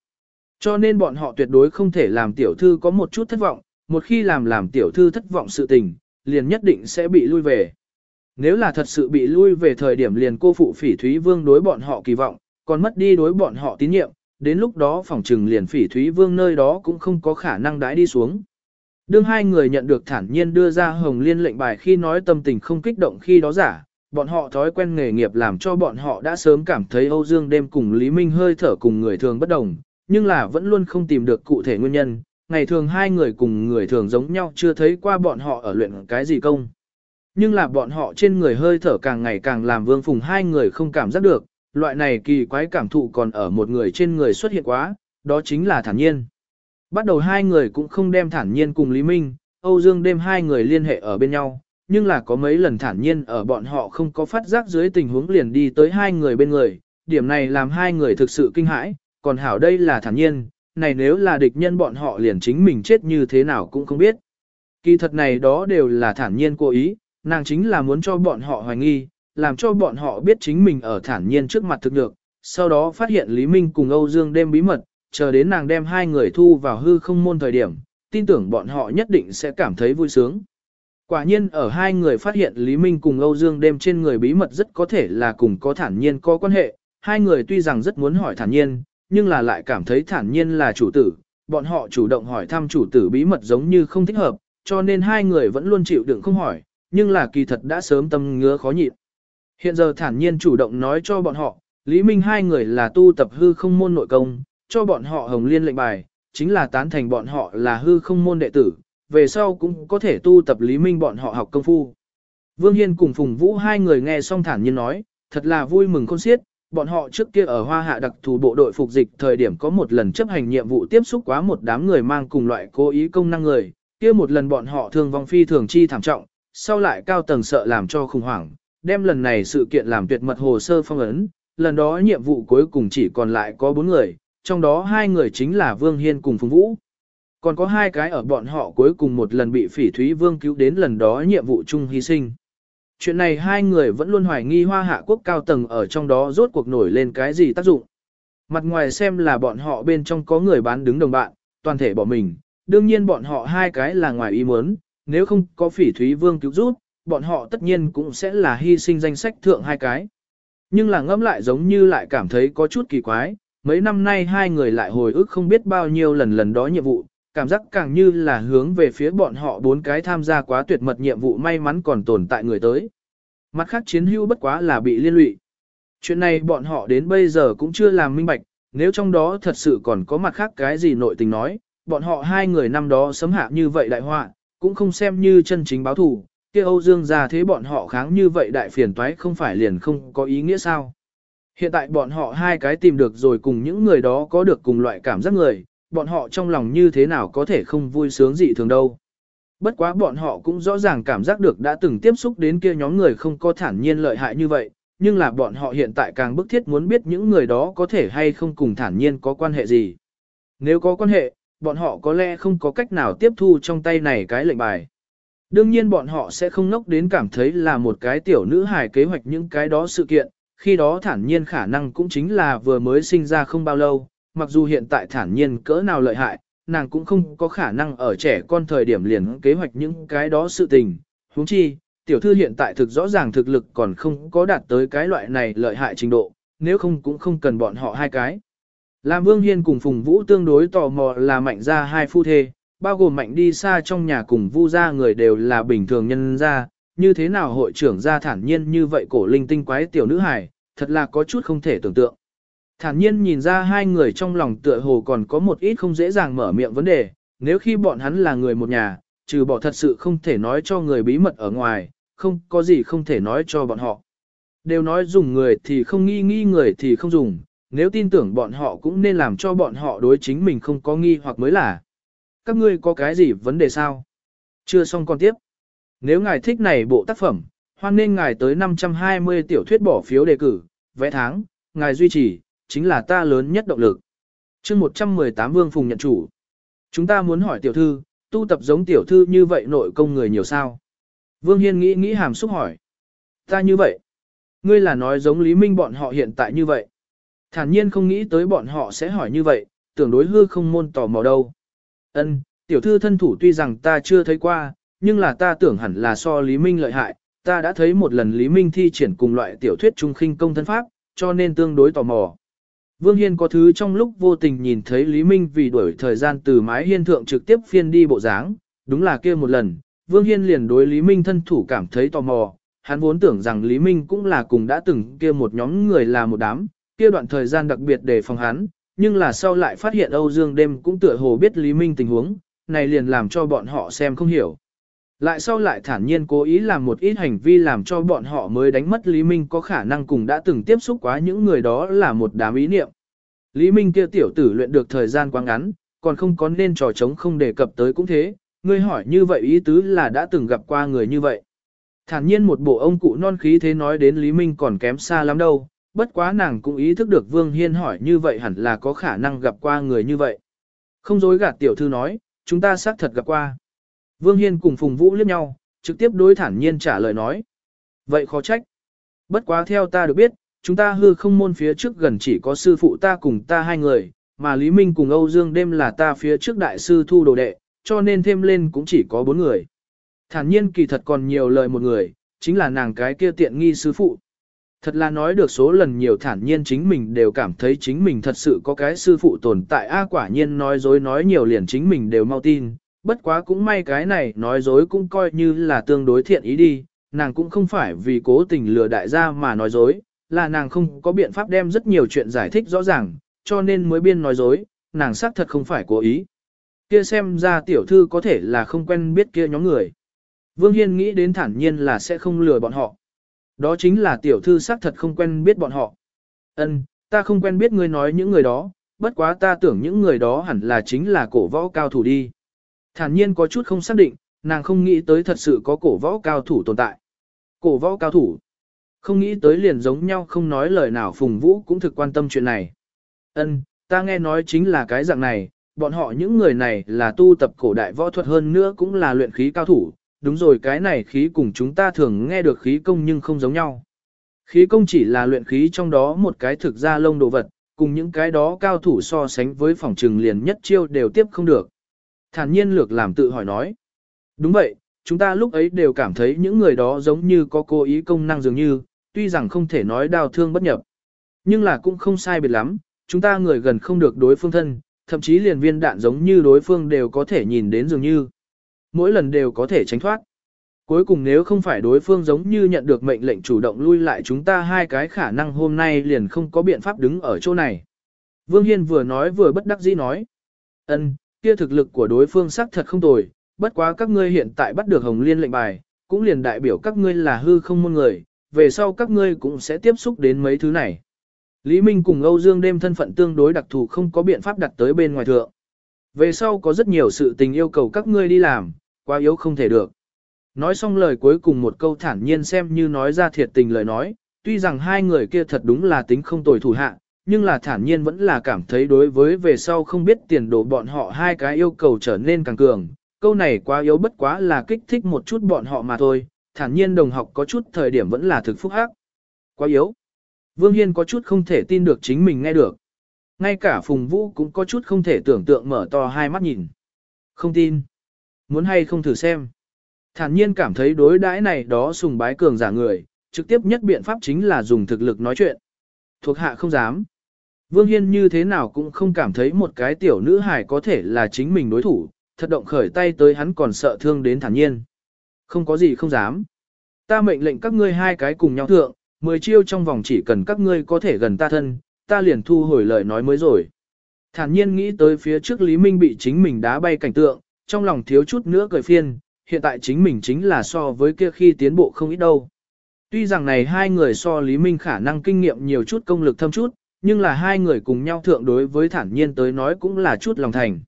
Cho nên bọn họ tuyệt đối không thể làm tiểu thư có một chút thất vọng, một khi làm làm tiểu thư thất vọng sự tình, liền nhất định sẽ bị lui về. Nếu là thật sự bị lui về thời điểm liền cô phụ phỉ thúy vương đối bọn họ kỳ vọng, còn mất đi đối bọn họ tín nhiệm, đến lúc đó phòng trừng liền phỉ thúy vương nơi đó cũng không có khả năng đãi đi xuống. Đương hai người nhận được thản nhiên đưa ra hồng liên lệnh bài khi nói tâm tình không kích động khi đó giả, bọn họ thói quen nghề nghiệp làm cho bọn họ đã sớm cảm thấy Âu Dương đêm cùng Lý Minh hơi thở cùng người thường bất đồng, nhưng là vẫn luôn không tìm được cụ thể nguyên nhân, ngày thường hai người cùng người thường giống nhau chưa thấy qua bọn họ ở luyện cái gì công. Nhưng là bọn họ trên người hơi thở càng ngày càng làm vương phùng hai người không cảm giác được, loại này kỳ quái cảm thụ còn ở một người trên người xuất hiện quá, đó chính là thản nhiên. Bắt đầu hai người cũng không đem thản nhiên cùng Lý Minh, Âu Dương đêm hai người liên hệ ở bên nhau, nhưng là có mấy lần thản nhiên ở bọn họ không có phát giác dưới tình huống liền đi tới hai người bên người, điểm này làm hai người thực sự kinh hãi, còn hảo đây là thản nhiên, này nếu là địch nhân bọn họ liền chính mình chết như thế nào cũng không biết. Kỳ thật này đó đều là thản nhiên cố ý, nàng chính là muốn cho bọn họ hoài nghi, làm cho bọn họ biết chính mình ở thản nhiên trước mặt thực được, sau đó phát hiện Lý Minh cùng Âu Dương đêm bí mật, chờ đến nàng đem hai người thu vào hư không môn thời điểm, tin tưởng bọn họ nhất định sẽ cảm thấy vui sướng. Quả nhiên ở hai người phát hiện Lý Minh cùng Âu Dương đêm trên người bí mật rất có thể là cùng có thản nhiên có quan hệ, hai người tuy rằng rất muốn hỏi thản nhiên, nhưng là lại cảm thấy thản nhiên là chủ tử, bọn họ chủ động hỏi thăm chủ tử bí mật giống như không thích hợp, cho nên hai người vẫn luôn chịu đựng không hỏi, nhưng là kỳ thật đã sớm tâm ngứa khó nhịn. Hiện giờ thản nhiên chủ động nói cho bọn họ, Lý Minh hai người là tu tập hư không môn nội công, cho bọn họ hồng liên lệnh bài, chính là tán thành bọn họ là hư không môn đệ tử, về sau cũng có thể tu tập Lý Minh bọn họ học công phu. Vương Hiên cùng Phùng Vũ hai người nghe xong thản nhiên nói, thật là vui mừng khôn xiết, bọn họ trước kia ở Hoa Hạ đặc thù bộ đội phục dịch thời điểm có một lần chấp hành nhiệm vụ tiếp xúc quá một đám người mang cùng loại cố ý công năng người, kia một lần bọn họ thương vong phi thường chi thảm trọng, sau lại cao tầng sợ làm cho khủng hoảng, đem lần này sự kiện làm tuyệt mật hồ sơ phong ấn, lần đó nhiệm vụ cuối cùng chỉ còn lại có bốn người, trong đó hai người chính là Vương Hiên cùng Phùng Vũ. Còn có hai cái ở bọn họ cuối cùng một lần bị phỉ thúy vương cứu đến lần đó nhiệm vụ chung hy sinh. Chuyện này hai người vẫn luôn hoài nghi hoa hạ quốc cao tầng ở trong đó rốt cuộc nổi lên cái gì tác dụng. Mặt ngoài xem là bọn họ bên trong có người bán đứng đồng bạn, toàn thể bỏ mình, đương nhiên bọn họ hai cái là ngoài ý muốn, nếu không có phỉ thúy vương cứu giúp, bọn họ tất nhiên cũng sẽ là hy sinh danh sách thượng hai cái. Nhưng là ngẫm lại giống như lại cảm thấy có chút kỳ quái, mấy năm nay hai người lại hồi ức không biết bao nhiêu lần lần đó nhiệm vụ, cảm giác càng như là hướng về phía bọn họ bốn cái tham gia quá tuyệt mật nhiệm vụ may mắn còn tồn tại người tới. Mặt khác chiến hữu bất quá là bị liên lụy. Chuyện này bọn họ đến bây giờ cũng chưa làm minh bạch, nếu trong đó thật sự còn có mặt khác cái gì nội tình nói, bọn họ hai người năm đó sấm hạ như vậy đại họa, cũng không xem như chân chính báo thù, kia Âu Dương ra thế bọn họ kháng như vậy đại phiền toái không phải liền không có ý nghĩa sao. Hiện tại bọn họ hai cái tìm được rồi cùng những người đó có được cùng loại cảm giác người, bọn họ trong lòng như thế nào có thể không vui sướng dị thường đâu. Bất quá bọn họ cũng rõ ràng cảm giác được đã từng tiếp xúc đến kia nhóm người không có thản nhiên lợi hại như vậy, nhưng là bọn họ hiện tại càng bức thiết muốn biết những người đó có thể hay không cùng thản nhiên có quan hệ gì. Nếu có quan hệ, bọn họ có lẽ không có cách nào tiếp thu trong tay này cái lệnh bài. Đương nhiên bọn họ sẽ không nốc đến cảm thấy là một cái tiểu nữ hài kế hoạch những cái đó sự kiện, khi đó thản nhiên khả năng cũng chính là vừa mới sinh ra không bao lâu, mặc dù hiện tại thản nhiên cỡ nào lợi hại, nàng cũng không có khả năng ở trẻ con thời điểm liền kế hoạch những cái đó sự tình. huống chi, tiểu thư hiện tại thực rõ ràng thực lực còn không có đạt tới cái loại này lợi hại trình độ, nếu không cũng không cần bọn họ hai cái. Lam Vương Hiên cùng Phùng Vũ tương đối tò mò là mạnh ra hai phu thê, bao gồm mạnh đi xa trong nhà cùng vu gia người đều là bình thường nhân gia, như thế nào hội trưởng gia thản nhiên như vậy cổ linh tinh quái tiểu nữ hài, thật là có chút không thể tưởng tượng. Thản nhiên nhìn ra hai người trong lòng tựa hồ còn có một ít không dễ dàng mở miệng vấn đề, nếu khi bọn hắn là người một nhà, trừ bỏ thật sự không thể nói cho người bí mật ở ngoài, không có gì không thể nói cho bọn họ. Đều nói dùng người thì không nghi nghi người thì không dùng, nếu tin tưởng bọn họ cũng nên làm cho bọn họ đối chính mình không có nghi hoặc mới là. Các ngươi có cái gì vấn đề sao? Chưa xong còn tiếp. Nếu ngài thích này bộ tác phẩm, hoan nên ngài tới 520 tiểu thuyết bỏ phiếu đề cử, vẽ tháng, ngài duy trì, chính là ta lớn nhất động lực. chương 118 Vương Phùng nhận chủ. Chúng ta muốn hỏi tiểu thư, tu tập giống tiểu thư như vậy nội công người nhiều sao? Vương Hiên nghĩ nghĩ hàm xúc hỏi. Ta như vậy. Ngươi là nói giống Lý Minh bọn họ hiện tại như vậy. Thản nhiên không nghĩ tới bọn họ sẽ hỏi như vậy, tưởng đối hư không môn tò mò đâu. Ân, tiểu thư thân thủ tuy rằng ta chưa thấy qua, nhưng là ta tưởng hẳn là so Lý Minh lợi hại, ta đã thấy một lần Lý Minh thi triển cùng loại tiểu thuyết trung khinh công thân pháp, cho nên tương đối tò mò. Vương Hiên có thứ trong lúc vô tình nhìn thấy Lý Minh vì đuổi thời gian từ mái hiên thượng trực tiếp phiên đi bộ dáng, đúng là kia một lần, Vương Hiên liền đối Lý Minh thân thủ cảm thấy tò mò, hắn vốn tưởng rằng Lý Minh cũng là cùng đã từng kia một nhóm người là một đám, kia đoạn thời gian đặc biệt để phòng hắn, nhưng là sau lại phát hiện Âu Dương đêm cũng tựa hồ biết Lý Minh tình huống, này liền làm cho bọn họ xem không hiểu. Lại sau lại thản nhiên cố ý làm một ít hành vi làm cho bọn họ mới đánh mất Lý Minh có khả năng cùng đã từng tiếp xúc quá những người đó là một đám ý niệm. Lý Minh kia tiểu tử luyện được thời gian quá ngắn, còn không có nên trò chống không đề cập tới cũng thế, ngươi hỏi như vậy ý tứ là đã từng gặp qua người như vậy. Thản nhiên một bộ ông cụ non khí thế nói đến Lý Minh còn kém xa lắm đâu, bất quá nàng cũng ý thức được Vương Hiên hỏi như vậy hẳn là có khả năng gặp qua người như vậy. Không dối gạt tiểu thư nói, chúng ta xác thật gặp qua. Vương Hiên cùng Phùng Vũ liếc nhau, trực tiếp đối thản nhiên trả lời nói. Vậy khó trách. Bất quá theo ta được biết, chúng ta hư không môn phía trước gần chỉ có sư phụ ta cùng ta hai người, mà Lý Minh cùng Âu Dương đêm là ta phía trước đại sư thu đồ đệ, cho nên thêm lên cũng chỉ có bốn người. Thản nhiên kỳ thật còn nhiều lời một người, chính là nàng cái kia tiện nghi sư phụ. Thật là nói được số lần nhiều thản nhiên chính mình đều cảm thấy chính mình thật sự có cái sư phụ tồn tại a quả nhiên nói dối nói nhiều liền chính mình đều mau tin, bất quá cũng may cái này nói dối cũng coi như là tương đối thiện ý đi, nàng cũng không phải vì cố tình lừa đại gia mà nói dối, là nàng không có biện pháp đem rất nhiều chuyện giải thích rõ ràng, cho nên mới biên nói dối, nàng xác thật không phải cố ý. Kia xem ra tiểu thư có thể là không quen biết kia nhóm người. Vương Hiên nghĩ đến thản nhiên là sẽ không lừa bọn họ. Đó chính là tiểu thư xác thật không quen biết bọn họ. Ân, ta không quen biết ngươi nói những người đó, bất quá ta tưởng những người đó hẳn là chính là cổ võ cao thủ đi. Thản nhiên có chút không xác định, nàng không nghĩ tới thật sự có cổ võ cao thủ tồn tại. Cổ võ cao thủ. Không nghĩ tới liền giống nhau không nói lời nào Phùng Vũ cũng thực quan tâm chuyện này. Ân, ta nghe nói chính là cái dạng này, bọn họ những người này là tu tập cổ đại võ thuật hơn nữa cũng là luyện khí cao thủ, đúng rồi cái này khí cùng chúng ta thường nghe được khí công nhưng không giống nhau. Khí công chỉ là luyện khí trong đó một cái thực ra lông đồ vật, cùng những cái đó cao thủ so sánh với phòng trừng liền nhất chiêu đều tiếp không được. Thản nhiên lược làm tự hỏi nói. Đúng vậy, chúng ta lúc ấy đều cảm thấy những người đó giống như có cố ý công năng dường như, tuy rằng không thể nói đau thương bất nhập. Nhưng là cũng không sai biệt lắm, chúng ta người gần không được đối phương thân, thậm chí liền viên đạn giống như đối phương đều có thể nhìn đến dường như. Mỗi lần đều có thể tránh thoát. Cuối cùng nếu không phải đối phương giống như nhận được mệnh lệnh chủ động lui lại chúng ta hai cái khả năng hôm nay liền không có biện pháp đứng ở chỗ này. Vương Hiên vừa nói vừa bất đắc dĩ nói. ân kia thực lực của đối phương xác thật không tồi, bất quá các ngươi hiện tại bắt được Hồng Liên lệnh bài, cũng liền đại biểu các ngươi là hư không môn người, về sau các ngươi cũng sẽ tiếp xúc đến mấy thứ này. Lý Minh cùng Âu Dương đêm thân phận tương đối đặc thù không có biện pháp đặt tới bên ngoài thượng. Về sau có rất nhiều sự tình yêu cầu các ngươi đi làm, quá yếu không thể được. Nói xong lời cuối cùng một câu thản nhiên xem như nói ra thiệt tình lời nói, tuy rằng hai người kia thật đúng là tính không tồi thủ hạ, nhưng là thản nhiên vẫn là cảm thấy đối với về sau không biết tiền đồ bọn họ hai cái yêu cầu trở nên càng cường. Câu này quá yếu bất quá là kích thích một chút bọn họ mà thôi, thản nhiên đồng học có chút thời điểm vẫn là thực phúc hắc. Quá yếu. Vương Hiên có chút không thể tin được chính mình nghe được. Ngay cả Phùng Vũ cũng có chút không thể tưởng tượng mở to hai mắt nhìn. Không tin. Muốn hay không thử xem. Thản nhiên cảm thấy đối đãi này đó sùng bái cường giả người, trực tiếp nhất biện pháp chính là dùng thực lực nói chuyện. Thuộc hạ không dám. Vương Hiên như thế nào cũng không cảm thấy một cái tiểu nữ hài có thể là chính mình đối thủ, thật động khởi tay tới hắn còn sợ thương đến thản nhiên. Không có gì không dám. Ta mệnh lệnh các ngươi hai cái cùng nhau thượng, mười chiêu trong vòng chỉ cần các ngươi có thể gần ta thân, ta liền thu hồi lời nói mới rồi. Thản nhiên nghĩ tới phía trước Lý Minh bị chính mình đá bay cảnh tượng, trong lòng thiếu chút nữa cười phiên, hiện tại chính mình chính là so với kia khi tiến bộ không ít đâu. Tuy rằng này hai người so Lý Minh khả năng kinh nghiệm nhiều chút công lực thâm chút, nhưng là hai người cùng nhau thượng đối với thản nhiên tới nói cũng là chút lòng thành.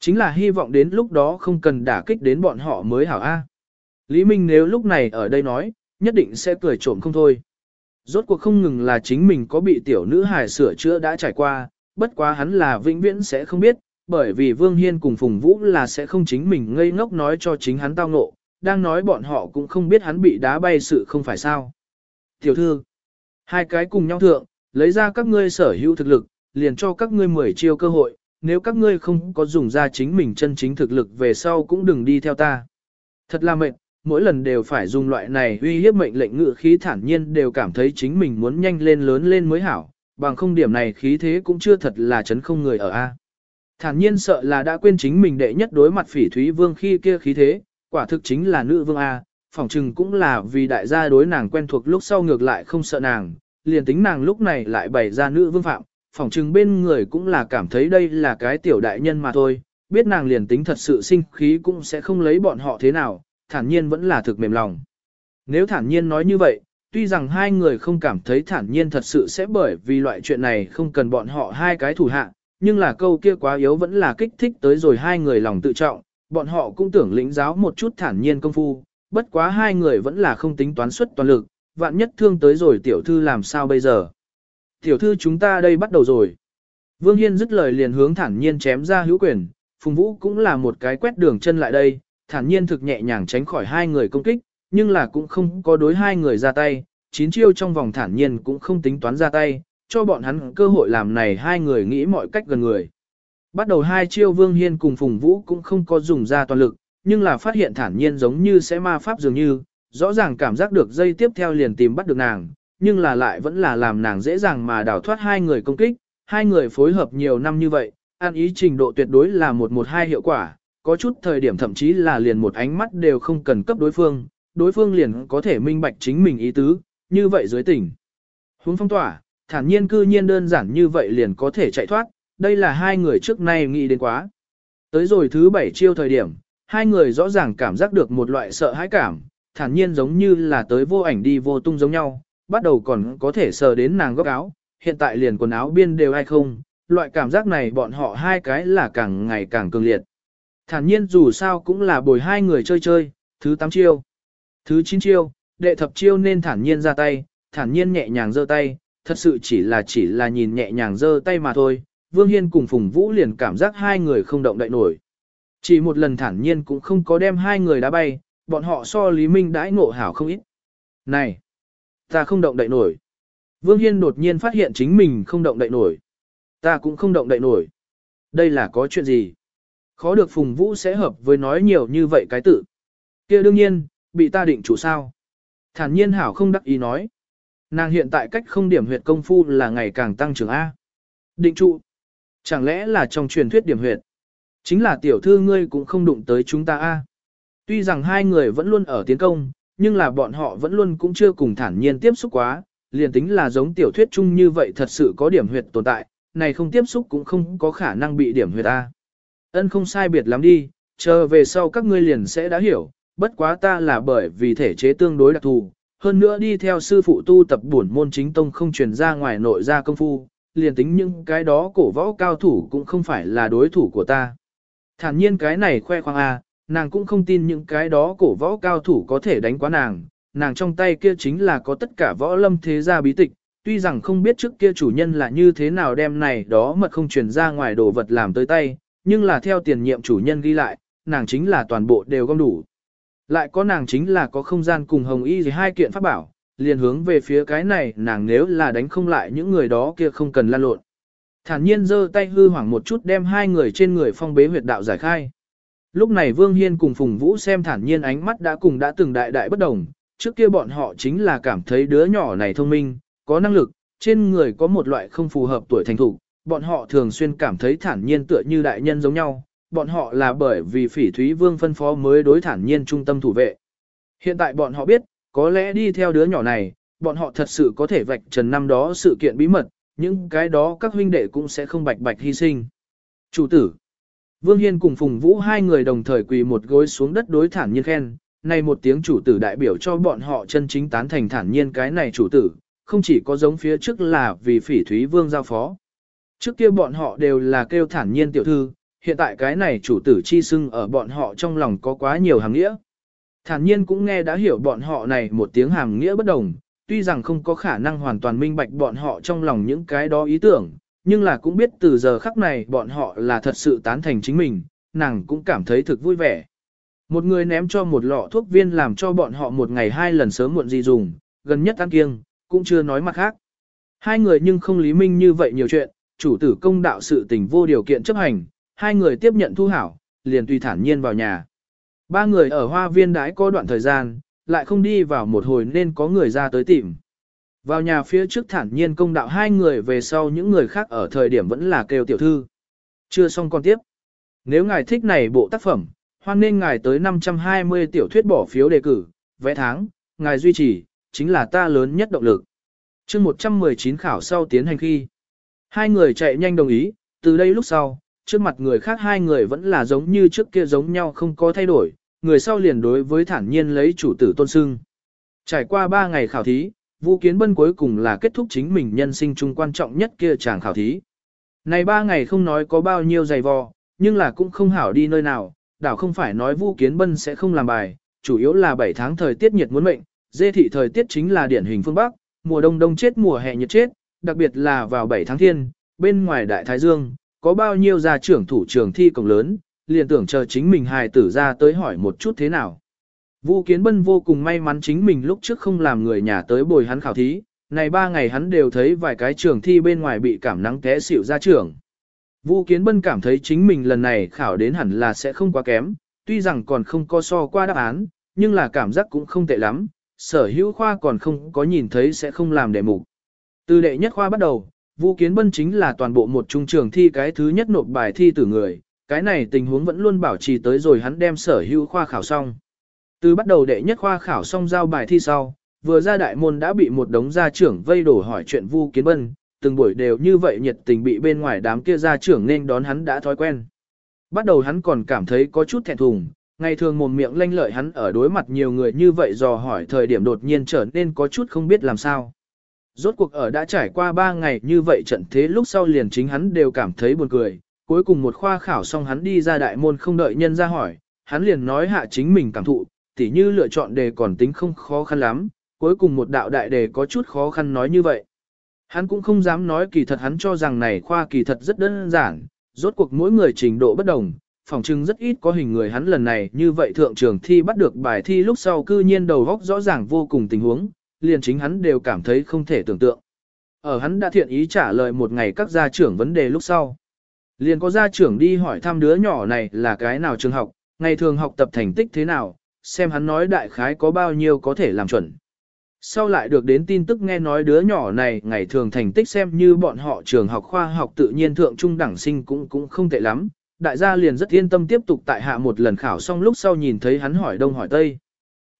Chính là hy vọng đến lúc đó không cần đả kích đến bọn họ mới hảo A. Lý Minh nếu lúc này ở đây nói, nhất định sẽ cười trộm không thôi. Rốt cuộc không ngừng là chính mình có bị tiểu nữ hài sửa chữa đã trải qua, bất quá hắn là vĩnh viễn sẽ không biết, bởi vì Vương Hiên cùng Phùng Vũ là sẽ không chính mình ngây ngốc nói cho chính hắn tao ngộ, đang nói bọn họ cũng không biết hắn bị đá bay sự không phải sao. Tiểu thư, hai cái cùng nhau thượng, lấy ra các ngươi sở hữu thực lực, liền cho các ngươi mười chiêu cơ hội, nếu các ngươi không có dùng ra chính mình chân chính thực lực về sau cũng đừng đi theo ta. Thật là mệt, mỗi lần đều phải dùng loại này uy hiếp mệnh lệnh ngự khí thản nhiên đều cảm thấy chính mình muốn nhanh lên lớn lên mới hảo, bằng không điểm này khí thế cũng chưa thật là chấn không người ở A. Thản nhiên sợ là đã quên chính mình đệ nhất đối mặt phỉ thúy vương khi kia khí thế, quả thực chính là nữ vương A, phỏng chừng cũng là vì đại gia đối nàng quen thuộc lúc sau ngược lại không sợ nàng, liền tính nàng lúc này lại bày ra nữ vương phạm, phỏng chừng bên người cũng là cảm thấy đây là cái tiểu đại nhân mà thôi, biết nàng liền tính thật sự sinh khí cũng sẽ không lấy bọn họ thế nào, thản nhiên vẫn là thực mềm lòng. Nếu thản nhiên nói như vậy, tuy rằng hai người không cảm thấy thản nhiên thật sự sẽ bởi vì loại chuyện này không cần bọn họ hai cái thủ hạ, nhưng là câu kia quá yếu vẫn là kích thích tới rồi hai người lòng tự trọng, bọn họ cũng tưởng lĩnh giáo một chút thản nhiên công phu, bất quá hai người vẫn là không tính toán suất toàn lực, vạn nhất thương tới rồi tiểu thư làm sao bây giờ. Tiểu thư chúng ta đây bắt đầu rồi. Vương Hiên dứt lời liền hướng thản nhiên chém ra hữu quyền, Phùng Vũ cũng là một cái quét đường chân lại đây, thản nhiên thực nhẹ nhàng tránh khỏi hai người công kích, nhưng là cũng không có đối hai người ra tay, chín chiêu trong vòng thản nhiên cũng không tính toán ra tay, cho bọn hắn cơ hội làm này hai người nghĩ mọi cách gần người. Bắt đầu hai chiêu Vương Hiên cùng Phùng Vũ cũng không có dùng ra toàn lực, nhưng là phát hiện thản nhiên giống như sẽ ma pháp dường như, rõ ràng cảm giác được dây tiếp theo liền tìm bắt được nàng, nhưng là lại vẫn là làm nàng dễ dàng mà đào thoát hai người công kích, hai người phối hợp nhiều năm như vậy, an ý trình độ tuyệt đối là một một hai hiệu quả, có chút thời điểm thậm chí là liền một ánh mắt đều không cần cấp đối phương, đối phương liền có thể minh bạch chính mình ý tứ, như vậy dưới tỉnh. hướng phong tỏa, thản nhiên cư nhiên đơn giản như vậy liền có thể chạy thoát, đây là hai người trước nay nghĩ đến quá. Tới rồi thứ bảy chiêu thời điểm, hai người rõ ràng cảm giác được một loại sợ hãi cảm, thản nhiên giống như là tới vô ảnh đi vô tung giống nhau, bắt đầu còn có thể sờ đến nàng góc áo, hiện tại liền quần áo biên đều hay không, loại cảm giác này bọn họ hai cái là càng ngày càng cường liệt. Thản nhiên dù sao cũng là bồi hai người chơi chơi, thứ 8 chiêu, thứ 9 chiêu, đệ thập chiêu nên thản nhiên ra tay, thản nhiên nhẹ nhàng giơ tay, thật sự chỉ là chỉ là nhìn nhẹ nhàng giơ tay mà thôi, Vương Hiên cùng Phùng Vũ liền cảm giác hai người không động đậy nổi. Chỉ một lần thản nhiên cũng không có đem hai người đá bay, bọn họ so Lý Minh đãi ngộ hảo không ít. Này! Ta không động đậy nổi. Vương Hiên đột nhiên phát hiện chính mình không động đậy nổi. Ta cũng không động đậy nổi. Đây là có chuyện gì? Khó được Phùng Vũ sẽ hợp với nói nhiều như vậy cái tự. kia đương nhiên, bị ta định chủ sao. Thản nhiên hảo không đắc ý nói. Nàng hiện tại cách không điểm huyệt công phu là ngày càng tăng trưởng A. Định trụ. Chẳng lẽ là trong truyền thuyết điểm huyệt? Chính là tiểu thư ngươi cũng không đụng tới chúng ta A. Tuy rằng hai người vẫn luôn ở tiến công, nhưng là bọn họ vẫn luôn cũng chưa cùng thản nhiên tiếp xúc quá, liền tính là giống tiểu thuyết chung như vậy thật sự có điểm huyệt tồn tại, này không tiếp xúc cũng không có khả năng bị điểm huyệt A. Ân không sai biệt lắm đi, chờ về sau các ngươi liền sẽ đã hiểu, bất quá ta là bởi vì thể chế tương đối đặc thù, hơn nữa đi theo sư phụ tu tập bổn môn chính tông không truyền ra ngoài nội ra công phu, liền tính những cái đó cổ võ cao thủ cũng không phải là đối thủ của ta. Thản nhiên cái này khoe khoang à? nàng cũng không tin những cái đó cổ võ cao thủ có thể đánh quá nàng, nàng trong tay kia chính là có tất cả võ lâm thế gia bí tịch, tuy rằng không biết trước kia chủ nhân là như thế nào đem này đó mật không truyền ra ngoài đồ vật làm tới tay, nhưng là theo tiền nhiệm chủ nhân ghi lại, nàng chính là toàn bộ đều gom đủ. Lại có nàng chính là có không gian cùng hồng y gì hai kiện pháp bảo, liền hướng về phía cái này nàng nếu là đánh không lại những người đó kia không cần lan lộn. Thản nhiên giơ tay hư hoảng một chút đem hai người trên người phong bế huyệt đạo giải khai. Lúc này Vương Hiên cùng Phùng Vũ xem thản nhiên ánh mắt đã cùng đã từng đại đại bất đồng, trước kia bọn họ chính là cảm thấy đứa nhỏ này thông minh, có năng lực, trên người có một loại không phù hợp tuổi thành thủ, bọn họ thường xuyên cảm thấy thản nhiên tựa như đại nhân giống nhau, bọn họ là bởi vì phỉ thúy vương phân phó mới đối thản nhiên trung tâm thủ vệ. Hiện tại bọn họ biết, có lẽ đi theo đứa nhỏ này, bọn họ thật sự có thể vạch trần năm đó sự kiện bí mật, những cái đó các huynh đệ cũng sẽ không bạch bạch hy sinh. Chủ tử Vương Hiên cùng Phùng Vũ hai người đồng thời quỳ một gối xuống đất đối thản nhiên khen, này một tiếng chủ tử đại biểu cho bọn họ chân chính tán thành thản nhiên cái này chủ tử, không chỉ có giống phía trước là vì phỉ thúy vương giao phó. Trước kia bọn họ đều là kêu thản nhiên tiểu thư, hiện tại cái này chủ tử chi sưng ở bọn họ trong lòng có quá nhiều hàng nghĩa. Thản nhiên cũng nghe đã hiểu bọn họ này một tiếng hàng nghĩa bất đồng, tuy rằng không có khả năng hoàn toàn minh bạch bọn họ trong lòng những cái đó ý tưởng, nhưng là cũng biết từ giờ khắc này bọn họ là thật sự tán thành chính mình, nàng cũng cảm thấy thực vui vẻ. Một người ném cho một lọ thuốc viên làm cho bọn họ một ngày hai lần sớm muộn gì dùng, gần nhất ăn kiêng, cũng chưa nói mặt khác. Hai người nhưng không lý minh như vậy nhiều chuyện, chủ tử công đạo sự tình vô điều kiện chấp hành, hai người tiếp nhận thu hảo, liền tùy thản nhiên vào nhà. Ba người ở hoa viên đãi có đoạn thời gian, lại không đi vào một hồi nên có người ra tới tìm. Vào nhà phía trước thản nhiên công đạo hai người về sau những người khác ở thời điểm vẫn là kêu tiểu thư. Chưa xong con tiếp. Nếu ngài thích này bộ tác phẩm, hoan nên ngài tới 520 tiểu thuyết bỏ phiếu đề cử, vẽ tháng, ngài duy trì, chính là ta lớn nhất động lực. chương 119 khảo sau tiến hành khi. Hai người chạy nhanh đồng ý, từ đây lúc sau, trước mặt người khác hai người vẫn là giống như trước kia giống nhau không có thay đổi, người sau liền đối với thản nhiên lấy chủ tử tôn sưng. Trải qua ba ngày khảo thí, Vu Kiến Bân cuối cùng là kết thúc chính mình nhân sinh chung quan trọng nhất kia chàng khảo thí. Này ba ngày không nói có bao nhiêu dày vò, nhưng là cũng không hảo đi nơi nào, đảo không phải nói Vu Kiến Bân sẽ không làm bài, chủ yếu là 7 tháng thời tiết nhiệt muốn mệnh, dê thị thời tiết chính là điển hình phương Bắc, mùa đông đông chết mùa hè nhiệt chết, đặc biệt là vào 7 tháng thiên, bên ngoài đại thái dương, có bao nhiêu gia trưởng thủ trường thi cổng lớn, liền tưởng chờ chính mình hài tử ra tới hỏi một chút thế nào. vũ Kiến Bân vô cùng may mắn chính mình lúc trước không làm người nhà tới bồi hắn khảo thí, này ba ngày hắn đều thấy vài cái trường thi bên ngoài bị cảm nắng té xỉu ra trường. vũ Kiến Bân cảm thấy chính mình lần này khảo đến hẳn là sẽ không quá kém, tuy rằng còn không có so qua đáp án, nhưng là cảm giác cũng không tệ lắm, sở hữu khoa còn không có nhìn thấy sẽ không làm đề mục. Từ đệ nhất khoa bắt đầu, Vu Kiến Bân chính là toàn bộ một trung trường thi cái thứ nhất nộp bài thi từ người, cái này tình huống vẫn luôn bảo trì tới rồi hắn đem sở hữu khoa khảo xong. Từ bắt đầu đệ nhất khoa khảo xong giao bài thi sau, vừa ra đại môn đã bị một đống gia trưởng vây đổ hỏi chuyện Vu Kiến Bân, từng buổi đều như vậy nhiệt tình bị bên ngoài đám kia gia trưởng nên đón hắn đã thói quen. Bắt đầu hắn còn cảm thấy có chút thẹn thùng, ngày thường mồm miệng lanh lợi hắn ở đối mặt nhiều người như vậy dò hỏi thời điểm đột nhiên trở nên có chút không biết làm sao. Rốt cuộc ở đã trải qua 3 ngày như vậy trận thế lúc sau liền chính hắn đều cảm thấy buồn cười, cuối cùng một khoa khảo xong hắn đi ra đại môn không đợi nhân ra hỏi, hắn liền nói hạ chính mình cảm thụ, tỉ như lựa chọn đề còn tính không khó khăn lắm, cuối cùng một đạo đại đề có chút khó khăn nói như vậy. Hắn cũng không dám nói kỳ thật hắn cho rằng này khoa kỳ thật rất đơn giản, rốt cuộc mỗi người trình độ bất đồng, phòng trưng rất ít có hình người hắn lần này như vậy thượng trường thi bắt được bài thi lúc sau cư nhiên đầu góc rõ ràng vô cùng tình huống, liền chính hắn đều cảm thấy không thể tưởng tượng. Ở hắn đã thiện ý trả lời một ngày các gia trưởng vấn đề lúc sau. Liền có gia trưởng đi hỏi thăm đứa nhỏ này là cái nào trường học, ngày thường học tập thành tích thế nào, xem hắn nói đại khái có bao nhiêu có thể làm chuẩn. Sau lại được đến tin tức nghe nói đứa nhỏ này ngày thường thành tích xem như bọn họ trường học khoa học tự nhiên thượng trung đẳng sinh cũng cũng không tệ lắm, đại gia liền rất yên tâm tiếp tục tại hạ một lần khảo xong lúc sau nhìn thấy hắn hỏi đông hỏi tây.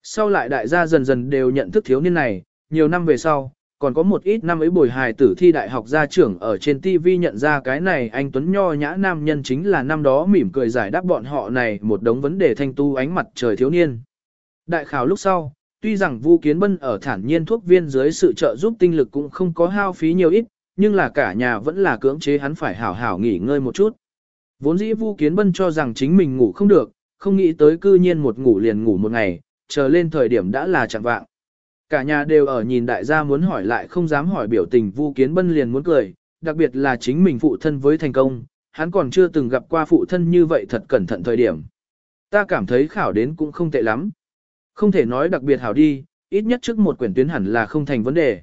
Sau lại đại gia dần dần đều nhận thức thiếu niên này, nhiều năm về sau, còn có một ít năm ấy bồi hài tử thi đại học gia trưởng ở trên TV nhận ra cái này anh Tuấn Nho nhã nam nhân chính là năm đó mỉm cười giải đáp bọn họ này một đống vấn đề thanh tu ánh mặt trời thiếu niên. Đại khảo lúc sau, tuy rằng Vu Kiến Bân ở thản nhiên thuốc viên dưới sự trợ giúp tinh lực cũng không có hao phí nhiều ít, nhưng là cả nhà vẫn là cưỡng chế hắn phải hảo hảo nghỉ ngơi một chút. Vốn dĩ Vu Kiến Bân cho rằng chính mình ngủ không được, không nghĩ tới cư nhiên một ngủ liền ngủ một ngày, chờ lên thời điểm đã là chẳng vạng. Cả nhà đều ở nhìn đại gia muốn hỏi lại không dám hỏi biểu tình Vu Kiến Bân liền muốn cười, đặc biệt là chính mình phụ thân với thành công, hắn còn chưa từng gặp qua phụ thân như vậy thật cẩn thận thời điểm. Ta cảm thấy khảo đến cũng không tệ lắm. Không thể nói đặc biệt hảo đi, ít nhất trước một quyển tuyến hẳn là không thành vấn đề.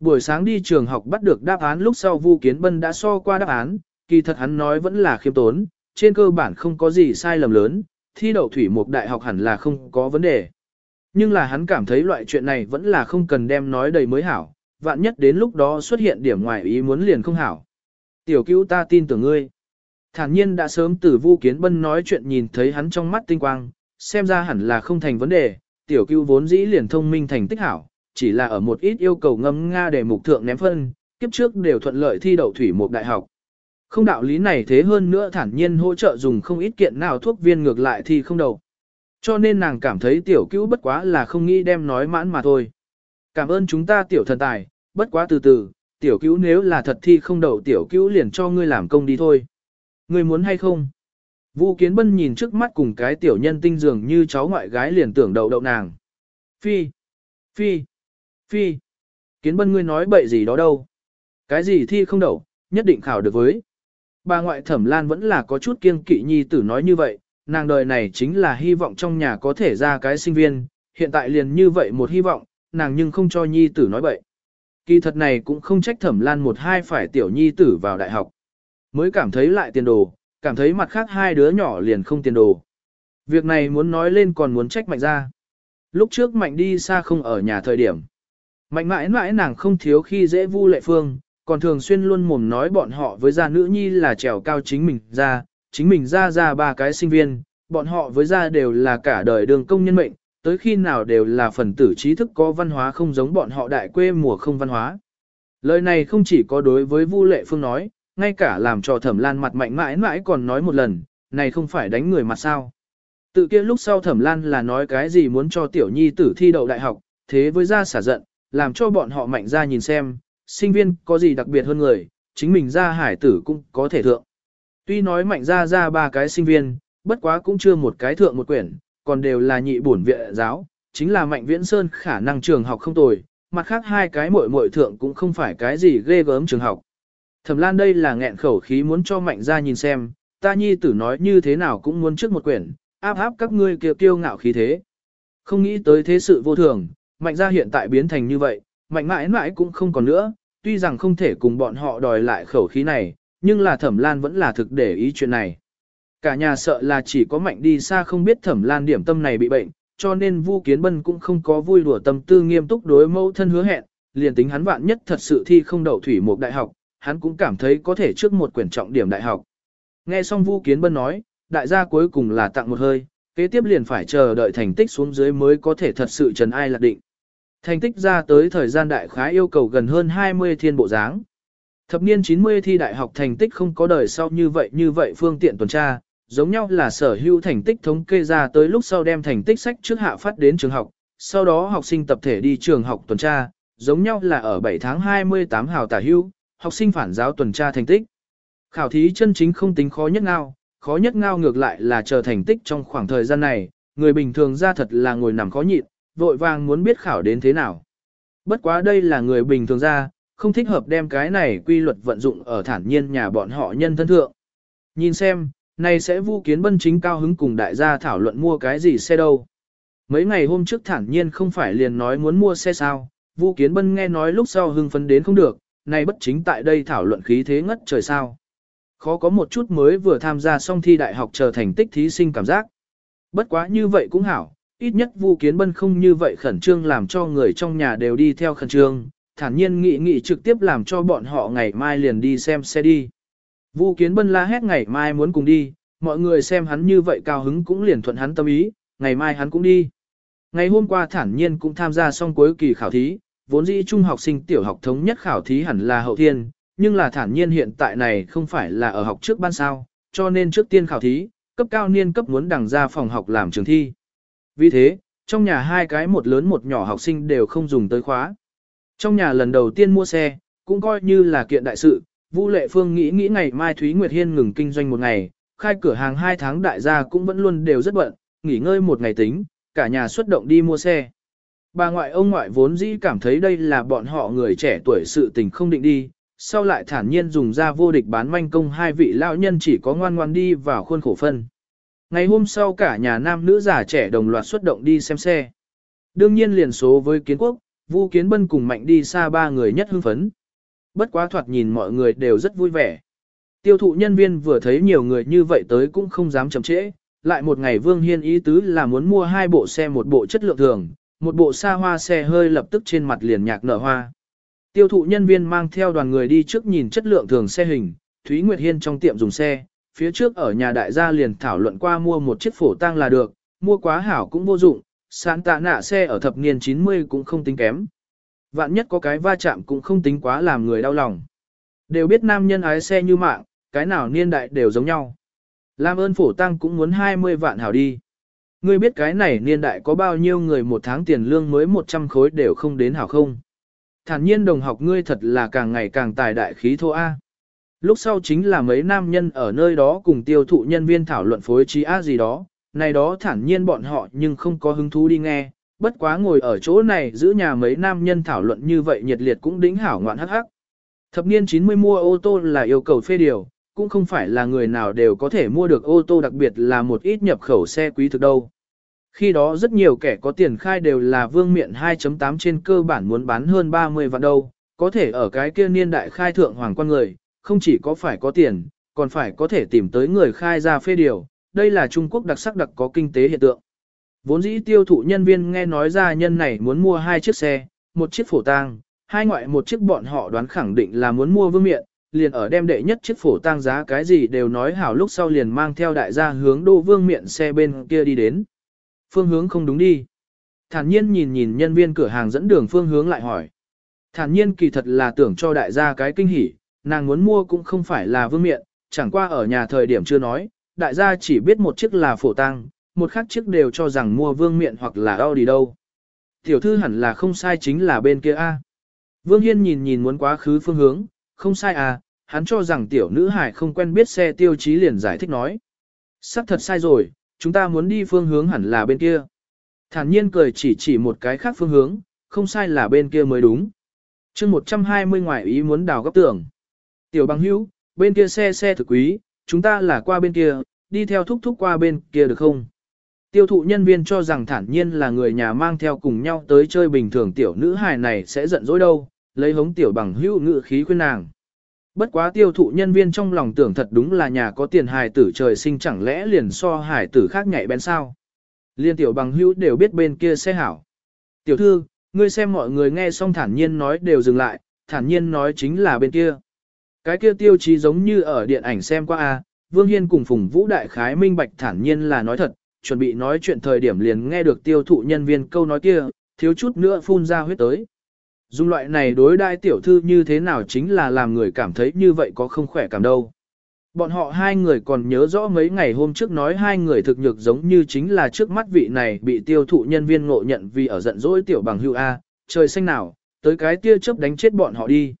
Buổi sáng đi trường học bắt được đáp án lúc sau Vu Kiến Bân đã so qua đáp án, kỳ thật hắn nói vẫn là khiêm tốn, trên cơ bản không có gì sai lầm lớn, thi đậu thủy một đại học hẳn là không có vấn đề. Nhưng là hắn cảm thấy loại chuyện này vẫn là không cần đem nói đầy mới hảo, vạn nhất đến lúc đó xuất hiện điểm ngoài ý muốn liền không hảo. Tiểu cứu ta tin tưởng ngươi. Thản nhiên đã sớm từ Vu Kiến Bân nói chuyện nhìn thấy hắn trong mắt tinh quang, xem ra hẳn là không thành vấn đề, tiểu cứu vốn dĩ liền thông minh thành tích hảo, chỉ là ở một ít yêu cầu ngâm nga để mục thượng ném phân, kiếp trước đều thuận lợi thi đậu thủy một đại học. Không đạo lý này thế hơn nữa thản nhiên hỗ trợ dùng không ít kiện nào thuốc viên ngược lại thì không đầu. Cho nên nàng cảm thấy tiểu cứu bất quá là không nghĩ đem nói mãn mà thôi. Cảm ơn chúng ta tiểu thần tài, bất quá từ từ, tiểu cứu nếu là thật thi không đầu tiểu cứu liền cho ngươi làm công đi thôi. Ngươi muốn hay không? Vu Kiến Bân nhìn trước mắt cùng cái tiểu nhân tinh dường như cháu ngoại gái liền tưởng đậu đậu nàng. Phi, phi, phi. Kiến Bân ngươi nói bậy gì đó đâu? Cái gì thi không đậu, nhất định khảo được với. Bà ngoại thẩm lan vẫn là có chút kiêng kỵ nhi tử nói như vậy, nàng đời này chính là hy vọng trong nhà có thể ra cái sinh viên, hiện tại liền như vậy một hy vọng, nàng nhưng không cho nhi tử nói bậy. Kỳ thật này cũng không trách thẩm lan một hai phải tiểu nhi tử vào đại học. Mới cảm thấy lại tiền đồ, cảm thấy mặt khác hai đứa nhỏ liền không tiền đồ. Việc này muốn nói lên còn muốn trách mạnh ra. Lúc trước mạnh đi xa không ở nhà thời điểm. Mạnh mãi mãi nàng không thiếu khi dễ vu lệ phương, còn thường xuyên luôn mồm nói bọn họ với gia nữ nhi là trèo cao chính mình ra, chính mình ra ra ba cái sinh viên, bọn họ với gia đều là cả đời đường công nhân mệnh, tới khi nào đều là phần tử trí thức có văn hóa không giống bọn họ đại quê mùa không văn hóa. Lời này không chỉ có đối với Vu Lệ Phương nói, ngay cả làm cho Thẩm Lan mặt mạnh mãi mãi còn nói một lần, này không phải đánh người mặt sao. Tự kia lúc sau Thẩm Lan là nói cái gì muốn cho tiểu nhi tử thi đậu đại học, thế với gia xả giận, làm cho bọn họ mạnh ra nhìn xem, sinh viên có gì đặc biệt hơn người, chính mình ra hải tử cũng có thể thượng. Tuy nói mạnh ra ra ba cái sinh viên, bất quá cũng chưa một cái thượng một quyển, còn đều là nhị bổn viện giáo, chính là Mạnh Viễn Sơn khả năng trường học không tồi, mặt khác hai cái muội muội thượng cũng không phải cái gì ghê gớm trường học. Thẩm Lan đây là nghẹn khẩu khí muốn cho Mạnh ra nhìn xem, ta nhi tử nói như thế nào cũng muốn trước một quyển, áp áp các ngươi kiều kiêu ngạo khí thế. Không nghĩ tới thế sự vô thường, Mạnh ra hiện tại biến thành như vậy, Mạnh mãi mãi cũng không còn nữa, tuy rằng không thể cùng bọn họ đòi lại khẩu khí này, nhưng là Thẩm Lan vẫn là thực để ý chuyện này. Cả nhà sợ là chỉ có Mạnh đi xa không biết Thẩm Lan điểm tâm này bị bệnh, cho nên Vu Kiến Bân cũng không có vui đùa tâm tư nghiêm túc đối mẫu thân hứa hẹn, liền tính hắn vạn nhất thật sự thi không đậu thủy một đại học, hắn cũng cảm thấy có thể trước một quyển trọng điểm đại học. Nghe xong Vu Kiến Bân nói, đại gia cuối cùng là tặng một hơi, kế tiếp liền phải chờ đợi thành tích xuống dưới mới có thể thật sự trần ai lạc định. Thành tích ra tới thời gian đại khái yêu cầu gần hơn 20 thiên bộ dáng. Thập niên 90 thi đại học thành tích không có đời sau như vậy như vậy phương tiện tuần tra, giống nhau là sở hữu thành tích thống kê ra tới lúc sau đem thành tích sách trước hạ phát đến trường học, sau đó học sinh tập thể đi trường học tuần tra, giống nhau là ở 7 tháng 28 hào tả hưu, học sinh phản giáo tuần tra thành tích. Khảo thí chân chính không tính khó nhất ngao, khó nhất ngao ngược lại là chờ thành tích trong khoảng thời gian này, người bình thường ra thật là ngồi nằm khó nhịn, vội vàng muốn biết khảo đến thế nào. Bất quá đây là người bình thường ra, không thích hợp đem cái này quy luật vận dụng ở thản nhiên nhà bọn họ nhân thân thượng. Nhìn xem, này sẽ vu kiến bân chính cao hứng cùng đại gia thảo luận mua cái gì xe đâu. Mấy ngày hôm trước thản nhiên không phải liền nói muốn mua xe sao, vu kiến bân nghe nói lúc sau hưng phấn đến không được, này bất chính tại đây thảo luận khí thế ngất trời sao. Khó có một chút mới vừa tham gia xong thi đại học trở thành tích thí sinh cảm giác. Bất quá như vậy cũng hảo, ít nhất Vu Kiến Bân không như vậy khẩn trương làm cho người trong nhà đều đi theo khẩn trương, thản nhiên nghị nghị trực tiếp làm cho bọn họ ngày mai liền đi xem xe đi. Vu Kiến Bân la hét ngày mai muốn cùng đi, mọi người xem hắn như vậy cao hứng cũng liền thuận hắn tâm ý, ngày mai hắn cũng đi. Ngày hôm qua thản nhiên cũng tham gia xong cuối kỳ khảo thí, vốn dĩ trung học sinh tiểu học thống nhất khảo thí hẳn là hậu thiên, nhưng là thản nhiên hiện tại này không phải là ở học trước ban sao, cho nên trước tiên khảo thí, cấp cao niên cấp muốn đằng ra phòng học làm trường thi. Vì thế, trong nhà hai cái một lớn một nhỏ học sinh đều không dùng tới khóa. Trong nhà lần đầu tiên mua xe, cũng coi như là kiện đại sự, Vu Lệ Phương nghĩ nghĩ ngày mai Thúy Nguyệt Hiên ngừng kinh doanh một ngày, khai cửa hàng hai tháng đại gia cũng vẫn luôn đều rất bận, nghỉ ngơi một ngày tính, cả nhà xuất động đi mua xe. Bà ngoại ông ngoại vốn dĩ cảm thấy đây là bọn họ người trẻ tuổi sự tình không định đi, sau lại thản nhiên dùng ra vô địch bán manh công hai vị lão nhân chỉ có ngoan ngoan đi vào khuôn khổ phân. Ngày hôm sau cả nhà nam nữ già trẻ đồng loạt xuất động đi xem xe. Đương nhiên liền số với kiến quốc, Vu Kiến Bân cùng Mạnh đi xa ba người nhất hưng phấn. Bất quá thoạt nhìn mọi người đều rất vui vẻ. Tiêu thụ nhân viên vừa thấy nhiều người như vậy tới cũng không dám chậm trễ. Lại một ngày Vương Hiên ý tứ là muốn mua hai bộ xe một bộ chất lượng thường, một bộ xa hoa xe hơi lập tức trên mặt liền nhạc nở hoa. Tiêu thụ nhân viên mang theo đoàn người đi trước nhìn chất lượng thường xe hình, Thúy Nguyệt Hiên trong tiệm dùng xe, phía trước ở nhà đại gia liền thảo luận qua mua một chiếc phổ tang là được, mua quá hảo cũng vô dụng, sán tạ nạ xe ở thập niên 90 cũng không tính kém. Vạn nhất có cái va chạm cũng không tính quá làm người đau lòng. Đều biết nam nhân ái xe như mạng, cái nào niên đại đều giống nhau. Làm ơn phổ tăng cũng muốn 20 vạn hảo đi. Ngươi biết cái này niên đại có bao nhiêu người một tháng tiền lương mới 100 khối đều không đến hảo không? Thản nhiên đồng học ngươi thật là càng ngày càng tài đại khí thô A. Lúc sau chính là mấy nam nhân ở nơi đó cùng tiêu thụ nhân viên thảo luận phối trí A gì đó, này đó thản nhiên bọn họ nhưng không có hứng thú đi nghe, bất quá ngồi ở chỗ này giữ nhà mấy nam nhân thảo luận như vậy nhiệt liệt cũng đính hảo ngoạn hắc hắc. Thập niên 90 mua ô tô là yêu cầu phê điều, cũng không phải là người nào đều có thể mua được ô tô đặc biệt là một ít nhập khẩu xe quý thực đâu. Khi đó rất nhiều kẻ có tiền khai đều là vương miện 2.8 trên cơ bản muốn bán hơn 30 vạn đâu, có thể ở cái kia niên đại khai thượng hoàng quan người, không chỉ có phải có tiền, còn phải có thể tìm tới người khai ra phê điều, đây là Trung Quốc đặc sắc đặc có kinh tế hiện tượng. Vốn dĩ tiêu thụ nhân viên nghe nói ra nhân này muốn mua hai chiếc xe, một chiếc phổ tang, hai ngoại một chiếc bọn họ đoán khẳng định là muốn mua vương miện, liền ở đem đệ nhất chiếc phổ tang giá cái gì đều nói hảo lúc sau liền mang theo đại gia hướng đô vương miện xe bên kia đi đến. Phương hướng không đúng đi. Thản nhiên nhìn nhìn nhân viên cửa hàng dẫn đường phương hướng lại hỏi. Thản nhiên kỳ thật là tưởng cho đại gia cái kinh hỉ, nàng muốn mua cũng không phải là vương miện, chẳng qua ở nhà thời điểm chưa nói, đại gia chỉ biết một chiếc là phổ tăng, một khác chiếc đều cho rằng mua vương miện hoặc là Audi đâu. Tiểu thư hẳn là không sai chính là bên kia A. Vương Hiên nhìn nhìn muốn quá khứ phương hướng, không sai à, hắn cho rằng tiểu nữ hải không quen biết xe tiêu chí liền giải thích nói. Sắp thật sai rồi, chúng ta muốn đi phương hướng hẳn là bên kia. Thản nhiên cười chỉ chỉ một cái khác phương hướng, không sai là bên kia mới đúng. chương 120 ngoại ý muốn đào góc tường. Tiểu bằng hữu, bên kia xe xe thực quý, chúng ta là qua bên kia, đi theo thúc thúc qua bên kia được không? Tiêu thụ nhân viên cho rằng thản nhiên là người nhà mang theo cùng nhau tới chơi bình thường tiểu nữ hài này sẽ giận dỗi đâu, lấy hống tiểu bằng hữu ngự khí khuyên nàng. Bất quá tiêu thụ nhân viên trong lòng tưởng thật đúng là nhà có tiền hài tử trời sinh chẳng lẽ liền so hài tử khác nhạy bén sao. Liên tiểu bằng hữu đều biết bên kia xe hảo. Tiểu thư, ngươi xem mọi người nghe xong thản nhiên nói đều dừng lại, thản nhiên nói chính là bên kia. Cái kia tiêu chí giống như ở điện ảnh xem qua a Vương Hiên cùng Phùng Vũ Đại Khái minh bạch thản nhiên là nói thật, chuẩn bị nói chuyện thời điểm liền nghe được tiêu thụ nhân viên câu nói kia, thiếu chút nữa phun ra huyết tới. Dùng loại này đối đại tiểu thư như thế nào chính là làm người cảm thấy như vậy có không khỏe cảm đâu. Bọn họ hai người còn nhớ rõ mấy ngày hôm trước nói hai người thực nhược giống như chính là trước mắt vị này bị tiêu thụ nhân viên ngộ nhận vì ở giận dỗi tiểu bằng hưu A, trời xanh nào, tới cái tia chớp đánh chết bọn họ đi.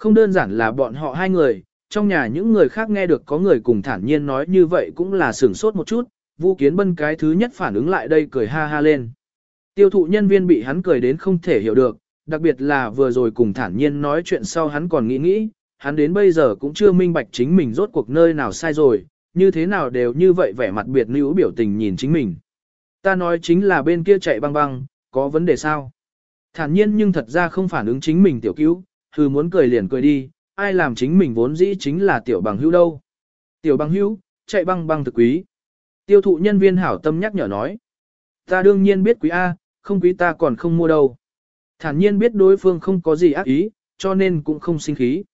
Không đơn giản là bọn họ hai người, trong nhà những người khác nghe được có người cùng thản nhiên nói như vậy cũng là sửng sốt một chút, Vu Kiến Bân cái thứ nhất phản ứng lại đây cười ha ha lên. Tiêu thụ nhân viên bị hắn cười đến không thể hiểu được, đặc biệt là vừa rồi cùng thản nhiên nói chuyện sau hắn còn nghĩ nghĩ, hắn đến bây giờ cũng chưa minh bạch chính mình rốt cuộc nơi nào sai rồi, như thế nào đều như vậy vẻ mặt biệt nữ biểu tình nhìn chính mình. Ta nói chính là bên kia chạy băng băng, có vấn đề sao? Thản nhiên nhưng thật ra không phản ứng chính mình tiểu cứu, hư muốn cười liền cười đi, ai làm chính mình vốn dĩ chính là tiểu bằng hữu đâu. Tiểu bằng hữu, chạy băng băng thực quý. Tiêu thụ nhân viên hảo tâm nhắc nhở nói. Ta đương nhiên biết quý A, không quý ta còn không mua đâu. Thản nhiên biết đối phương không có gì ác ý, cho nên cũng không sinh khí.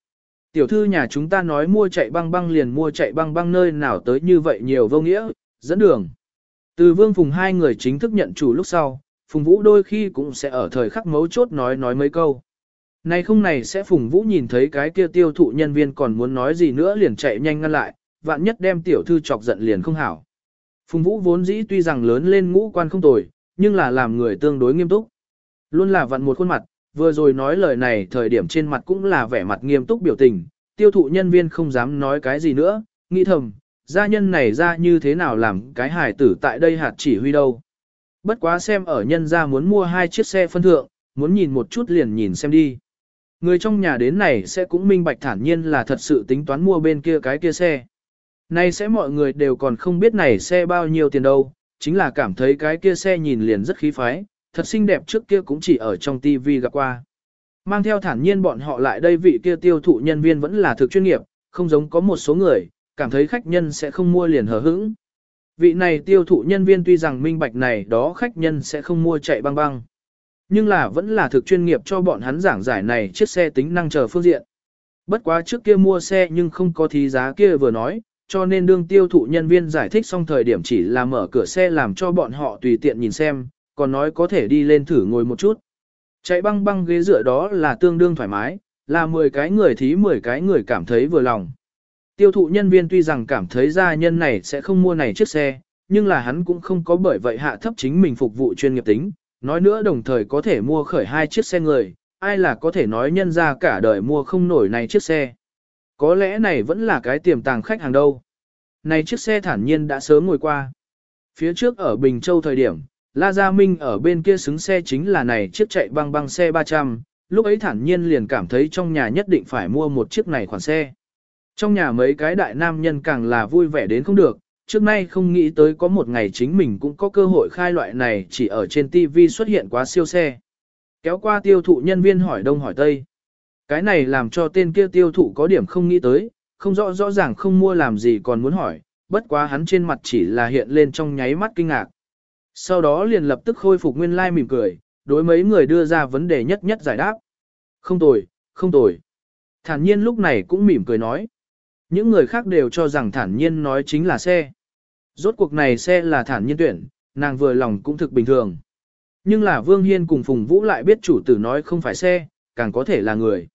Tiểu thư nhà chúng ta nói mua chạy băng băng liền mua chạy băng băng nơi nào tới như vậy nhiều vô nghĩa, dẫn đường. Từ vương phùng hai người chính thức nhận chủ lúc sau, phùng vũ đôi khi cũng sẽ ở thời khắc mấu chốt nói nói mấy câu. Này không này sẽ phùng vũ nhìn thấy cái kia tiêu thụ nhân viên còn muốn nói gì nữa liền chạy nhanh ngăn lại, vạn nhất đem tiểu thư chọc giận liền không hảo. Phùng vũ vốn dĩ tuy rằng lớn lên ngũ quan không tồi, nhưng là làm người tương đối nghiêm túc. Luôn là vặn một khuôn mặt, vừa rồi nói lời này thời điểm trên mặt cũng là vẻ mặt nghiêm túc biểu tình, tiêu thụ nhân viên không dám nói cái gì nữa, nghĩ thầm, gia nhân này ra như thế nào làm cái hài tử tại đây hạt chỉ huy đâu. Bất quá xem ở nhân ra muốn mua hai chiếc xe phân thượng, muốn nhìn một chút liền nhìn xem đi. Người trong nhà đến này sẽ cũng minh bạch thản nhiên là thật sự tính toán mua bên kia cái kia xe. Nay sẽ mọi người đều còn không biết này xe bao nhiêu tiền đâu, chính là cảm thấy cái kia xe nhìn liền rất khí phái, thật xinh đẹp trước kia cũng chỉ ở trong TV gặp qua. Mang theo thản nhiên bọn họ lại đây vị kia tiêu thụ nhân viên vẫn là thực chuyên nghiệp, không giống có một số người, cảm thấy khách nhân sẽ không mua liền hờ hững. Vị này tiêu thụ nhân viên tuy rằng minh bạch này đó khách nhân sẽ không mua chạy băng băng. Nhưng là vẫn là thực chuyên nghiệp cho bọn hắn giảng giải này chiếc xe tính năng chờ phương diện. Bất quá trước kia mua xe nhưng không có thí giá kia vừa nói, cho nên đương tiêu thụ nhân viên giải thích xong thời điểm chỉ là mở cửa xe làm cho bọn họ tùy tiện nhìn xem, còn nói có thể đi lên thử ngồi một chút. Chạy băng băng ghế dựa đó là tương đương thoải mái, là 10 cái người thí 10 cái người cảm thấy vừa lòng. Tiêu thụ nhân viên tuy rằng cảm thấy gia nhân này sẽ không mua này chiếc xe, nhưng là hắn cũng không có bởi vậy hạ thấp chính mình phục vụ chuyên nghiệp tính, nói nữa đồng thời có thể mua khởi hai chiếc xe người, ai là có thể nói nhân ra cả đời mua không nổi này chiếc xe. Có lẽ này vẫn là cái tiềm tàng khách hàng đâu. Này chiếc xe thản nhiên đã sớm ngồi qua. Phía trước ở Bình Châu thời điểm, La Gia Minh ở bên kia xứng xe chính là này chiếc chạy băng băng xe 300, lúc ấy thản nhiên liền cảm thấy trong nhà nhất định phải mua một chiếc này khoản xe. Trong nhà mấy cái đại nam nhân càng là vui vẻ đến không được, trước nay không nghĩ tới có một ngày chính mình cũng có cơ hội khai loại này chỉ ở trên TV xuất hiện quá siêu xe. Kéo qua tiêu thụ nhân viên hỏi đông hỏi tây. Cái này làm cho tên kia tiêu thụ có điểm không nghĩ tới, không rõ rõ ràng không mua làm gì còn muốn hỏi, bất quá hắn trên mặt chỉ là hiện lên trong nháy mắt kinh ngạc. Sau đó liền lập tức khôi phục nguyên lai like mỉm cười, đối mấy người đưa ra vấn đề nhất nhất giải đáp. Không tồi, không tồi. Thản nhiên lúc này cũng mỉm cười nói. Những người khác đều cho rằng thản nhiên nói chính là xe. Rốt cuộc này xe là thản nhiên tuyển, nàng vừa lòng cũng thực bình thường. Nhưng là Vương Hiên cùng Phùng Vũ lại biết chủ tử nói không phải xe, càng có thể là người.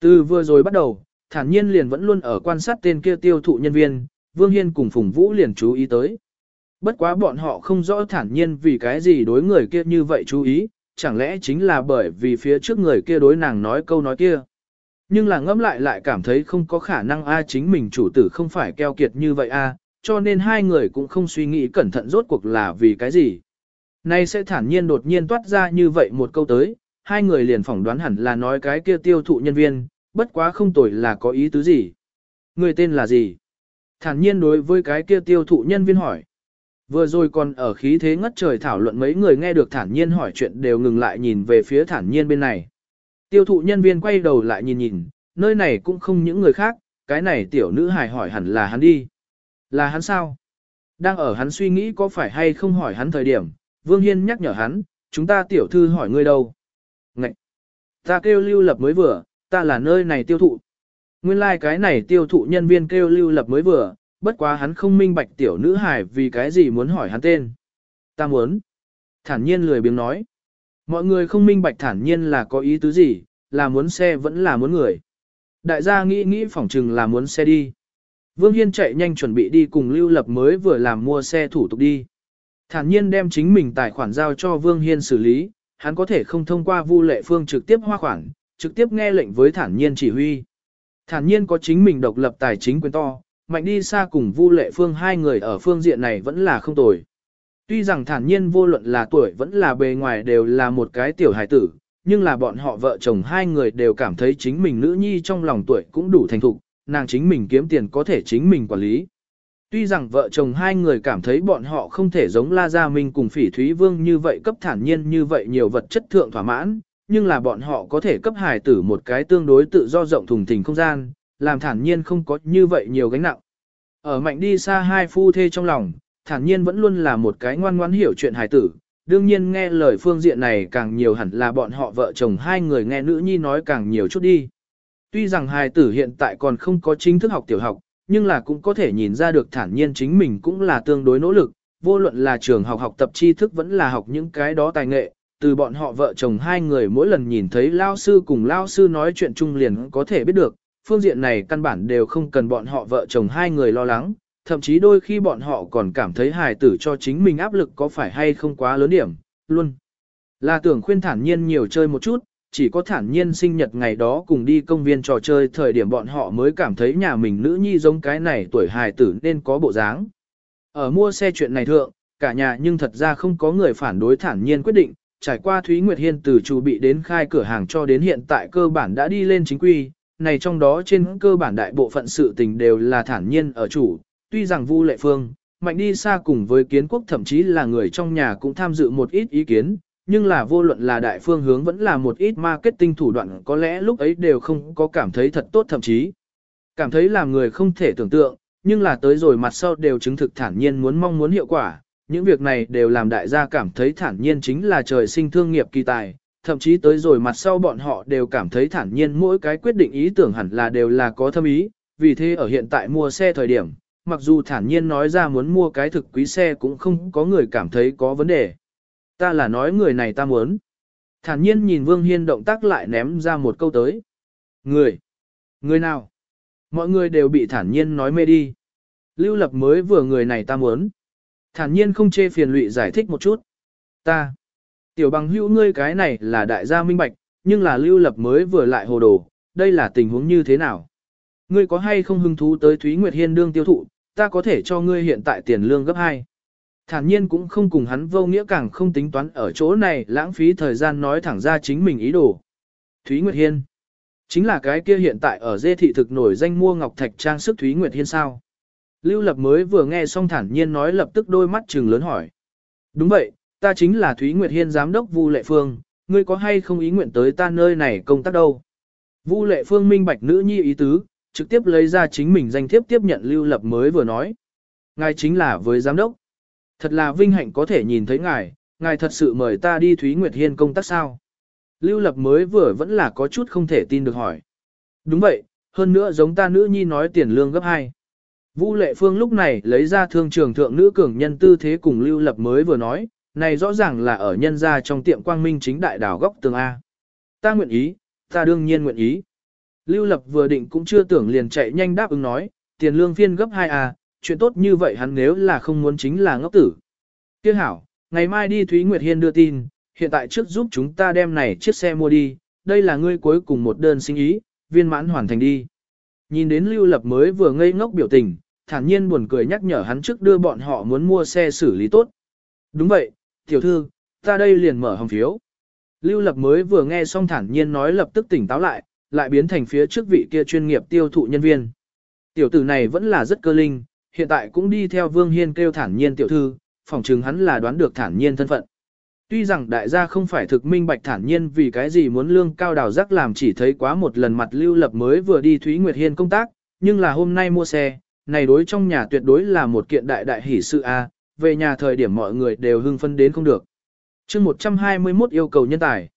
Từ vừa rồi bắt đầu, thản nhiên liền vẫn luôn ở quan sát tên kia tiêu thụ nhân viên, Vương Hiên cùng Phùng Vũ liền chú ý tới. Bất quá bọn họ không rõ thản nhiên vì cái gì đối người kia như vậy chú ý, chẳng lẽ chính là bởi vì phía trước người kia đối nàng nói câu nói kia. Nhưng là ngẫm lại lại cảm thấy không có khả năng a chính mình chủ tử không phải keo kiệt như vậy a, cho nên hai người cũng không suy nghĩ cẩn thận rốt cuộc là vì cái gì. Nay sẽ thản nhiên đột nhiên toát ra như vậy một câu tới, hai người liền phỏng đoán hẳn là nói cái kia tiêu thụ nhân viên, bất quá không tồi là có ý tứ gì. Người tên là gì? Thản nhiên đối với cái kia tiêu thụ nhân viên hỏi. Vừa rồi còn ở khí thế ngất trời thảo luận mấy người nghe được thản nhiên hỏi chuyện đều ngừng lại nhìn về phía thản nhiên bên này. Tiêu thụ nhân viên quay đầu lại nhìn nhìn, nơi này cũng không những người khác, cái này tiểu nữ hài hỏi hẳn là hắn đi. Là hắn sao? Đang ở hắn suy nghĩ có phải hay không hỏi hắn thời điểm, Vương Hiên nhắc nhở hắn, chúng ta tiểu thư hỏi ngươi đâu? Ngậy! Ta kêu lưu lập mới vừa, ta là nơi này tiêu thụ. Nguyên lai like cái này tiêu thụ nhân viên kêu lưu lập mới vừa, bất quá hắn không minh bạch tiểu nữ hài vì cái gì muốn hỏi hắn tên. Ta muốn. Thản nhiên lười biếng nói. Mọi người không minh bạch thản nhiên là có ý tứ gì, là muốn xe vẫn là muốn người. Đại gia nghĩ nghĩ phỏng chừng là muốn xe đi. Vương Hiên chạy nhanh chuẩn bị đi cùng Lưu Lập mới vừa làm mua xe thủ tục đi. Thản nhiên đem chính mình tài khoản giao cho Vương Hiên xử lý, hắn có thể không thông qua Vu Lệ Phương trực tiếp hoa khoản, trực tiếp nghe lệnh với thản nhiên chỉ huy. Thản nhiên có chính mình độc lập tài chính quyền to, mạnh đi xa cùng Vu Lệ Phương hai người ở phương diện này vẫn là không tồi. Tuy rằng thản nhiên vô luận là tuổi vẫn là bề ngoài đều là một cái tiểu hài tử, nhưng là bọn họ vợ chồng hai người đều cảm thấy chính mình nữ nhi trong lòng tuổi cũng đủ thành thục, nàng chính mình kiếm tiền có thể chính mình quản lý. Tuy rằng vợ chồng hai người cảm thấy bọn họ không thể giống La Gia Minh cùng Phỉ Thúy Vương như vậy cấp thản nhiên như vậy nhiều vật chất thượng thỏa mãn, nhưng là bọn họ có thể cấp hài tử một cái tương đối tự do rộng thùng thình không gian, làm thản nhiên không có như vậy nhiều gánh nặng. Ở mạnh đi xa hai phu thê trong lòng, thản nhiên vẫn luôn là một cái ngoan ngoãn hiểu chuyện hài tử, đương nhiên nghe lời phương diện này càng nhiều hẳn là bọn họ vợ chồng hai người nghe nữ nhi nói càng nhiều chút đi. Tuy rằng hài tử hiện tại còn không có chính thức học tiểu học, nhưng là cũng có thể nhìn ra được thản nhiên chính mình cũng là tương đối nỗ lực, vô luận là trường học học tập tri thức vẫn là học những cái đó tài nghệ, từ bọn họ vợ chồng hai người mỗi lần nhìn thấy lao sư cùng lao sư nói chuyện chung liền có thể biết được, phương diện này căn bản đều không cần bọn họ vợ chồng hai người lo lắng, thậm chí đôi khi bọn họ còn cảm thấy hài tử cho chính mình áp lực có phải hay không quá lớn điểm, luôn. Là tưởng khuyên thản nhiên nhiều chơi một chút, chỉ có thản nhiên sinh nhật ngày đó cùng đi công viên trò chơi thời điểm bọn họ mới cảm thấy nhà mình nữ nhi giống cái này tuổi hài tử nên có bộ dáng. Ở mua xe chuyện này thượng, cả nhà nhưng thật ra không có người phản đối thản nhiên quyết định, trải qua Thúy Nguyệt Hiên từ chủ bị đến khai cửa hàng cho đến hiện tại cơ bản đã đi lên chính quy, này trong đó trên cơ bản đại bộ phận sự tình đều là thản nhiên ở chủ, tuy rằng Vu Lệ Phương, mạnh đi xa cùng với kiến quốc thậm chí là người trong nhà cũng tham dự một ít ý kiến, nhưng là vô luận là đại phương hướng vẫn là một ít marketing thủ đoạn có lẽ lúc ấy đều không có cảm thấy thật tốt thậm chí cảm thấy làm người không thể tưởng tượng, nhưng là tới rồi mặt sau đều chứng thực thản nhiên muốn mong muốn hiệu quả, những việc này đều làm đại gia cảm thấy thản nhiên chính là trời sinh thương nghiệp kỳ tài, thậm chí tới rồi mặt sau bọn họ đều cảm thấy thản nhiên mỗi cái quyết định ý tưởng hẳn là đều là có thâm ý, vì thế ở hiện tại mua xe thời điểm, mặc dù thản nhiên nói ra muốn mua cái thực quý xe cũng không có người cảm thấy có vấn đề. Ta là nói người này ta muốn. Thản nhiên nhìn Vương Hiên động tác lại ném ra một câu tới. Người? Người nào? Mọi người đều bị thản nhiên nói mê đi. Lưu Lập mới vừa người này ta muốn. Thản nhiên không chê phiền lụy giải thích một chút. Ta. Tiểu bằng hữu ngươi cái này là đại gia minh bạch, nhưng là Lưu Lập mới vừa lại hồ đồ, đây là tình huống như thế nào? Ngươi có hay không hứng thú tới Thúy Nguyệt Hiên đương tiêu thụ, ta có thể cho ngươi hiện tại tiền lương gấp 2. Thản nhiên cũng không cùng hắn vô nghĩa càng không tính toán ở chỗ này lãng phí thời gian nói thẳng ra chính mình ý đồ. Thúy Nguyệt Hiên. Chính là cái kia hiện tại ở dê thị thực nổi danh mua ngọc thạch trang sức Thúy Nguyệt Hiên sao. Lưu Lập mới vừa nghe xong thản nhiên nói lập tức đôi mắt trừng lớn hỏi. Đúng vậy, ta chính là Thúy Nguyệt Hiên giám đốc Vu Lệ Phương, ngươi có hay không ý nguyện tới ta nơi này công tác đâu. Vu Lệ Phương minh bạch nữ nhi ý tứ, trực tiếp lấy ra chính mình danh thiếp tiếp nhận Lưu Lập mới vừa nói. Ngài chính là với giám đốc. Thật là vinh hạnh có thể nhìn thấy ngài, ngài thật sự mời ta đi Thúy Nguyệt Hiên công tác sao? Lưu Lập mới vừa vẫn là có chút không thể tin được hỏi. Đúng vậy, hơn nữa giống ta nữ nhi nói tiền lương gấp 2. Vũ Lệ Phương lúc này lấy ra thương trường thượng nữ cường nhân tư thế cùng Lưu Lập mới vừa nói, này rõ ràng là ở nhân gia trong tiệm quang minh chính đại đảo góc tường A. Ta nguyện ý, ta đương nhiên nguyện ý. Lưu Lập vừa định cũng chưa tưởng liền chạy nhanh đáp ứng nói, tiền lương phiên gấp 2A, chuyện tốt như vậy hắn nếu là không muốn chính là ngốc tử. Tiếc hảo, ngày mai đi Thúy Nguyệt Hiên đưa tin, hiện tại trước giúp chúng ta đem này chiếc xe mua đi, đây là ngươi cuối cùng một đơn sinh ý, viên mãn hoàn thành đi. Nhìn đến Lưu Lập mới vừa ngây ngốc biểu tình, thản nhiên buồn cười nhắc nhở hắn trước đưa bọn họ muốn mua xe xử lý tốt. Đúng vậy, tiểu thư, ta đây liền mở hồng phiếu. Lưu Lập mới vừa nghe xong thản nhiên nói lập tức tỉnh táo lại, lại biến thành phía trước vị kia chuyên nghiệp tiêu thụ nhân viên. Tiểu tử này vẫn là rất cơ linh, hiện tại cũng đi theo Vương Hiên kêu thản nhiên tiểu thư, phỏng chừng hắn là đoán được thản nhiên thân phận. Tuy rằng đại gia không phải thực minh bạch thản nhiên vì cái gì muốn lương cao đào giác làm chỉ thấy quá một lần mặt Lưu Lập mới vừa đi Thúy Nguyệt Hiên công tác, nhưng là hôm nay mua xe, này đối trong nhà tuyệt đối là một kiện đại đại hỷ sự a, về nhà thời điểm mọi người đều hưng phân đến không được. chương 121 yêu cầu nhân tài.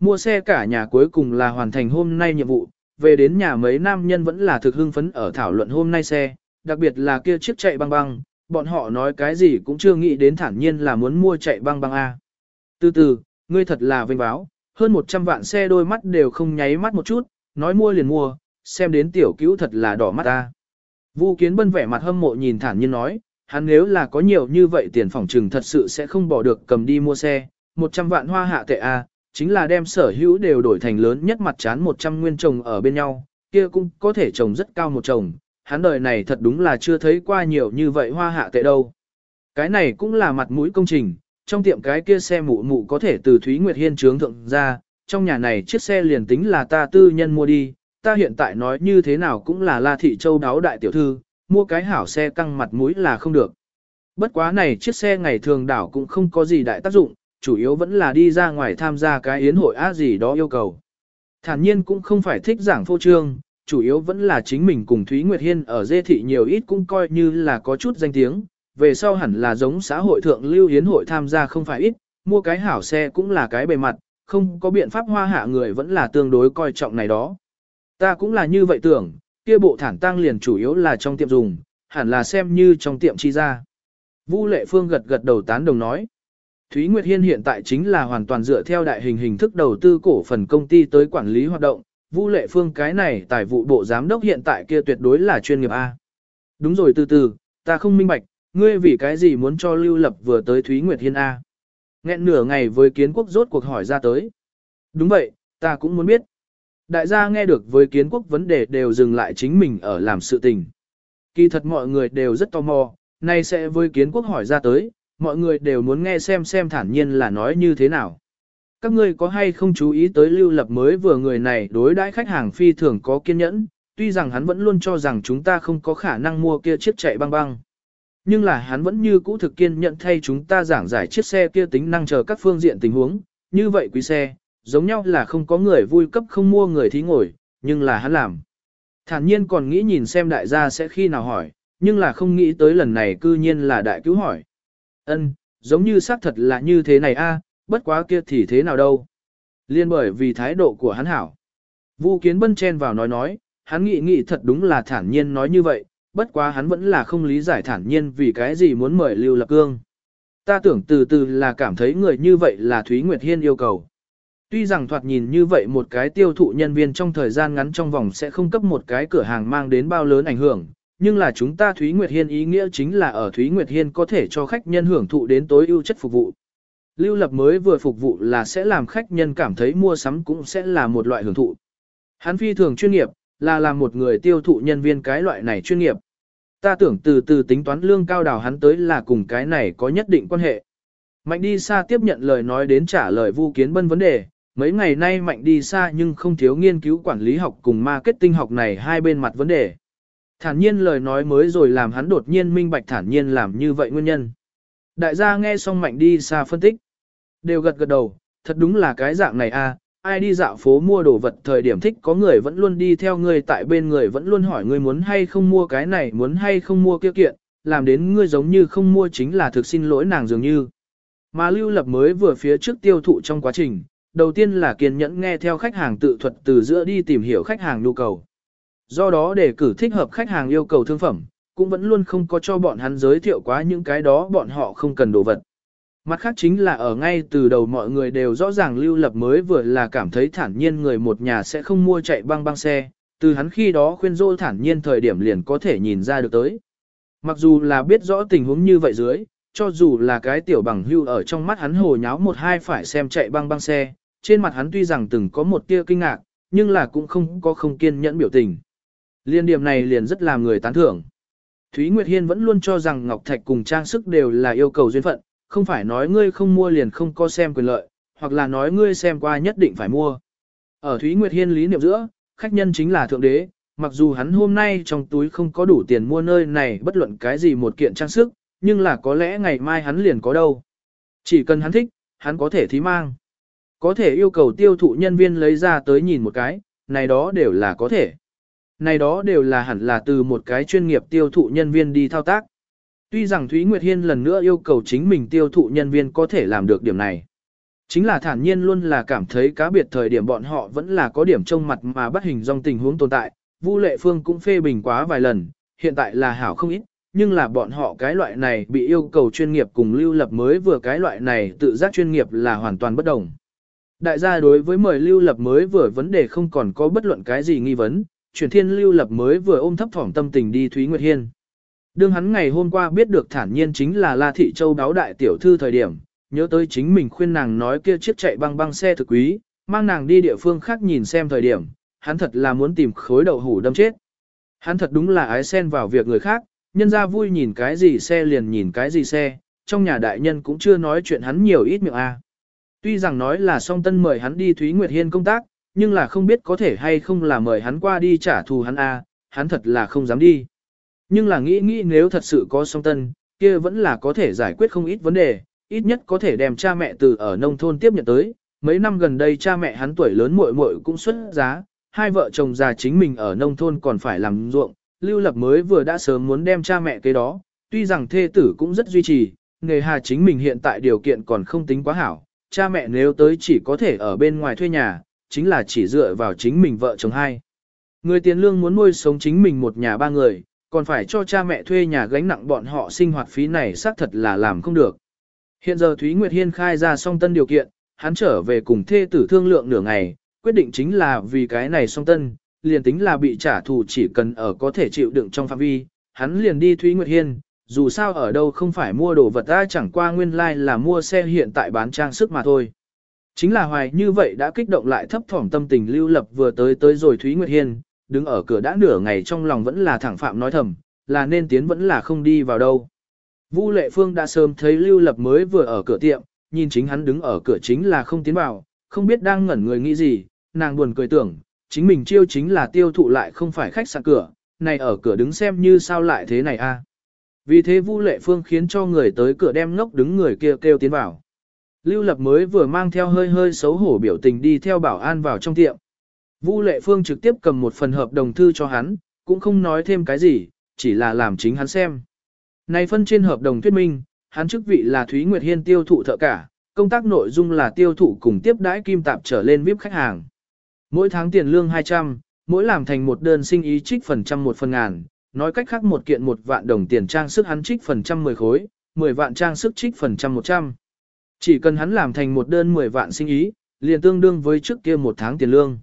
Mua xe cả nhà cuối cùng là hoàn thành hôm nay nhiệm vụ, về đến nhà mấy nam nhân vẫn là thực hưng phấn ở thảo luận hôm nay xe, đặc biệt là kia chiếc chạy băng băng, bọn họ nói cái gì cũng chưa nghĩ đến thản nhiên là muốn mua chạy băng băng A. Từ từ, ngươi thật là vinh báo, hơn 100 vạn xe đôi mắt đều không nháy mắt một chút, nói mua liền mua, xem đến tiểu cứu thật là đỏ mắt ta. Vu Kiến Bân vẻ mặt hâm mộ nhìn thản nhiên nói, hắn nếu là có nhiều như vậy tiền phòng trừng thật sự sẽ không bỏ được cầm đi mua xe, 100 vạn hoa hạ tệ A, chính là đem sở hữu đều đổi thành lớn nhất mặt chán 100 nguyên chồng ở bên nhau, kia cũng có thể trồng rất cao một chồng, hắn đời này thật đúng là chưa thấy qua nhiều như vậy hoa hạ tệ đâu. Cái này cũng là mặt mũi công trình, trong tiệm cái kia xe mụ mụ có thể từ Thúy Nguyệt Hiên trướng thượng ra, trong nhà này chiếc xe liền tính là ta tư nhân mua đi, ta hiện tại nói như thế nào cũng là La Thị Châu đáo đại tiểu thư, mua cái hảo xe căng mặt mũi là không được. Bất quá này chiếc xe ngày thường đảo cũng không có gì đại tác dụng, chủ yếu vẫn là đi ra ngoài tham gia cái yến hội á gì đó yêu cầu. Thản nhiên cũng không phải thích giảng phô trương, chủ yếu vẫn là chính mình cùng Thúy Nguyệt Hiên ở dê thị nhiều ít cũng coi như là có chút danh tiếng, về sau hẳn là giống xã hội thượng lưu hiến hội tham gia không phải ít, mua cái hảo xe cũng là cái bề mặt, không có biện pháp hoa hạ người vẫn là tương đối coi trọng này đó. Ta cũng là như vậy tưởng, kia bộ thản tăng liền chủ yếu là trong tiệm dùng, hẳn là xem như trong tiệm chi ra. Vu Lệ Phương gật gật đầu tán đồng nói. Thúy Nguyệt Hiên hiện tại chính là hoàn toàn dựa theo đại hình hình thức đầu tư cổ phần công ty tới quản lý hoạt động, Vu Lệ Phương cái này tài vụ bộ giám đốc hiện tại kia tuyệt đối là chuyên nghiệp A. Đúng rồi từ từ, ta không minh bạch, ngươi vì cái gì muốn cho Lưu Lập vừa tới Thúy Nguyệt Hiên A. Nghẹn nửa ngày với kiến quốc rốt cuộc hỏi ra tới. Đúng vậy, ta cũng muốn biết. Đại gia nghe được với kiến quốc vấn đề đều dừng lại chính mình ở làm sự tình. Kỳ thật mọi người đều rất tò mò, nay sẽ với kiến quốc hỏi ra tới, mọi người đều muốn nghe xem xem thản nhiên là nói như thế nào. Các ngươi có hay không chú ý tới lưu lập mới vừa người này đối đãi khách hàng phi thường có kiên nhẫn, tuy rằng hắn vẫn luôn cho rằng chúng ta không có khả năng mua kia chiếc chạy băng băng. Nhưng là hắn vẫn như cũ thực kiên nhận thay chúng ta giảng giải chiếc xe kia tính năng chờ các phương diện tình huống, như vậy quý xe, giống nhau là không có người vui cấp không mua người thí ngồi, nhưng là hắn làm. Thản nhiên còn nghĩ nhìn xem đại gia sẽ khi nào hỏi, nhưng là không nghĩ tới lần này cư nhiên là đại cứu hỏi. Ân, giống như xác thật là như thế này a, bất quá kia thì thế nào đâu. Liên bởi vì thái độ của hắn hảo. Vu Kiến Bân chen vào nói nói, hắn nghĩ nghĩ thật đúng là thản nhiên nói như vậy, bất quá hắn vẫn là không lý giải thản nhiên vì cái gì muốn mời Lưu Lập Cương. Ta tưởng từ từ là cảm thấy người như vậy là Thúy Nguyệt Hiên yêu cầu. Tuy rằng thoạt nhìn như vậy một cái tiêu thụ nhân viên trong thời gian ngắn trong vòng sẽ không cấp một cái cửa hàng mang đến bao lớn ảnh hưởng, nhưng là chúng ta Thúy Nguyệt Hiên ý nghĩa chính là ở Thúy Nguyệt Hiên có thể cho khách nhân hưởng thụ đến tối ưu chất phục vụ. Lưu lập mới vừa phục vụ là sẽ làm khách nhân cảm thấy mua sắm cũng sẽ là một loại hưởng thụ. Hắn phi thường chuyên nghiệp, là làm một người tiêu thụ nhân viên cái loại này chuyên nghiệp. Ta tưởng từ từ tính toán lương cao đào hắn tới là cùng cái này có nhất định quan hệ. Mạnh đi xa tiếp nhận lời nói đến trả lời Vu Kiến Bân vấn đề, mấy ngày nay Mạnh đi xa nhưng không thiếu nghiên cứu quản lý học cùng marketing học này hai bên mặt vấn đề. Thản nhiên lời nói mới rồi làm hắn đột nhiên minh bạch thản nhiên làm như vậy nguyên nhân. Đại gia nghe xong Mạnh đi xa phân tích. Đều gật gật đầu, thật đúng là cái dạng này a. ai đi dạo phố mua đồ vật thời điểm thích có người vẫn luôn đi theo người tại bên người vẫn luôn hỏi người muốn hay không mua cái này muốn hay không mua kia kiện, làm đến ngươi giống như không mua chính là thực xin lỗi nàng dường như. Mà lưu lập mới vừa phía trước tiêu thụ trong quá trình, đầu tiên là kiên nhẫn nghe theo khách hàng tự thuật từ giữa đi tìm hiểu khách hàng nhu cầu. Do đó để cử thích hợp khách hàng yêu cầu thương phẩm, cũng vẫn luôn không có cho bọn hắn giới thiệu quá những cái đó bọn họ không cần đồ vật. Mặt khác chính là ở ngay từ đầu mọi người đều rõ ràng lưu lập mới vừa là cảm thấy thản nhiên người một nhà sẽ không mua chạy băng băng xe, từ hắn khi đó khuyên dỗ thản nhiên thời điểm liền có thể nhìn ra được tới. Mặc dù là biết rõ tình huống như vậy dưới, cho dù là cái tiểu bằng hưu ở trong mắt hắn hồ nháo một hai phải xem chạy băng băng xe, trên mặt hắn tuy rằng từng có một tia kinh ngạc, nhưng là cũng không có không kiên nhẫn biểu tình. Liên điểm này liền rất làm người tán thưởng. Thúy Nguyệt Hiên vẫn luôn cho rằng ngọc thạch cùng trang sức đều là yêu cầu duyên phận, không phải nói ngươi không mua liền không có xem quyền lợi, hoặc là nói ngươi xem qua nhất định phải mua. Ở Thúy Nguyệt Hiên lý niệm giữa, khách nhân chính là thượng đế, mặc dù hắn hôm nay trong túi không có đủ tiền mua nơi này bất luận cái gì một kiện trang sức, nhưng là có lẽ ngày mai hắn liền có đâu. Chỉ cần hắn thích, hắn có thể thí mang. Có thể yêu cầu tiêu thụ nhân viên lấy ra tới nhìn một cái, này đó đều là có thể. Này đó đều là hẳn là từ một cái chuyên nghiệp tiêu thụ nhân viên đi thao tác. Tuy rằng Thúy Nguyệt Hiên lần nữa yêu cầu chính mình tiêu thụ nhân viên có thể làm được điểm này. Chính là thản nhiên luôn là cảm thấy cá biệt thời điểm bọn họ vẫn là có điểm trông mặt mà bắt hình dong tình huống tồn tại. Vu Lệ Phương cũng phê bình quá vài lần, hiện tại là hảo không ít, nhưng là bọn họ cái loại này bị yêu cầu chuyên nghiệp cùng lưu lập mới vừa cái loại này tự giác chuyên nghiệp là hoàn toàn bất đồng. Đại gia đối với mời lưu lập mới vừa vấn đề không còn có bất luận cái gì nghi vấn, chuyển thiên lưu lập mới vừa ôm thấp thỏm tâm tình đi Thúy Nguyệt Hiên. Đương hắn ngày hôm qua biết được thản nhiên chính là La Thị Châu báo đại tiểu thư thời điểm, nhớ tới chính mình khuyên nàng nói kia chiếc chạy băng băng xe thực quý, mang nàng đi địa phương khác nhìn xem thời điểm, hắn thật là muốn tìm khối đậu hủ đâm chết. Hắn thật đúng là ái xen vào việc người khác, nhân ra vui nhìn cái gì xe liền nhìn cái gì xe, trong nhà đại nhân cũng chưa nói chuyện hắn nhiều ít miệng a. Tuy rằng nói là song tân mời hắn đi Thúy Nguyệt Hiên công tác, nhưng là không biết có thể hay không là mời hắn qua đi trả thù hắn a, hắn thật là không dám đi. Nhưng là nghĩ nghĩ nếu thật sự có song tân, kia vẫn là có thể giải quyết không ít vấn đề, ít nhất có thể đem cha mẹ từ ở nông thôn tiếp nhận tới. Mấy năm gần đây cha mẹ hắn tuổi lớn muội muội cũng xuất giá, hai vợ chồng già chính mình ở nông thôn còn phải làm ruộng, Lưu Lập mới vừa đã sớm muốn đem cha mẹ kế đó, tuy rằng thê tử cũng rất duy trì, nghề hà chính mình hiện tại điều kiện còn không tính quá hảo, cha mẹ nếu tới chỉ có thể ở bên ngoài thuê nhà, chính là chỉ dựa vào chính mình vợ chồng hai. Người tiền lương muốn nuôi sống chính mình một nhà ba người, còn phải cho cha mẹ thuê nhà gánh nặng bọn họ sinh hoạt phí này xác thật là làm không được. Hiện giờ Thúy Nguyệt Hiên khai ra song tân điều kiện, hắn trở về cùng thê tử thương lượng nửa ngày, quyết định chính là vì cái này song tân, liền tính là bị trả thù chỉ cần ở có thể chịu đựng trong phạm vi, hắn liền đi Thúy Nguyệt Hiên, dù sao ở đâu không phải mua đồ vật ra chẳng qua nguyên lai like là mua xe hiện tại bán trang sức mà thôi. Chính là hoài như vậy đã kích động lại thấp thỏm tâm tình lưu lập vừa tới tới rồi Thúy Nguyệt Hiên, đứng ở cửa đã nửa ngày trong lòng vẫn là thẳng phạm nói thầm, là nên tiến vẫn là không đi vào đâu. Vu Lệ Phương đã sớm thấy Lưu Lập mới vừa ở cửa tiệm, nhìn chính hắn đứng ở cửa chính là không tiến vào, không biết đang ngẩn người nghĩ gì, nàng buồn cười tưởng, chính mình chiêu chính là tiêu thụ lại không phải khách sạn cửa, này ở cửa đứng xem như sao lại thế này a. Vì thế Vu Lệ Phương khiến cho người tới cửa đem ngốc đứng người kia kêu tiến vào. Lưu Lập mới vừa mang theo hơi hơi xấu hổ biểu tình đi theo bảo an vào trong tiệm. Vu Lệ Phương trực tiếp cầm một phần hợp đồng thư cho hắn, cũng không nói thêm cái gì, chỉ là làm chính hắn xem. Này phân trên hợp đồng thuyết minh, hắn chức vị là Thúy Nguyệt Hiên tiêu thụ thợ cả, công tác nội dung là tiêu thụ cùng tiếp đãi kim tạp trở lên VIP khách hàng. Mỗi tháng tiền lương 200, mỗi làm thành một đơn sinh ý trích phần trăm một phần ngàn, nói cách khác một kiện một vạn đồng tiền trang sức hắn trích phần trăm 10 khối, 10 vạn trang sức trích phần trăm 100. Chỉ cần hắn làm thành một đơn 10 vạn sinh ý, liền tương đương với trước kia một tháng tiền lương.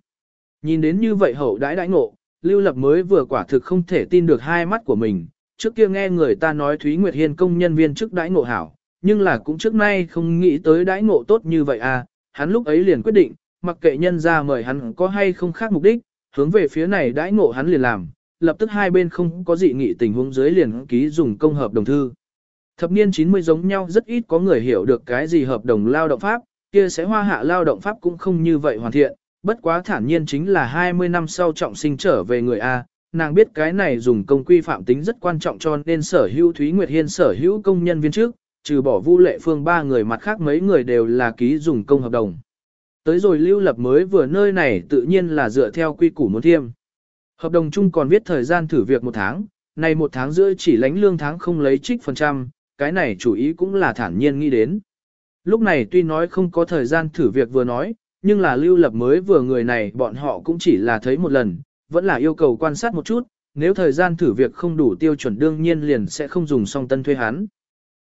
Nhìn đến như vậy hậu đãi đãi ngộ, Lưu Lập mới vừa quả thực không thể tin được hai mắt của mình, trước kia nghe người ta nói Thúy Nguyệt Hiên công nhân viên trước đãi ngộ hảo, nhưng là cũng trước nay không nghĩ tới đãi ngộ tốt như vậy à, hắn lúc ấy liền quyết định, mặc kệ nhân ra mời hắn có hay không khác mục đích, hướng về phía này đãi ngộ hắn liền làm, lập tức hai bên không có dị nghị tình huống dưới liền ký dùng công hợp đồng thư. Thập niên 90 giống nhau rất ít có người hiểu được cái gì hợp đồng lao động pháp, kia sẽ hoa hạ lao động pháp cũng không như vậy hoàn thiện, bất quá thản nhiên chính là 20 năm sau trọng sinh trở về người A, nàng biết cái này dùng công quy phạm tính rất quan trọng cho nên sở hữu Thúy Nguyệt Hiên sở hữu công nhân viên trước, trừ bỏ Vu Lệ Phương ba người mặt khác mấy người đều là ký dùng công hợp đồng. Tới rồi lưu lập mới vừa nơi này tự nhiên là dựa theo quy củ muốn thiêm. Hợp đồng chung còn viết thời gian thử việc một tháng, này một tháng rưỡi chỉ lãnh lương tháng không lấy trích phần trăm, cái này chủ ý cũng là thản nhiên nghĩ đến. Lúc này tuy nói không có thời gian thử việc vừa nói, nhưng là lưu lập mới vừa người này bọn họ cũng chỉ là thấy một lần, vẫn là yêu cầu quan sát một chút, nếu thời gian thử việc không đủ tiêu chuẩn đương nhiên liền sẽ không dùng song tân thuê hắn.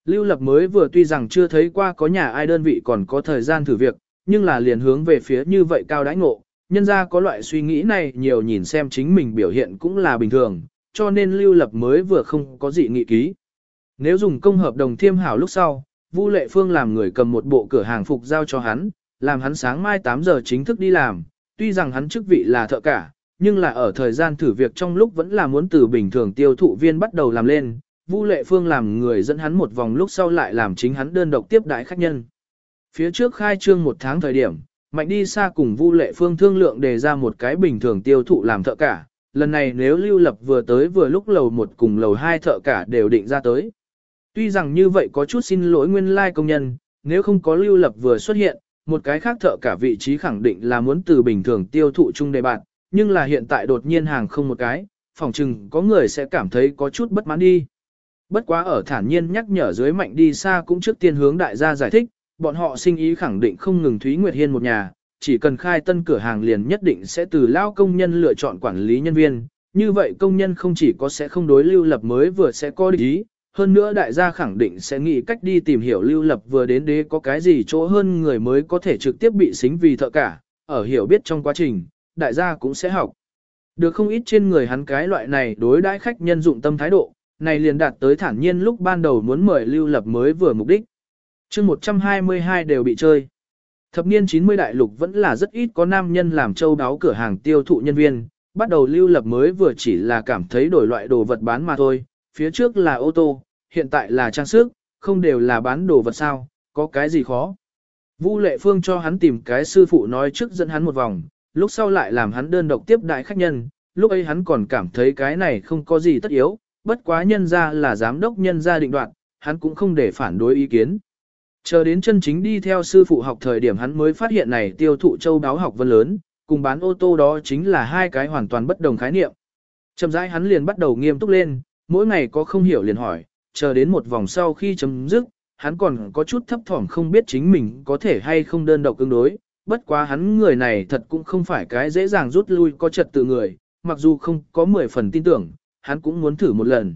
Lưu lập mới vừa tuy rằng chưa thấy qua có nhà ai đơn vị còn có thời gian thử việc, nhưng là liền hướng về phía như vậy cao đãi ngộ, nhân ra có loại suy nghĩ này nhiều nhìn xem chính mình biểu hiện cũng là bình thường, cho nên lưu lập mới vừa không có gì nghị ký. Nếu dùng công hợp đồng thiêm hảo lúc sau, Vu Lệ Phương làm người cầm một bộ cửa hàng phục giao cho hắn, làm hắn sáng mai 8 giờ chính thức đi làm, tuy rằng hắn chức vị là thợ cả, nhưng là ở thời gian thử việc trong lúc vẫn là muốn từ bình thường tiêu thụ viên bắt đầu làm lên, Vu Lệ Phương làm người dẫn hắn một vòng lúc sau lại làm chính hắn đơn độc tiếp đãi khách nhân. Phía trước khai trương một tháng thời điểm, Mạnh đi xa cùng Vu Lệ Phương thương lượng đề ra một cái bình thường tiêu thụ làm thợ cả, lần này nếu Lưu Lập vừa tới vừa lúc lầu một cùng lầu hai thợ cả đều định ra tới. Tuy rằng như vậy có chút xin lỗi nguyên lai like công nhân, nếu không có Lưu Lập vừa xuất hiện, một cái khác thợ cả vị trí khẳng định là muốn từ bình thường tiêu thụ chung đề bạn, nhưng là hiện tại đột nhiên hàng không một cái, phòng chừng có người sẽ cảm thấy có chút bất mãn đi. Bất quá ở thản nhiên nhắc nhở dưới mạnh đi xa cũng trước tiên hướng đại gia giải thích, bọn họ sinh ý khẳng định không ngừng Thúy Nguyệt Hiên một nhà, chỉ cần khai tân cửa hàng liền nhất định sẽ từ lao công nhân lựa chọn quản lý nhân viên. Như vậy công nhân không chỉ có sẽ không đối lưu lập mới vừa sẽ có định ý, hơn nữa đại gia khẳng định sẽ nghĩ cách đi tìm hiểu lưu lập vừa đến đế có cái gì chỗ hơn người mới có thể trực tiếp bị xính vì thợ cả, ở hiểu biết trong quá trình, đại gia cũng sẽ học. Được không ít trên người hắn cái loại này đối đãi khách nhân dụng tâm thái độ, này liền đạt tới thản nhiên lúc ban đầu muốn mời lưu lập mới vừa mục đích. chương 122 đều bị chơi. Thập niên 90 đại lục vẫn là rất ít có nam nhân làm châu đáo cửa hàng tiêu thụ nhân viên, bắt đầu lưu lập mới vừa chỉ là cảm thấy đổi loại đồ vật bán mà thôi, phía trước là ô tô, hiện tại là trang sức, không đều là bán đồ vật sao, có cái gì khó. Vu Lệ Phương cho hắn tìm cái sư phụ nói trước dẫn hắn một vòng, lúc sau lại làm hắn đơn độc tiếp đại khách nhân, lúc ấy hắn còn cảm thấy cái này không có gì tất yếu, bất quá nhân ra là giám đốc nhân gia định đoạn, hắn cũng không để phản đối ý kiến. Chờ đến chân chính đi theo sư phụ học thời điểm hắn mới phát hiện này tiêu thụ châu đáo học vân lớn, cùng bán ô tô đó chính là hai cái hoàn toàn bất đồng khái niệm. Chậm rãi hắn liền bắt đầu nghiêm túc lên, mỗi ngày có không hiểu liền hỏi, chờ đến một vòng sau khi chấm dứt, hắn còn có chút thấp thỏm không biết chính mình có thể hay không đơn độc ứng đối, bất quá hắn người này thật cũng không phải cái dễ dàng rút lui có trật tự người, mặc dù không có 10 phần tin tưởng, hắn cũng muốn thử một lần.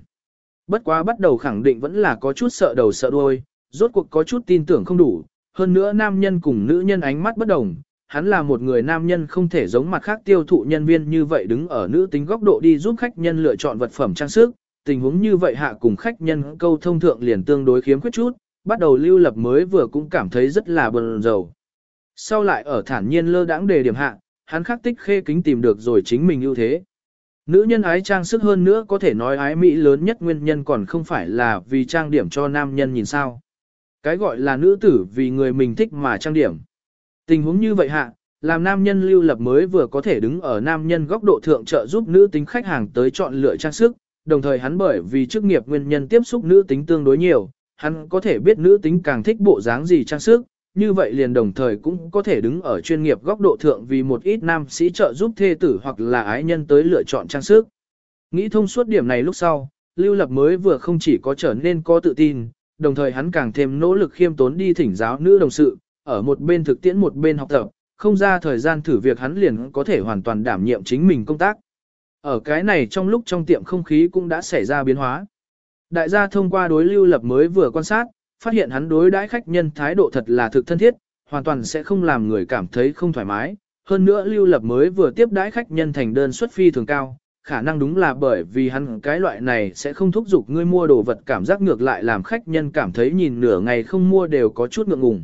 Bất quá bắt đầu khẳng định vẫn là có chút sợ đầu sợ đuôi, rốt cuộc có chút tin tưởng không đủ, hơn nữa nam nhân cùng nữ nhân ánh mắt bất đồng, hắn là một người nam nhân không thể giống mặt khác tiêu thụ nhân viên như vậy đứng ở nữ tính góc độ đi giúp khách nhân lựa chọn vật phẩm trang sức, tình huống như vậy hạ cùng khách nhân câu thông thượng liền tương đối khiếm khuyết chút, bắt đầu lưu lập mới vừa cũng cảm thấy rất là bần dầu. Sau lại ở thản nhiên lơ đãng đề điểm hạ, hắn khắc tích khê kính tìm được rồi chính mình ưu thế. Nữ nhân ái trang sức hơn nữa có thể nói ái mỹ lớn nhất nguyên nhân còn không phải là vì trang điểm cho nam nhân nhìn sao. Cái gọi là nữ tử vì người mình thích mà trang điểm. Tình huống như vậy hạ, làm nam nhân lưu lập mới vừa có thể đứng ở nam nhân góc độ thượng trợ giúp nữ tính khách hàng tới chọn lựa trang sức, đồng thời hắn bởi vì chức nghiệp nguyên nhân tiếp xúc nữ tính tương đối nhiều, hắn có thể biết nữ tính càng thích bộ dáng gì trang sức, như vậy liền đồng thời cũng có thể đứng ở chuyên nghiệp góc độ thượng vì một ít nam sĩ trợ giúp thê tử hoặc là ái nhân tới lựa chọn trang sức. Nghĩ thông suốt điểm này lúc sau, Lưu Lập mới vừa không chỉ có trở nên có tự tin, đồng thời hắn càng thêm nỗ lực khiêm tốn đi thỉnh giáo nữ đồng sự, ở một bên thực tiễn một bên học tập, không ra thời gian thử việc hắn liền có thể hoàn toàn đảm nhiệm chính mình công tác. Ở cái này trong lúc trong tiệm không khí cũng đã xảy ra biến hóa. Đại gia thông qua đối lưu lập mới vừa quan sát, phát hiện hắn đối đãi khách nhân thái độ thật là thực thân thiết, hoàn toàn sẽ không làm người cảm thấy không thoải mái. Hơn nữa lưu lập mới vừa tiếp đãi khách nhân thành đơn xuất phi thường cao, khả năng đúng là bởi vì hắn cái loại này sẽ không thúc giục ngươi mua đồ vật cảm giác ngược lại làm khách nhân cảm thấy nhìn nửa ngày không mua đều có chút ngượng ngùng.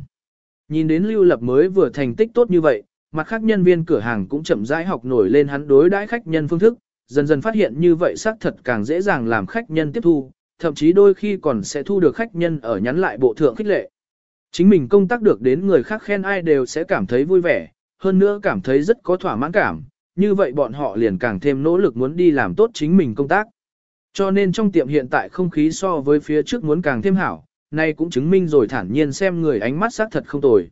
Nhìn đến lưu lập mới vừa thành tích tốt như vậy, mặt khác nhân viên cửa hàng cũng chậm rãi học nổi lên hắn đối đãi khách nhân phương thức, dần dần phát hiện như vậy xác thật càng dễ dàng làm khách nhân tiếp thu, thậm chí đôi khi còn sẽ thu được khách nhân ở nhắn lại bộ thượng khích lệ. Chính mình công tác được đến người khác khen ai đều sẽ cảm thấy vui vẻ, hơn nữa cảm thấy rất có thỏa mãn cảm, như vậy bọn họ liền càng thêm nỗ lực muốn đi làm tốt chính mình công tác. Cho nên trong tiệm hiện tại không khí so với phía trước muốn càng thêm hảo, nay cũng chứng minh rồi thản nhiên xem người ánh mắt xác thật không tồi.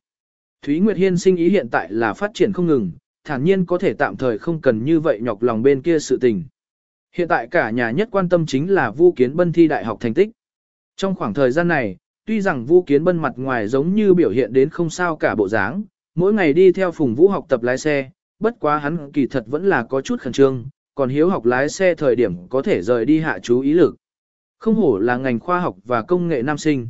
Thúy Nguyệt Hiên sinh ý hiện tại là phát triển không ngừng, thản nhiên có thể tạm thời không cần như vậy nhọc lòng bên kia sự tình. Hiện tại cả nhà nhất quan tâm chính là Vu Kiến Bân thi đại học thành tích. Trong khoảng thời gian này, tuy rằng Vu Kiến Bân mặt ngoài giống như biểu hiện đến không sao cả bộ dáng, mỗi ngày đi theo Phùng Vũ học tập lái xe, bất quá hắn kỳ thật vẫn là có chút khẩn trương, còn hiếu học lái xe thời điểm có thể rời đi hạ chú ý lực. Không hổ là ngành khoa học và công nghệ nam sinh.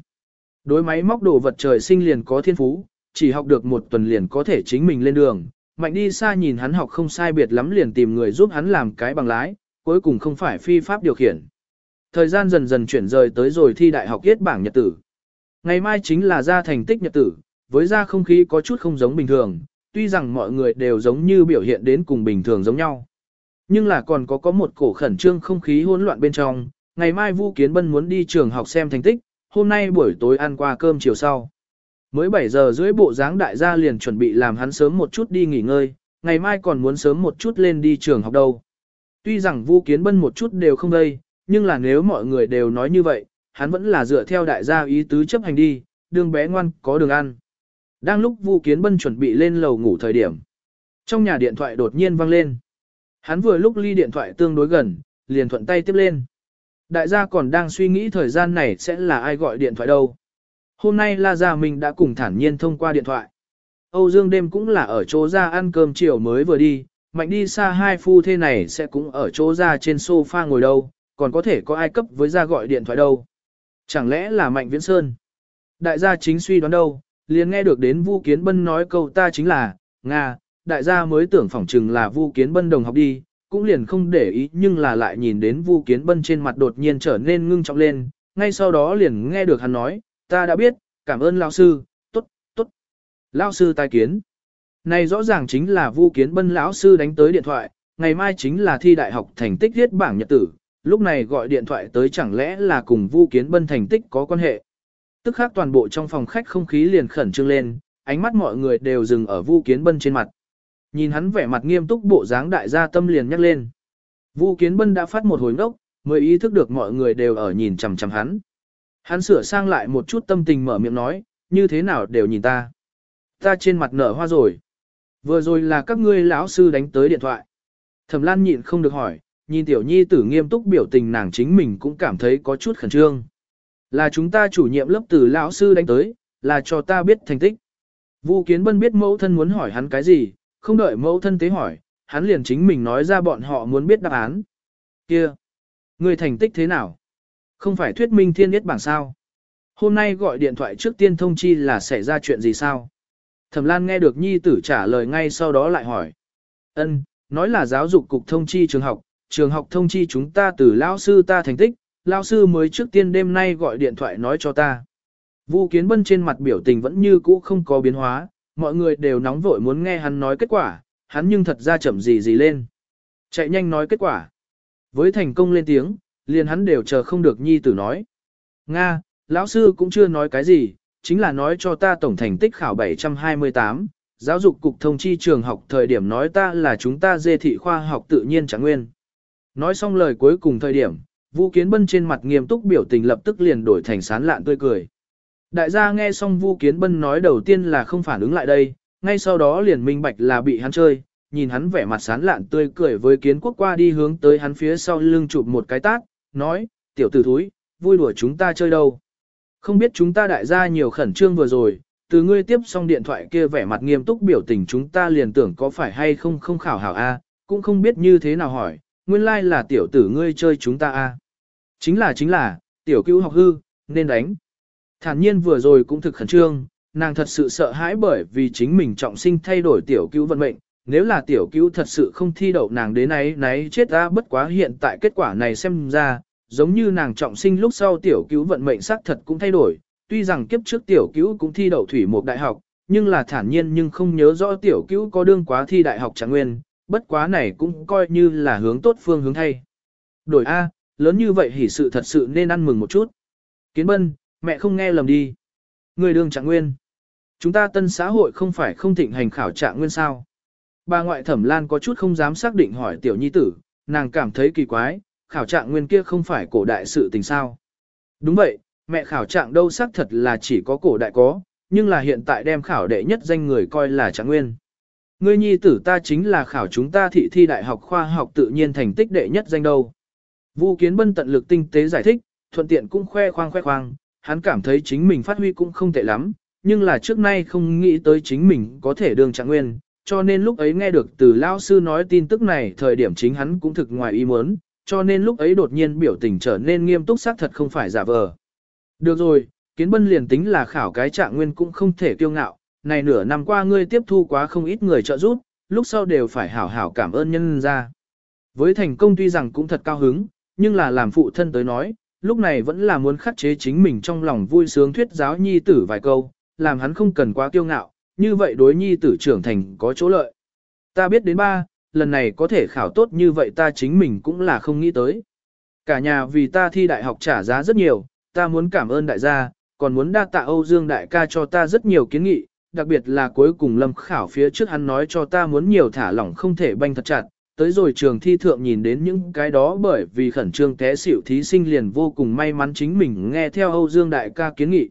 Đối máy móc đồ vật trời sinh liền có thiên phú, chỉ học được một tuần liền có thể chính mình lên đường. Mạnh đi xa nhìn hắn học không sai biệt lắm liền tìm người giúp hắn làm cái bằng lái, cuối cùng không phải phi pháp điều khiển. Thời gian dần dần chuyển rời tới rồi thi đại học yết bảng nhật tử. Ngày mai chính là ra thành tích nhật tử, với ra không khí có chút không giống bình thường, tuy rằng mọi người đều giống như biểu hiện đến cùng bình thường giống nhau. Nhưng là còn có có một cổ khẩn trương không khí hỗn loạn bên trong, ngày mai Vu Kiến Bân muốn đi trường học xem thành tích, hôm nay buổi tối ăn qua cơm chiều sau. Mới 7 giờ rưỡi bộ dáng đại gia liền chuẩn bị làm hắn sớm một chút đi nghỉ ngơi, ngày mai còn muốn sớm một chút lên đi trường học đâu. Tuy rằng Vu Kiến Bân một chút đều không đây, nhưng là nếu mọi người đều nói như vậy, hắn vẫn là dựa theo đại gia ý tứ chấp hành đi, đường bé ngoan có đường ăn. Đang lúc Vu Kiến Bân chuẩn bị lên lầu ngủ thời điểm, trong nhà điện thoại đột nhiên vang lên. Hắn vừa lúc ly điện thoại tương đối gần, liền thuận tay tiếp lên. Đại gia còn đang suy nghĩ thời gian này sẽ là ai gọi điện thoại đâu. Hôm nay La Gia mình đã cùng thản nhiên thông qua điện thoại. Âu Dương đêm cũng là ở chỗ ra ăn cơm chiều mới vừa đi, mạnh đi xa hai phu thế này sẽ cũng ở chỗ ra trên sofa ngồi đâu, còn có thể có ai cấp với ra gọi điện thoại đâu. Chẳng lẽ là Mạnh Viễn Sơn? Đại gia chính suy đoán đâu, liền nghe được đến Vu Kiến Bân nói câu ta chính là, Nga, đại gia mới tưởng phỏng chừng là Vu Kiến Bân đồng học đi, cũng liền không để ý nhưng là lại nhìn đến Vu Kiến Bân trên mặt đột nhiên trở nên ngưng trọng lên, ngay sau đó liền nghe được hắn nói, ta đã biết, cảm ơn lão sư, tốt, tốt. Lão sư tai kiến. Này rõ ràng chính là Vu Kiến Bân lão sư đánh tới điện thoại, ngày mai chính là thi đại học thành tích viết bảng nhật tử, lúc này gọi điện thoại tới chẳng lẽ là cùng Vu Kiến Bân thành tích có quan hệ. Tức khác toàn bộ trong phòng khách không khí liền khẩn trương lên, ánh mắt mọi người đều dừng ở Vu Kiến Bân trên mặt. Nhìn hắn vẻ mặt nghiêm túc bộ dáng đại gia tâm liền nhắc lên. Vu Kiến Bân đã phát một hồi ngốc, mới ý thức được mọi người đều ở nhìn chằm chằm hắn. Hắn sửa sang lại một chút tâm tình mở miệng nói, như thế nào đều nhìn ta. Ta trên mặt nở hoa rồi. Vừa rồi là các ngươi lão sư đánh tới điện thoại. Thẩm Lan nhịn không được hỏi, nhìn tiểu nhi tử nghiêm túc biểu tình nàng chính mình cũng cảm thấy có chút khẩn trương. Là chúng ta chủ nhiệm lớp từ lão sư đánh tới, là cho ta biết thành tích. Vu Kiến Bân biết mẫu thân muốn hỏi hắn cái gì, không đợi mẫu thân tế hỏi, hắn liền chính mình nói ra bọn họ muốn biết đáp án. Kia, người thành tích thế nào? Không phải thuyết minh thiên biết bảng sao? Hôm nay gọi điện thoại trước tiên thông chi là xảy ra chuyện gì sao? Thẩm Lan nghe được nhi tử trả lời ngay sau đó lại hỏi. Ân, nói là giáo dục cục thông chi trường học, trường học thông chi chúng ta từ lão sư ta thành tích, lão sư mới trước tiên đêm nay gọi điện thoại nói cho ta. Vu Kiến Bân trên mặt biểu tình vẫn như cũ không có biến hóa, mọi người đều nóng vội muốn nghe hắn nói kết quả, hắn nhưng thật ra chậm gì gì lên. Chạy nhanh nói kết quả. Với thành công lên tiếng, liền hắn đều chờ không được nhi tử nói. Nga, lão sư cũng chưa nói cái gì, chính là nói cho ta tổng thành tích khảo 728, giáo dục cục thông chi trường học thời điểm nói ta là chúng ta dê thị khoa học tự nhiên chẳng nguyên. Nói xong lời cuối cùng thời điểm, Vũ Kiến Bân trên mặt nghiêm túc biểu tình lập tức liền đổi thành sán lạn tươi cười. Đại gia nghe xong Vu Kiến Bân nói đầu tiên là không phản ứng lại đây, ngay sau đó liền minh bạch là bị hắn chơi, nhìn hắn vẻ mặt sán lạn tươi cười với kiến quốc qua đi hướng tới hắn phía sau lưng chụp một cái tát, nói, tiểu tử thúi, vui đùa chúng ta chơi đâu. Không biết chúng ta đại gia nhiều khẩn trương vừa rồi, từ ngươi tiếp xong điện thoại kia vẻ mặt nghiêm túc biểu tình chúng ta liền tưởng có phải hay không không khảo hảo a, cũng không biết như thế nào hỏi, nguyên lai like là tiểu tử ngươi chơi chúng ta a. Chính là chính là, tiểu cứu học hư, nên đánh. Thản nhiên vừa rồi cũng thực khẩn trương, nàng thật sự sợ hãi bởi vì chính mình trọng sinh thay đổi tiểu cứu vận mệnh, nếu là tiểu cứu thật sự không thi đậu nàng đến ấy nấy chết ra bất quá hiện tại kết quả này xem ra, giống như nàng trọng sinh lúc sau tiểu cứu vận mệnh xác thật cũng thay đổi, tuy rằng kiếp trước tiểu cứu cũng thi đậu thủy một đại học, nhưng là thản nhiên nhưng không nhớ rõ tiểu cứu có đương quá thi đại học trạng nguyên, bất quá này cũng coi như là hướng tốt phương hướng thay. Đổi A, lớn như vậy hỉ sự thật sự nên ăn mừng một chút. Kiến bân, mẹ không nghe lầm đi. Người đương trạng nguyên. Chúng ta tân xã hội không phải không thịnh hành khảo trạng nguyên sao. Bà ngoại thẩm lan có chút không dám xác định hỏi tiểu nhi tử, nàng cảm thấy kỳ quái, khảo trạng nguyên kia không phải cổ đại sự tình sao. Đúng vậy, mẹ khảo trạng đâu xác thật là chỉ có cổ đại có, nhưng là hiện tại đem khảo đệ nhất danh người coi là trạng nguyên. Ngươi nhi tử ta chính là khảo chúng ta thị thi đại học khoa học tự nhiên thành tích đệ nhất danh đâu. Vu Kiến Bân tận lực tinh tế giải thích, thuận tiện cũng khoe khoang khoe khoang, hắn cảm thấy chính mình phát huy cũng không tệ lắm, nhưng là trước nay không nghĩ tới chính mình có thể đường trạng nguyên, cho nên lúc ấy nghe được từ lao sư nói tin tức này thời điểm chính hắn cũng thực ngoài ý muốn, cho nên lúc ấy đột nhiên biểu tình trở nên nghiêm túc xác thật không phải giả vờ. Được rồi, kiến bân liền tính là khảo cái trạng nguyên cũng không thể kiêu ngạo, này nửa năm qua ngươi tiếp thu quá không ít người trợ giúp, lúc sau đều phải hảo hảo cảm ơn nhân ra. Với thành công tuy rằng cũng thật cao hứng, nhưng là làm phụ thân tới nói, lúc này vẫn là muốn khắc chế chính mình trong lòng vui sướng thuyết giáo nhi tử vài câu, làm hắn không cần quá kiêu ngạo, như vậy đối nhi tử trưởng thành có chỗ lợi. Ta biết đến ba, lần này có thể khảo tốt như vậy ta chính mình cũng là không nghĩ tới. Cả nhà vì ta thi đại học trả giá rất nhiều, ta muốn cảm ơn đại gia, còn muốn đa tạ Âu Dương đại ca cho ta rất nhiều kiến nghị, đặc biệt là cuối cùng lâm khảo phía trước hắn nói cho ta muốn nhiều thả lỏng không thể banh thật chặt, tới rồi trường thi thượng nhìn đến những cái đó bởi vì khẩn trương té xỉu thí sinh liền vô cùng may mắn chính mình nghe theo Âu Dương đại ca kiến nghị.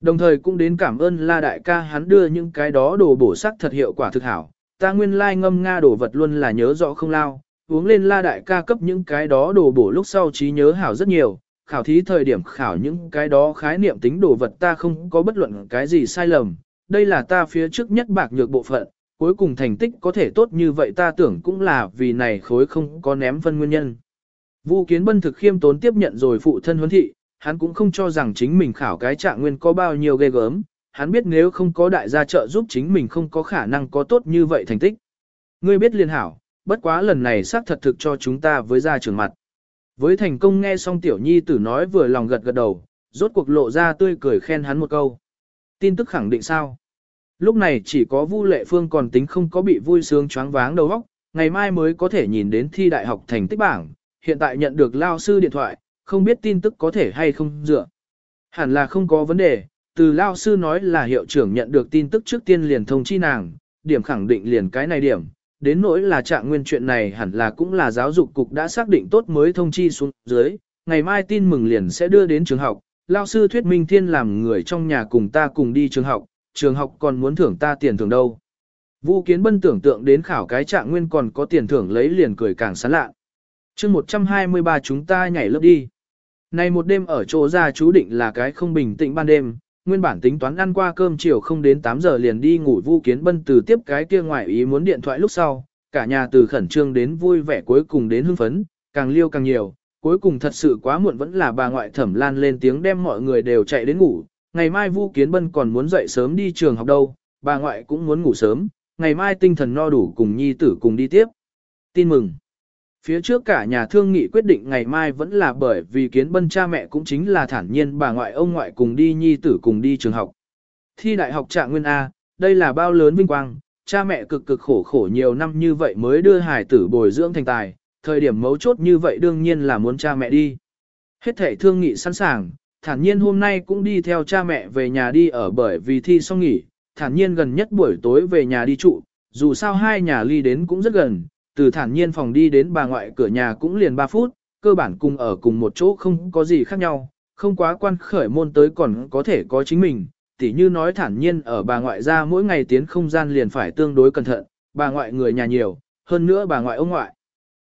Đồng thời cũng đến cảm ơn La đại ca hắn đưa những cái đó đồ bổ sắc thật hiệu quả thực hảo, ta nguyên lai like ngâm nga đồ vật luôn là nhớ rõ không lao, uống lên La đại ca cấp những cái đó đồ bổ lúc sau trí nhớ hảo rất nhiều, khảo thí thời điểm khảo những cái đó khái niệm tính đồ vật ta không có bất luận cái gì sai lầm, đây là ta phía trước nhất bạc nhược bộ phận, cuối cùng thành tích có thể tốt như vậy ta tưởng cũng là vì này khối không có ném phân nguyên nhân. Vu Kiến Bân thực khiêm tốn tiếp nhận rồi phụ thân huấn thị, hắn cũng không cho rằng chính mình khảo cái trạng nguyên có bao nhiêu ghê gớm, hắn biết nếu không có đại gia trợ giúp chính mình không có khả năng có tốt như vậy thành tích. Ngươi biết liên hảo, bất quá lần này xác thật thực cho chúng ta với gia trưởng mặt. Với thành công nghe xong tiểu nhi tử nói vừa lòng gật gật đầu, rốt cuộc lộ ra tươi cười khen hắn một câu. Tin tức khẳng định sao? Lúc này chỉ có Vu Lệ Phương còn tính không có bị vui sướng choáng váng đầu óc, ngày mai mới có thể nhìn đến thi đại học thành tích bảng, hiện tại nhận được lao sư điện thoại, không biết tin tức có thể hay không dựa. Hẳn là không có vấn đề, từ lao sư nói là hiệu trưởng nhận được tin tức trước tiên liền thông chi nàng, điểm khẳng định liền cái này điểm, đến nỗi là trạng nguyên chuyện này hẳn là cũng là giáo dục cục đã xác định tốt mới thông chi xuống dưới, ngày mai tin mừng liền sẽ đưa đến trường học, lao sư thuyết minh thiên làm người trong nhà cùng ta cùng đi trường học, trường học còn muốn thưởng ta tiền thưởng đâu. Vu Kiến Bân tưởng tượng đến khảo cái trạng nguyên còn có tiền thưởng lấy liền cười càng sán lạ. chương 123 chúng ta nhảy lớp đi. Này một đêm ở chỗ ra chú định là cái không bình tĩnh ban đêm, nguyên bản tính toán ăn qua cơm chiều không đến 8 giờ liền đi ngủ Vu Kiến Bân từ tiếp cái kia ngoại ý muốn điện thoại lúc sau, cả nhà từ khẩn trương đến vui vẻ cuối cùng đến hưng phấn, càng liêu càng nhiều, cuối cùng thật sự quá muộn vẫn là bà ngoại thẩm lan lên tiếng đem mọi người đều chạy đến ngủ, ngày mai Vu Kiến Bân còn muốn dậy sớm đi trường học đâu, bà ngoại cũng muốn ngủ sớm, ngày mai tinh thần no đủ cùng nhi tử cùng đi tiếp. Tin mừng. Phía trước cả nhà thương nghị quyết định ngày mai vẫn là bởi vì Kiến Bân cha mẹ cũng chính là thản nhiên bà ngoại ông ngoại cùng đi nhi tử cùng đi trường học. Thi đại học trạng nguyên A, đây là bao lớn vinh quang, cha mẹ cực cực khổ khổ nhiều năm như vậy mới đưa hải tử bồi dưỡng thành tài, thời điểm mấu chốt như vậy đương nhiên là muốn cha mẹ đi. Hết thể thương nghị sẵn sàng, thản nhiên hôm nay cũng đi theo cha mẹ về nhà đi ở bởi vì thi xong nghỉ, thản nhiên gần nhất buổi tối về nhà đi trụ, dù sao hai nhà ly đến cũng rất gần, từ thản nhiên phòng đi đến bà ngoại cửa nhà cũng liền 3 phút, cơ bản cùng ở cùng một chỗ không có gì khác nhau, không quá quan khởi môn tới còn có thể có chính mình, tỉ như nói thản nhiên ở bà ngoại ra mỗi ngày tiến không gian liền phải tương đối cẩn thận, bà ngoại người nhà nhiều, hơn nữa bà ngoại ông ngoại.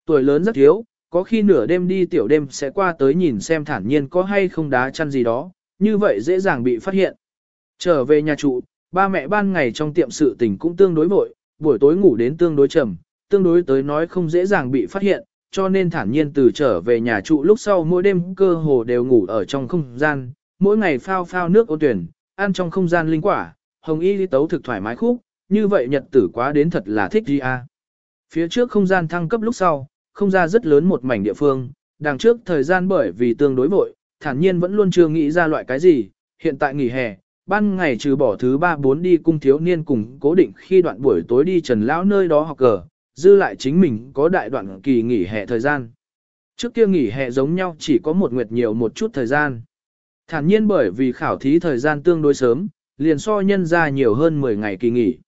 Tuổi lớn rất thiếu, có khi nửa đêm đi tiểu đêm sẽ qua tới nhìn xem thản nhiên có hay không đá chăn gì đó, như vậy dễ dàng bị phát hiện. Trở về nhà trụ, ba mẹ ban ngày trong tiệm sự tình cũng tương đối vội, buổi tối ngủ đến tương đối trầm, tương đối tới nói không dễ dàng bị phát hiện, cho nên thản nhiên từ trở về nhà trụ lúc sau mỗi đêm cơ hồ đều ngủ ở trong không gian, mỗi ngày phao phao nước ô tuyển, ăn trong không gian linh quả, hồng y đi tấu thực thoải mái khúc, như vậy nhật tử quá đến thật là thích đi à. Phía trước không gian thăng cấp lúc sau, không ra rất lớn một mảnh địa phương, đằng trước thời gian bởi vì tương đối vội, thản nhiên vẫn luôn chưa nghĩ ra loại cái gì, hiện tại nghỉ hè, ban ngày trừ bỏ thứ ba bốn đi cung thiếu niên cùng cố định khi đoạn buổi tối đi trần lão nơi đó học cờ, dư lại chính mình có đại đoạn kỳ nghỉ hè thời gian. Trước kia nghỉ hè giống nhau chỉ có một nguyệt nhiều một chút thời gian. Thản nhiên bởi vì khảo thí thời gian tương đối sớm, liền so nhân ra nhiều hơn 10 ngày kỳ nghỉ.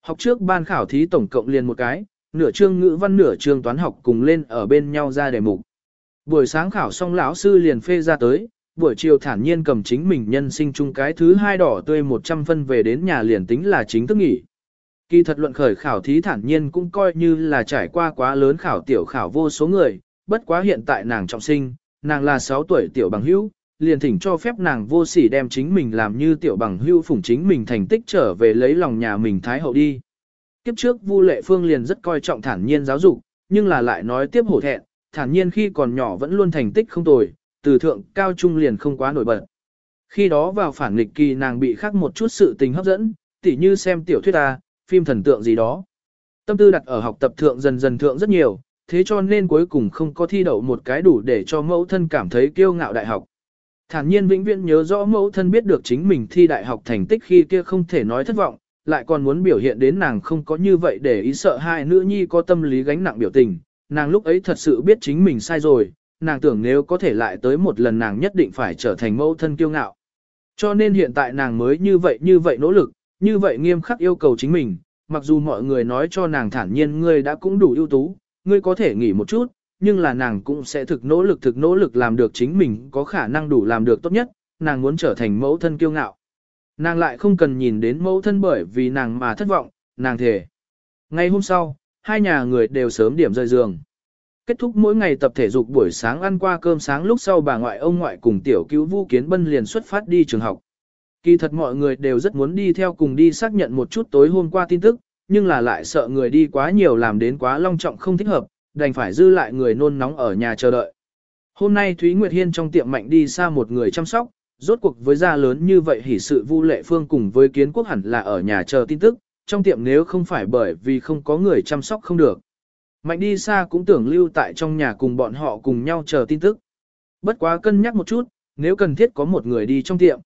Học trước ban khảo thí tổng cộng liền một cái, nửa chương ngữ văn nửa chương toán học cùng lên ở bên nhau ra đề mục. Buổi sáng khảo xong lão sư liền phê ra tới, buổi chiều thản nhiên cầm chính mình nhân sinh chung cái thứ hai đỏ tươi 100 phân về đến nhà liền tính là chính thức nghỉ. Kỳ thật luận khởi khảo thí thản nhiên cũng coi như là trải qua quá lớn khảo tiểu khảo vô số người, bất quá hiện tại nàng trọng sinh, nàng là 6 tuổi tiểu bằng hữu, liền thỉnh cho phép nàng vô sỉ đem chính mình làm như tiểu bằng hữu phủng chính mình thành tích trở về lấy lòng nhà mình thái hậu đi. Kiếp trước Vu Lệ Phương liền rất coi trọng thản nhiên giáo dục, nhưng là lại nói tiếp hổ thẹn, thản nhiên khi còn nhỏ vẫn luôn thành tích không tồi, từ thượng cao trung liền không quá nổi bật. Khi đó vào phản nghịch kỳ nàng bị khác một chút sự tình hấp dẫn, tỉ như xem tiểu thuyết ta, phim thần tượng gì đó. Tâm tư đặt ở học tập thượng dần dần thượng rất nhiều, thế cho nên cuối cùng không có thi đậu một cái đủ để cho mẫu thân cảm thấy kiêu ngạo đại học. Thản nhiên vĩnh viễn nhớ rõ mẫu thân biết được chính mình thi đại học thành tích khi kia không thể nói thất vọng, lại còn muốn biểu hiện đến nàng không có như vậy để ý sợ hai nữ nhi có tâm lý gánh nặng biểu tình, nàng lúc ấy thật sự biết chính mình sai rồi, nàng tưởng nếu có thể lại tới một lần nàng nhất định phải trở thành mẫu thân kiêu ngạo. Cho nên hiện tại nàng mới như vậy như vậy nỗ lực, như vậy nghiêm khắc yêu cầu chính mình, mặc dù mọi người nói cho nàng thản nhiên ngươi đã cũng đủ ưu tú, ngươi có thể nghỉ một chút, nhưng là nàng cũng sẽ thực nỗ lực thực nỗ lực làm được chính mình có khả năng đủ làm được tốt nhất, nàng muốn trở thành mẫu thân kiêu ngạo. Nàng lại không cần nhìn đến mẫu thân bởi vì nàng mà thất vọng, nàng thề. Ngày hôm sau, hai nhà người đều sớm điểm rời giường. Kết thúc mỗi ngày tập thể dục buổi sáng ăn qua cơm sáng lúc sau bà ngoại ông ngoại cùng tiểu cứu Vu Kiến Bân liền xuất phát đi trường học. Kỳ thật mọi người đều rất muốn đi theo cùng đi xác nhận một chút tối hôm qua tin tức, nhưng là lại sợ người đi quá nhiều làm đến quá long trọng không thích hợp, đành phải dư lại người nôn nóng ở nhà chờ đợi. Hôm nay Thúy Nguyệt Hiên trong tiệm mạnh đi xa một người chăm sóc, rốt cuộc với gia lớn như vậy hỉ sự Vu Lệ Phương cùng với kiến quốc hẳn là ở nhà chờ tin tức, trong tiệm nếu không phải bởi vì không có người chăm sóc không được. Mạnh đi xa cũng tưởng lưu tại trong nhà cùng bọn họ cùng nhau chờ tin tức. Bất quá cân nhắc một chút, nếu cần thiết có một người đi trong tiệm,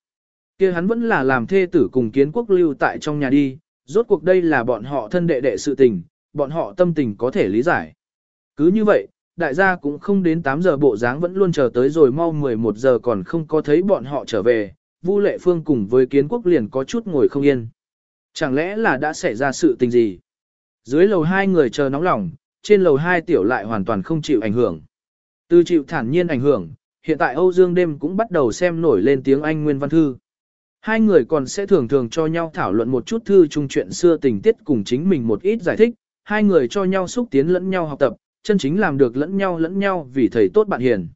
kia hắn vẫn là làm thê tử cùng kiến quốc lưu tại trong nhà đi, rốt cuộc đây là bọn họ thân đệ đệ sự tình, bọn họ tâm tình có thể lý giải. Cứ như vậy, đại gia cũng không đến 8 giờ bộ dáng vẫn luôn chờ tới rồi mau 11 giờ còn không có thấy bọn họ trở về, Vu Lệ Phương cùng với kiến quốc liền có chút ngồi không yên. Chẳng lẽ là đã xảy ra sự tình gì? Dưới lầu hai người chờ nóng lòng, trên lầu hai tiểu lại hoàn toàn không chịu ảnh hưởng. Từ chịu thản nhiên ảnh hưởng, hiện tại Âu Dương đêm cũng bắt đầu xem nổi lên tiếng Anh Nguyên Văn Thư. Hai người còn sẽ thường thường cho nhau thảo luận một chút thư chung chuyện xưa tình tiết cùng chính mình một ít giải thích, hai người cho nhau xúc tiến lẫn nhau học tập, chân chính làm được lẫn nhau lẫn nhau vì thầy tốt bạn hiền.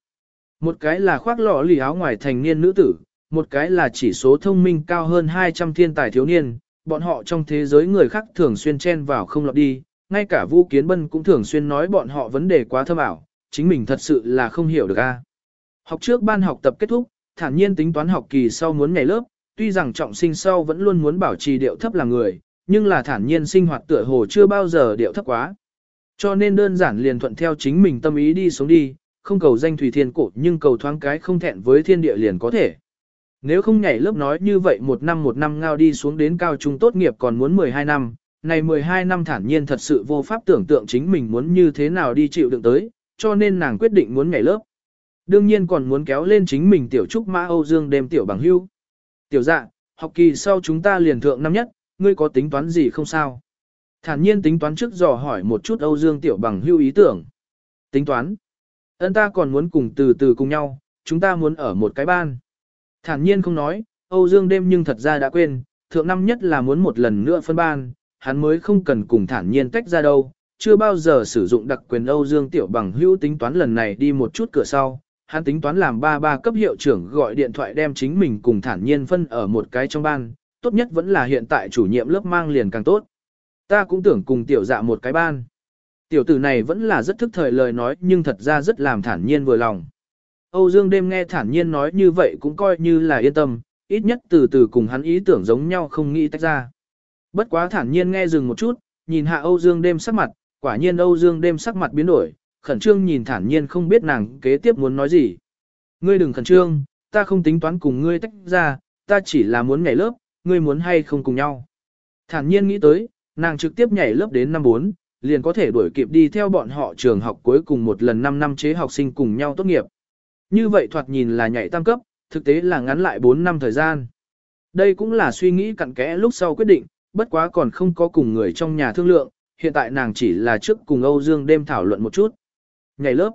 Một cái là khoác lọ lì áo ngoài thành niên nữ tử, một cái là chỉ số thông minh cao hơn 200 thiên tài thiếu niên, bọn họ trong thế giới người khác thường xuyên chen vào không lọt đi, ngay cả vũ Kiến Bân cũng thường xuyên nói bọn họ vấn đề quá thâm ảo, chính mình thật sự là không hiểu được a. Học trước ban học tập kết thúc, thản nhiên tính toán học kỳ sau muốn nhảy lớp, tuy rằng trọng sinh sau vẫn luôn muốn bảo trì điệu thấp là người, nhưng là thản nhiên sinh hoạt tựa hồ chưa bao giờ điệu thấp quá. Cho nên đơn giản liền thuận theo chính mình tâm ý đi xuống đi, không cầu danh thủy thiên cổ nhưng cầu thoáng cái không thẹn với thiên địa liền có thể. Nếu không nhảy lớp nói như vậy một năm một năm ngao đi xuống đến cao trung tốt nghiệp còn muốn 12 năm, này 12 năm thản nhiên thật sự vô pháp tưởng tượng chính mình muốn như thế nào đi chịu đựng tới, cho nên nàng quyết định muốn nhảy lớp. Đương nhiên còn muốn kéo lên chính mình tiểu trúc mã Âu Dương đem tiểu bằng hưu. Tiểu dạ, học kỳ sau chúng ta liền thượng năm nhất, ngươi có tính toán gì không sao? Thản nhiên tính toán trước dò hỏi một chút Âu Dương tiểu bằng hưu ý tưởng. Tính toán. Ân ta còn muốn cùng từ từ cùng nhau, chúng ta muốn ở một cái ban. Thản nhiên không nói, Âu Dương đêm nhưng thật ra đã quên, thượng năm nhất là muốn một lần nữa phân ban, hắn mới không cần cùng thản nhiên tách ra đâu, chưa bao giờ sử dụng đặc quyền Âu Dương Tiểu Bằng hữu tính toán lần này đi một chút cửa sau, hắn tính toán làm ba ba cấp hiệu trưởng gọi điện thoại đem chính mình cùng thản nhiên phân ở một cái trong ban, tốt nhất vẫn là hiện tại chủ nhiệm lớp mang liền càng tốt. Ta cũng tưởng cùng tiểu dạ một cái ban. Tiểu tử này vẫn là rất thức thời lời nói nhưng thật ra rất làm thản nhiên vừa lòng. Âu Dương đêm nghe thản nhiên nói như vậy cũng coi như là yên tâm, ít nhất từ từ cùng hắn ý tưởng giống nhau không nghĩ tách ra. Bất quá thản nhiên nghe dừng một chút, nhìn hạ Âu Dương đêm sắc mặt, quả nhiên Âu Dương đêm sắc mặt biến đổi, khẩn trương nhìn thản nhiên không biết nàng kế tiếp muốn nói gì. Ngươi đừng khẩn trương, ta không tính toán cùng ngươi tách ra, ta chỉ là muốn nhảy lớp, ngươi muốn hay không cùng nhau. Thản nhiên nghĩ tới, nàng trực tiếp nhảy lớp đến năm 4, liền có thể đuổi kịp đi theo bọn họ trường học cuối cùng một lần 5 năm chế học sinh cùng nhau tốt nghiệp. Như vậy thoạt nhìn là nhảy tam cấp, thực tế là ngắn lại 4 năm thời gian. Đây cũng là suy nghĩ cặn kẽ lúc sau quyết định, bất quá còn không có cùng người trong nhà thương lượng, hiện tại nàng chỉ là trước cùng Âu Dương đêm thảo luận một chút. Ngày lớp,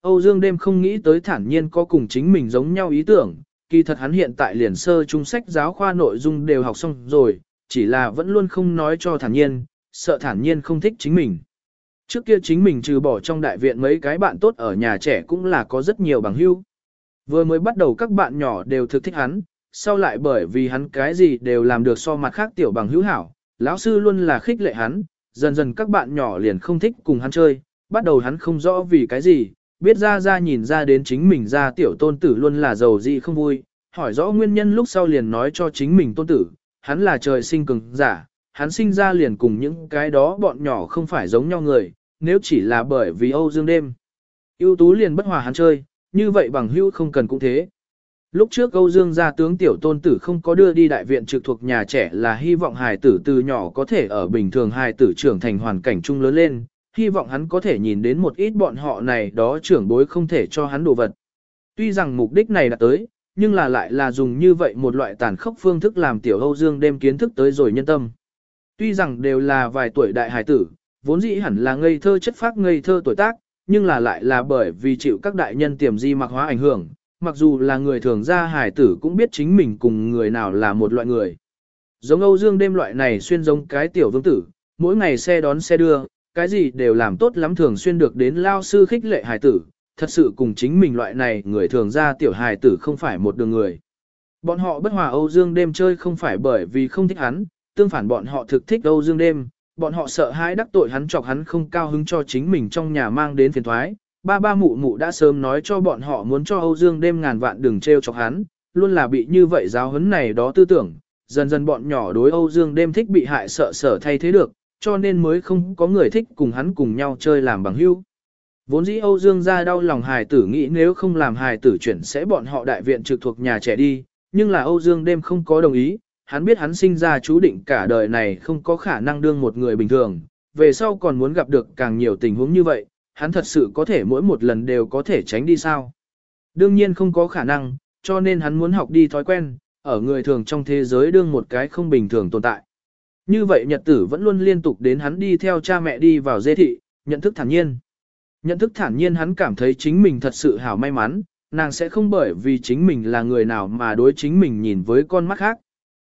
Âu Dương đêm không nghĩ tới thản nhiên có cùng chính mình giống nhau ý tưởng, kỳ thật hắn hiện tại liền sơ trung sách giáo khoa nội dung đều học xong rồi, chỉ là vẫn luôn không nói cho thản nhiên, sợ thản nhiên không thích chính mình. Trước kia chính mình trừ bỏ trong đại viện mấy cái bạn tốt ở nhà trẻ cũng là có rất nhiều bằng hữu. Vừa mới bắt đầu các bạn nhỏ đều thực thích hắn, sau lại bởi vì hắn cái gì đều làm được so mặt khác tiểu bằng hữu hảo, lão sư luôn là khích lệ hắn, dần dần các bạn nhỏ liền không thích cùng hắn chơi, bắt đầu hắn không rõ vì cái gì, biết ra ra nhìn ra đến chính mình ra tiểu tôn tử luôn là giàu gì không vui, hỏi rõ nguyên nhân lúc sau liền nói cho chính mình tôn tử, hắn là trời sinh cường giả, hắn sinh ra liền cùng những cái đó bọn nhỏ không phải giống nhau người, nếu chỉ là bởi vì Âu Dương đêm. ưu tú liền bất hòa hắn chơi, như vậy bằng hữu không cần cũng thế. Lúc trước Âu Dương gia tướng tiểu tôn tử không có đưa đi đại viện trực thuộc nhà trẻ là hy vọng hài tử từ nhỏ có thể ở bình thường hài tử trưởng thành hoàn cảnh chung lớn lên, hy vọng hắn có thể nhìn đến một ít bọn họ này đó trưởng bối không thể cho hắn đồ vật. Tuy rằng mục đích này đã tới, nhưng là lại là dùng như vậy một loại tàn khốc phương thức làm tiểu Âu Dương đêm kiến thức tới rồi nhân tâm. Tuy rằng đều là vài tuổi đại hải tử, vốn dĩ hẳn là ngây thơ chất phác ngây thơ tuổi tác, nhưng là lại là bởi vì chịu các đại nhân tiềm di mặc hóa ảnh hưởng, mặc dù là người thường ra hải tử cũng biết chính mình cùng người nào là một loại người. Giống Âu Dương đêm loại này xuyên giống cái tiểu vương tử, mỗi ngày xe đón xe đưa, cái gì đều làm tốt lắm thường xuyên được đến lao sư khích lệ hài tử, thật sự cùng chính mình loại này người thường ra tiểu hài tử không phải một đường người. Bọn họ bất hòa Âu Dương đêm chơi không phải bởi vì không thích hắn, tương phản bọn họ thực thích Âu Dương đêm, bọn họ sợ hãi đắc tội hắn chọc hắn không cao hứng cho chính mình trong nhà mang đến phiền thoái. Ba ba mụ mụ đã sớm nói cho bọn họ muốn cho Âu Dương đêm ngàn vạn đừng treo chọc hắn, luôn là bị như vậy giáo huấn này đó tư tưởng, dần dần bọn nhỏ đối Âu Dương đêm thích bị hại sợ sở thay thế được, cho nên mới không có người thích cùng hắn cùng nhau chơi làm bằng hữu. Vốn dĩ Âu Dương ra đau lòng hài tử nghĩ nếu không làm hài tử chuyển sẽ bọn họ đại viện trực thuộc nhà trẻ đi, nhưng là Âu Dương đêm không có đồng ý, hắn biết hắn sinh ra chú định cả đời này không có khả năng đương một người bình thường, về sau còn muốn gặp được càng nhiều tình huống như vậy, hắn thật sự có thể mỗi một lần đều có thể tránh đi sao. Đương nhiên không có khả năng, cho nên hắn muốn học đi thói quen, ở người thường trong thế giới đương một cái không bình thường tồn tại. Như vậy nhật tử vẫn luôn liên tục đến hắn đi theo cha mẹ đi vào dê thị, nhận thức thản nhiên. Nhận thức thản nhiên hắn cảm thấy chính mình thật sự hảo may mắn, nàng sẽ không bởi vì chính mình là người nào mà đối chính mình nhìn với con mắt khác.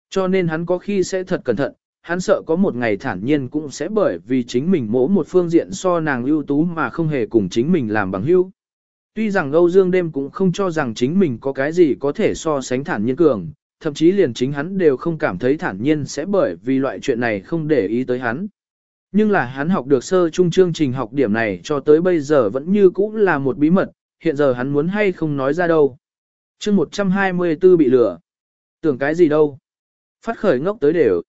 Cho nên hắn có khi sẽ thật cẩn thận, hắn sợ có một ngày thản nhiên cũng sẽ bởi vì chính mình mỗ một phương diện so nàng ưu tú mà không hề cùng chính mình làm bằng hữu. Tuy rằng Âu Dương đêm cũng không cho rằng chính mình có cái gì có thể so sánh thản nhiên cường, thậm chí liền chính hắn đều không cảm thấy thản nhiên sẽ bởi vì loại chuyện này không để ý tới hắn. Nhưng là hắn học được sơ trung chương trình học điểm này cho tới bây giờ vẫn như cũ là một bí mật, hiện giờ hắn muốn hay không nói ra đâu. chương 124 bị lừa. Tưởng cái gì đâu. Phát khởi ngốc tới đều.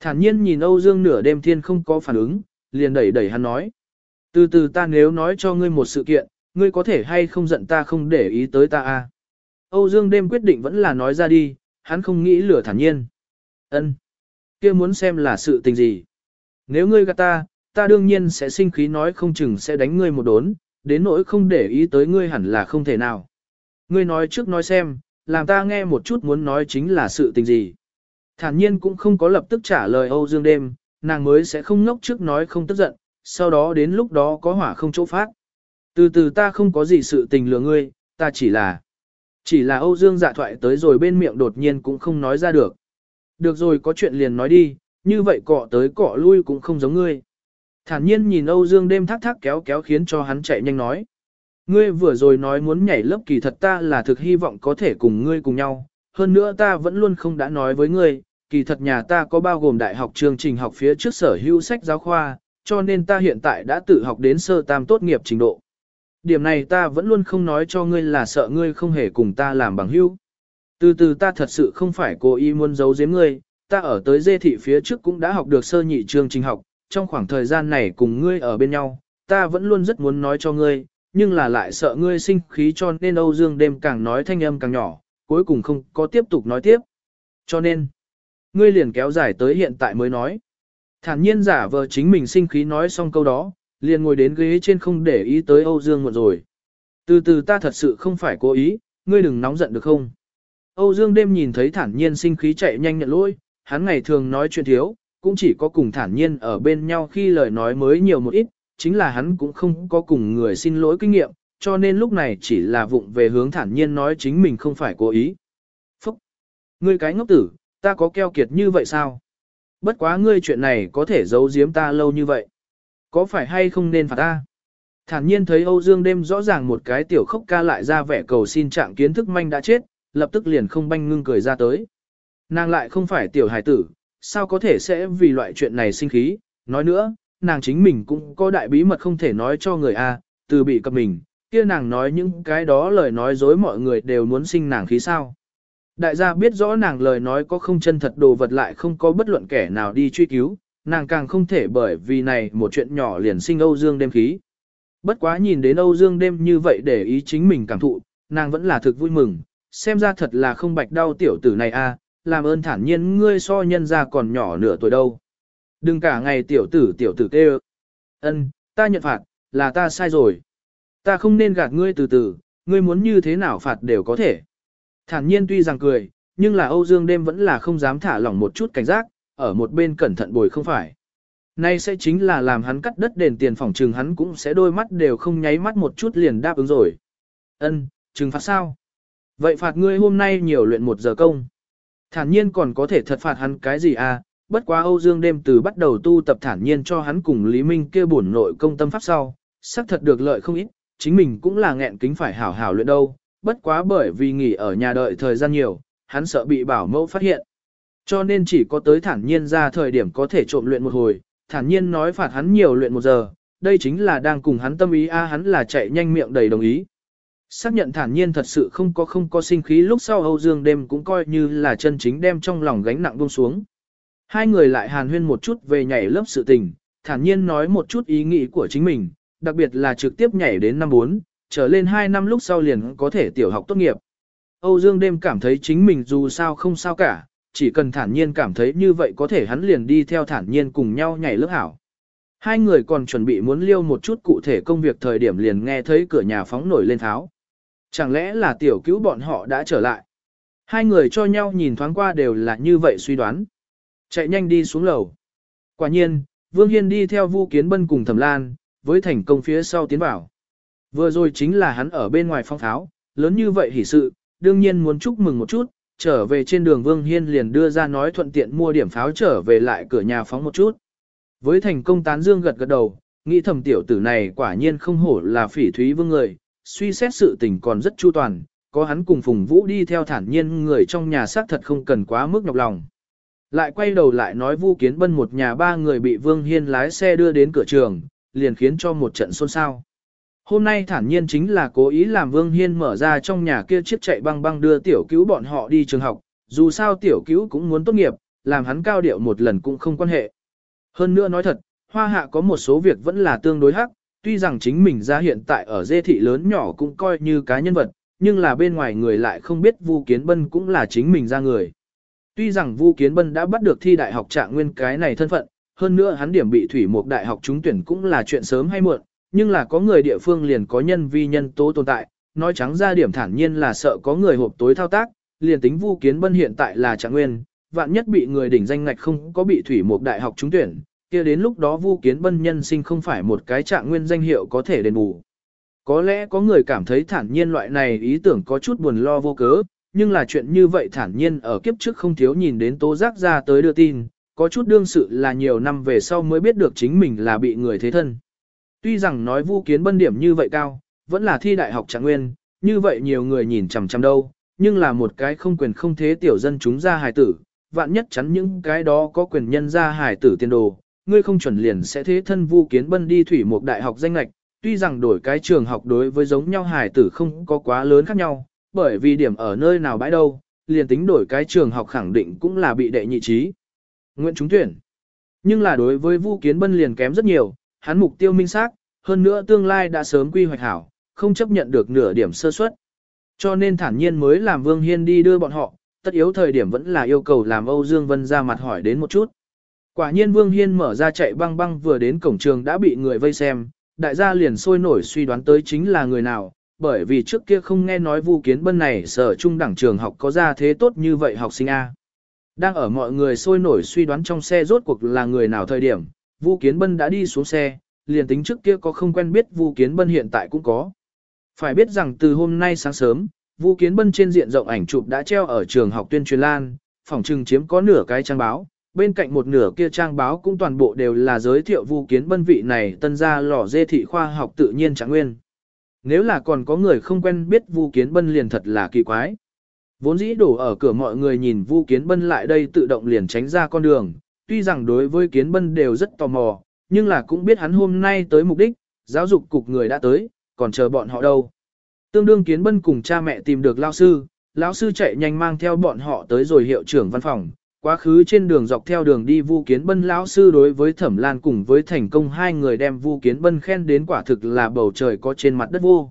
Thản nhiên nhìn Âu Dương nửa đêm thiên không có phản ứng, liền đẩy đẩy hắn nói. Từ từ ta nếu nói cho ngươi một sự kiện, ngươi có thể hay không giận ta không để ý tới ta a à? Âu Dương đêm quyết định vẫn là nói ra đi, hắn không nghĩ lửa thản nhiên. Ân, kia muốn xem là sự tình gì. Nếu ngươi gạt ta, ta đương nhiên sẽ sinh khí nói không chừng sẽ đánh ngươi một đốn, đến nỗi không để ý tới ngươi hẳn là không thể nào. Ngươi nói trước nói xem, làm ta nghe một chút muốn nói chính là sự tình gì. Thản nhiên cũng không có lập tức trả lời Âu Dương đêm, nàng mới sẽ không ngốc trước nói không tức giận, sau đó đến lúc đó có hỏa không chỗ phát. Từ từ ta không có gì sự tình lừa ngươi, ta chỉ là... Chỉ là Âu Dương dạ thoại tới rồi bên miệng đột nhiên cũng không nói ra được. Được rồi có chuyện liền nói đi, như vậy cọ tới cọ lui cũng không giống ngươi. Thản nhiên nhìn Âu Dương đêm thác thác kéo kéo khiến cho hắn chạy nhanh nói. Ngươi vừa rồi nói muốn nhảy lớp kỳ thật ta là thực hy vọng có thể cùng ngươi cùng nhau, hơn nữa ta vẫn luôn không đã nói với ngươi, kỳ thật nhà ta có bao gồm đại học chương trình học phía trước sở hữu sách giáo khoa, cho nên ta hiện tại đã tự học đến sơ tam tốt nghiệp trình độ. Điểm này ta vẫn luôn không nói cho ngươi là sợ ngươi không hề cùng ta làm bằng hữu. Từ từ ta thật sự không phải cố ý muốn giấu giếm ngươi, ta ở tới dê thị phía trước cũng đã học được sơ nhị chương trình học, trong khoảng thời gian này cùng ngươi ở bên nhau, ta vẫn luôn rất muốn nói cho ngươi, nhưng là lại sợ ngươi sinh khí cho nên Âu Dương đêm càng nói thanh âm càng nhỏ, cuối cùng không có tiếp tục nói tiếp. Cho nên, ngươi liền kéo dài tới hiện tại mới nói. Thản nhiên giả vờ chính mình sinh khí nói xong câu đó, liền ngồi đến ghế trên không để ý tới Âu Dương muộn rồi. Từ từ ta thật sự không phải cố ý, ngươi đừng nóng giận được không? Âu Dương đêm nhìn thấy thản nhiên sinh khí chạy nhanh nhận lỗi, hắn ngày thường nói chuyện thiếu, cũng chỉ có cùng thản nhiên ở bên nhau khi lời nói mới nhiều một ít, chính là hắn cũng không có cùng người xin lỗi kinh nghiệm, cho nên lúc này chỉ là vụng về hướng thản nhiên nói chính mình không phải cố ý. Phúc! Ngươi cái ngốc tử, ta có keo kiệt như vậy sao? Bất quá ngươi chuyện này có thể giấu giếm ta lâu như vậy. Có phải hay không nên phạt ta? Thản nhiên thấy Âu Dương đêm rõ ràng một cái tiểu khốc ca lại ra vẻ cầu xin trạng kiến thức manh đã chết, lập tức liền không banh ngưng cười ra tới. Nàng lại không phải tiểu hài tử, sao có thể sẽ vì loại chuyện này sinh khí, nói nữa, nàng chính mình cũng có đại bí mật không thể nói cho người A, từ bị cập mình, kia nàng nói những cái đó lời nói dối mọi người đều muốn sinh nàng khí sao. Đại gia biết rõ nàng lời nói có không chân thật đồ vật lại không có bất luận kẻ nào đi truy cứu, nàng càng không thể bởi vì này một chuyện nhỏ liền sinh Âu Dương đêm khí. Bất quá nhìn đến Âu Dương đêm như vậy để ý chính mình cảm thụ, nàng vẫn là thực vui mừng, xem ra thật là không bạch đau tiểu tử này a, làm ơn thản nhiên ngươi so nhân ra còn nhỏ nửa tuổi đâu. Đừng cả ngày tiểu tử tiểu tử tê ân, ta nhận phạt, là ta sai rồi. Ta không nên gạt ngươi từ từ, ngươi muốn như thế nào phạt đều có thể. Thản nhiên tuy rằng cười, nhưng là Âu Dương đêm vẫn là không dám thả lỏng một chút cảnh giác, ở một bên cẩn thận bồi không phải. Nay sẽ chính là làm hắn cắt đất đền tiền phòng trừng hắn cũng sẽ đôi mắt đều không nháy mắt một chút liền đáp ứng rồi. Ân, trừng phạt sao? Vậy phạt ngươi hôm nay nhiều luyện một giờ công. Thản nhiên còn có thể thật phạt hắn cái gì à, bất quá Âu Dương đêm từ bắt đầu tu tập thản nhiên cho hắn cùng Lý Minh kia bổn nội công tâm pháp sau, xác thật được lợi không ít, chính mình cũng là nghẹn kính phải hảo hảo luyện đâu, bất quá bởi vì nghỉ ở nhà đợi thời gian nhiều, hắn sợ bị bảo mẫu phát hiện. Cho nên chỉ có tới thản nhiên ra thời điểm có thể trộm luyện một hồi, thản nhiên nói phạt hắn nhiều luyện một giờ, đây chính là đang cùng hắn tâm ý a hắn là chạy nhanh miệng đầy đồng ý. Xác nhận thản nhiên thật sự không có không có sinh khí lúc sau Âu Dương đêm cũng coi như là chân chính đem trong lòng gánh nặng buông xuống. Hai người lại hàn huyên một chút về nhảy lớp sự tình, thản nhiên nói một chút ý nghĩ của chính mình, đặc biệt là trực tiếp nhảy đến năm 4, trở lên 2 năm lúc sau liền có thể tiểu học tốt nghiệp. Âu Dương đêm cảm thấy chính mình dù sao không sao cả, chỉ cần thản nhiên cảm thấy như vậy có thể hắn liền đi theo thản nhiên cùng nhau nhảy lớp hảo. Hai người còn chuẩn bị muốn liêu một chút cụ thể công việc thời điểm liền nghe thấy cửa nhà phóng nổi lên tháo. Chẳng lẽ là tiểu cứu bọn họ đã trở lại? Hai người cho nhau nhìn thoáng qua đều là như vậy suy đoán. Chạy nhanh đi xuống lầu. Quả nhiên, Vương Hiên đi theo Vu Kiến Bân cùng Thẩm Lan, với thành công phía sau tiến vào. Vừa rồi chính là hắn ở bên ngoài phong tháo, lớn như vậy hỉ sự, đương nhiên muốn chúc mừng một chút, trở về trên đường Vương Hiên liền đưa ra nói thuận tiện mua điểm pháo trở về lại cửa nhà phóng một chút. Với thành công tán dương gật gật đầu, nghĩ thầm tiểu tử này quả nhiên không hổ là phỉ thúy vương người, suy xét sự tình còn rất chu toàn, có hắn cùng Phùng Vũ đi theo thản nhiên người trong nhà xác thật không cần quá mức nhọc lòng. Lại quay đầu lại nói Vu Kiến Bân một nhà ba người bị Vương Hiên lái xe đưa đến cửa trường, liền khiến cho một trận xôn xao. Hôm nay thản nhiên chính là cố ý làm Vương Hiên mở ra trong nhà kia chiếc chạy băng băng đưa tiểu cứu bọn họ đi trường học, dù sao tiểu cứu cũng muốn tốt nghiệp, làm hắn cao điệu một lần cũng không quan hệ. Hơn nữa nói thật, hoa hạ có một số việc vẫn là tương đối hắc, tuy rằng chính mình ra hiện tại ở dê thị lớn nhỏ cũng coi như cá nhân vật, nhưng là bên ngoài người lại không biết Vu Kiến Bân cũng là chính mình ra người. Tuy rằng Vu Kiến Bân đã bắt được thi đại học trạng nguyên cái này thân phận, hơn nữa hắn điểm bị thủy một đại học trúng tuyển cũng là chuyện sớm hay muộn, nhưng là có người địa phương liền có nhân vi nhân tố tồn tại, nói trắng ra điểm thản nhiên là sợ có người hộp tối thao tác, liền tính Vu Kiến Bân hiện tại là trạng nguyên, vạn nhất bị người đỉnh danh ngạch không có bị thủy một đại học trúng tuyển, kia đến lúc đó Vu Kiến Bân nhân sinh không phải một cái trạng nguyên danh hiệu có thể đền bù. Có lẽ có người cảm thấy thản nhiên loại này ý tưởng có chút buồn lo vô cớ, nhưng là chuyện như vậy thản nhiên ở kiếp trước không thiếu nhìn đến tố giác ra tới đưa tin, có chút đương sự là nhiều năm về sau mới biết được chính mình là bị người thế thân. Tuy rằng nói Vu Kiến Bân điểm như vậy cao, vẫn là thi đại học trạng nguyên, như vậy nhiều người nhìn chằm chằm đâu, nhưng là một cái không quyền không thế tiểu dân chúng ra hài tử, vạn nhất chắn những cái đó có quyền nhân ra hài tử tiên đồ, ngươi không chuẩn liền sẽ thế thân Vu Kiến Bân đi thủy một đại học danh lạch, tuy rằng đổi cái trường học đối với giống nhau hài tử không có quá lớn khác nhau, bởi vì điểm ở nơi nào bãi đâu, liền tính đổi cái trường học khẳng định cũng là bị đệ nhị trí. Nguyện trúng tuyển. Nhưng là đối với Vu Kiến Bân liền kém rất nhiều, hắn mục tiêu minh xác, hơn nữa tương lai đã sớm quy hoạch hảo, không chấp nhận được nửa điểm sơ suất. Cho nên thản nhiên mới làm Vương Hiên đi đưa bọn họ, tất yếu thời điểm vẫn là yêu cầu làm Âu Dương Vân ra mặt hỏi đến một chút. Quả nhiên Vương Hiên mở ra chạy băng băng vừa đến cổng trường đã bị người vây xem, đại gia liền sôi nổi suy đoán tới chính là người nào, bởi vì trước kia không nghe nói Vu Kiến Bân này sở trung đẳng trường học có ra thế tốt như vậy học sinh A. Đang ở mọi người sôi nổi suy đoán trong xe rốt cuộc là người nào thời điểm, Vu Kiến Bân đã đi xuống xe, liền tính trước kia có không quen biết Vu Kiến Bân hiện tại cũng có. Phải biết rằng từ hôm nay sáng sớm, Vu Kiến Bân trên diện rộng ảnh chụp đã treo ở trường học tuyên truyền lan, phòng trừng chiếm có nửa cái trang báo, bên cạnh một nửa kia trang báo cũng toàn bộ đều là giới thiệu Vu Kiến Bân vị này tân gia lò dê thị khoa học tự nhiên trạng nguyên. Nếu là còn có người không quen biết Vu Kiến Bân liền thật là kỳ quái. Vốn dĩ đổ ở cửa mọi người nhìn Vu Kiến Bân lại đây tự động liền tránh ra con đường, tuy rằng đối với Kiến Bân đều rất tò mò, nhưng là cũng biết hắn hôm nay tới mục đích, giáo dục cục người đã tới, còn chờ bọn họ đâu. Tương đương Kiến Bân cùng cha mẹ tìm được lao sư, lão sư chạy nhanh mang theo bọn họ tới rồi hiệu trưởng văn phòng, quá khứ trên đường dọc theo đường đi Vu Kiến Bân lão sư đối với Thẩm Lan cùng với thành công hai người đem Vu Kiến Bân khen đến quả thực là bầu trời có trên mặt đất vô.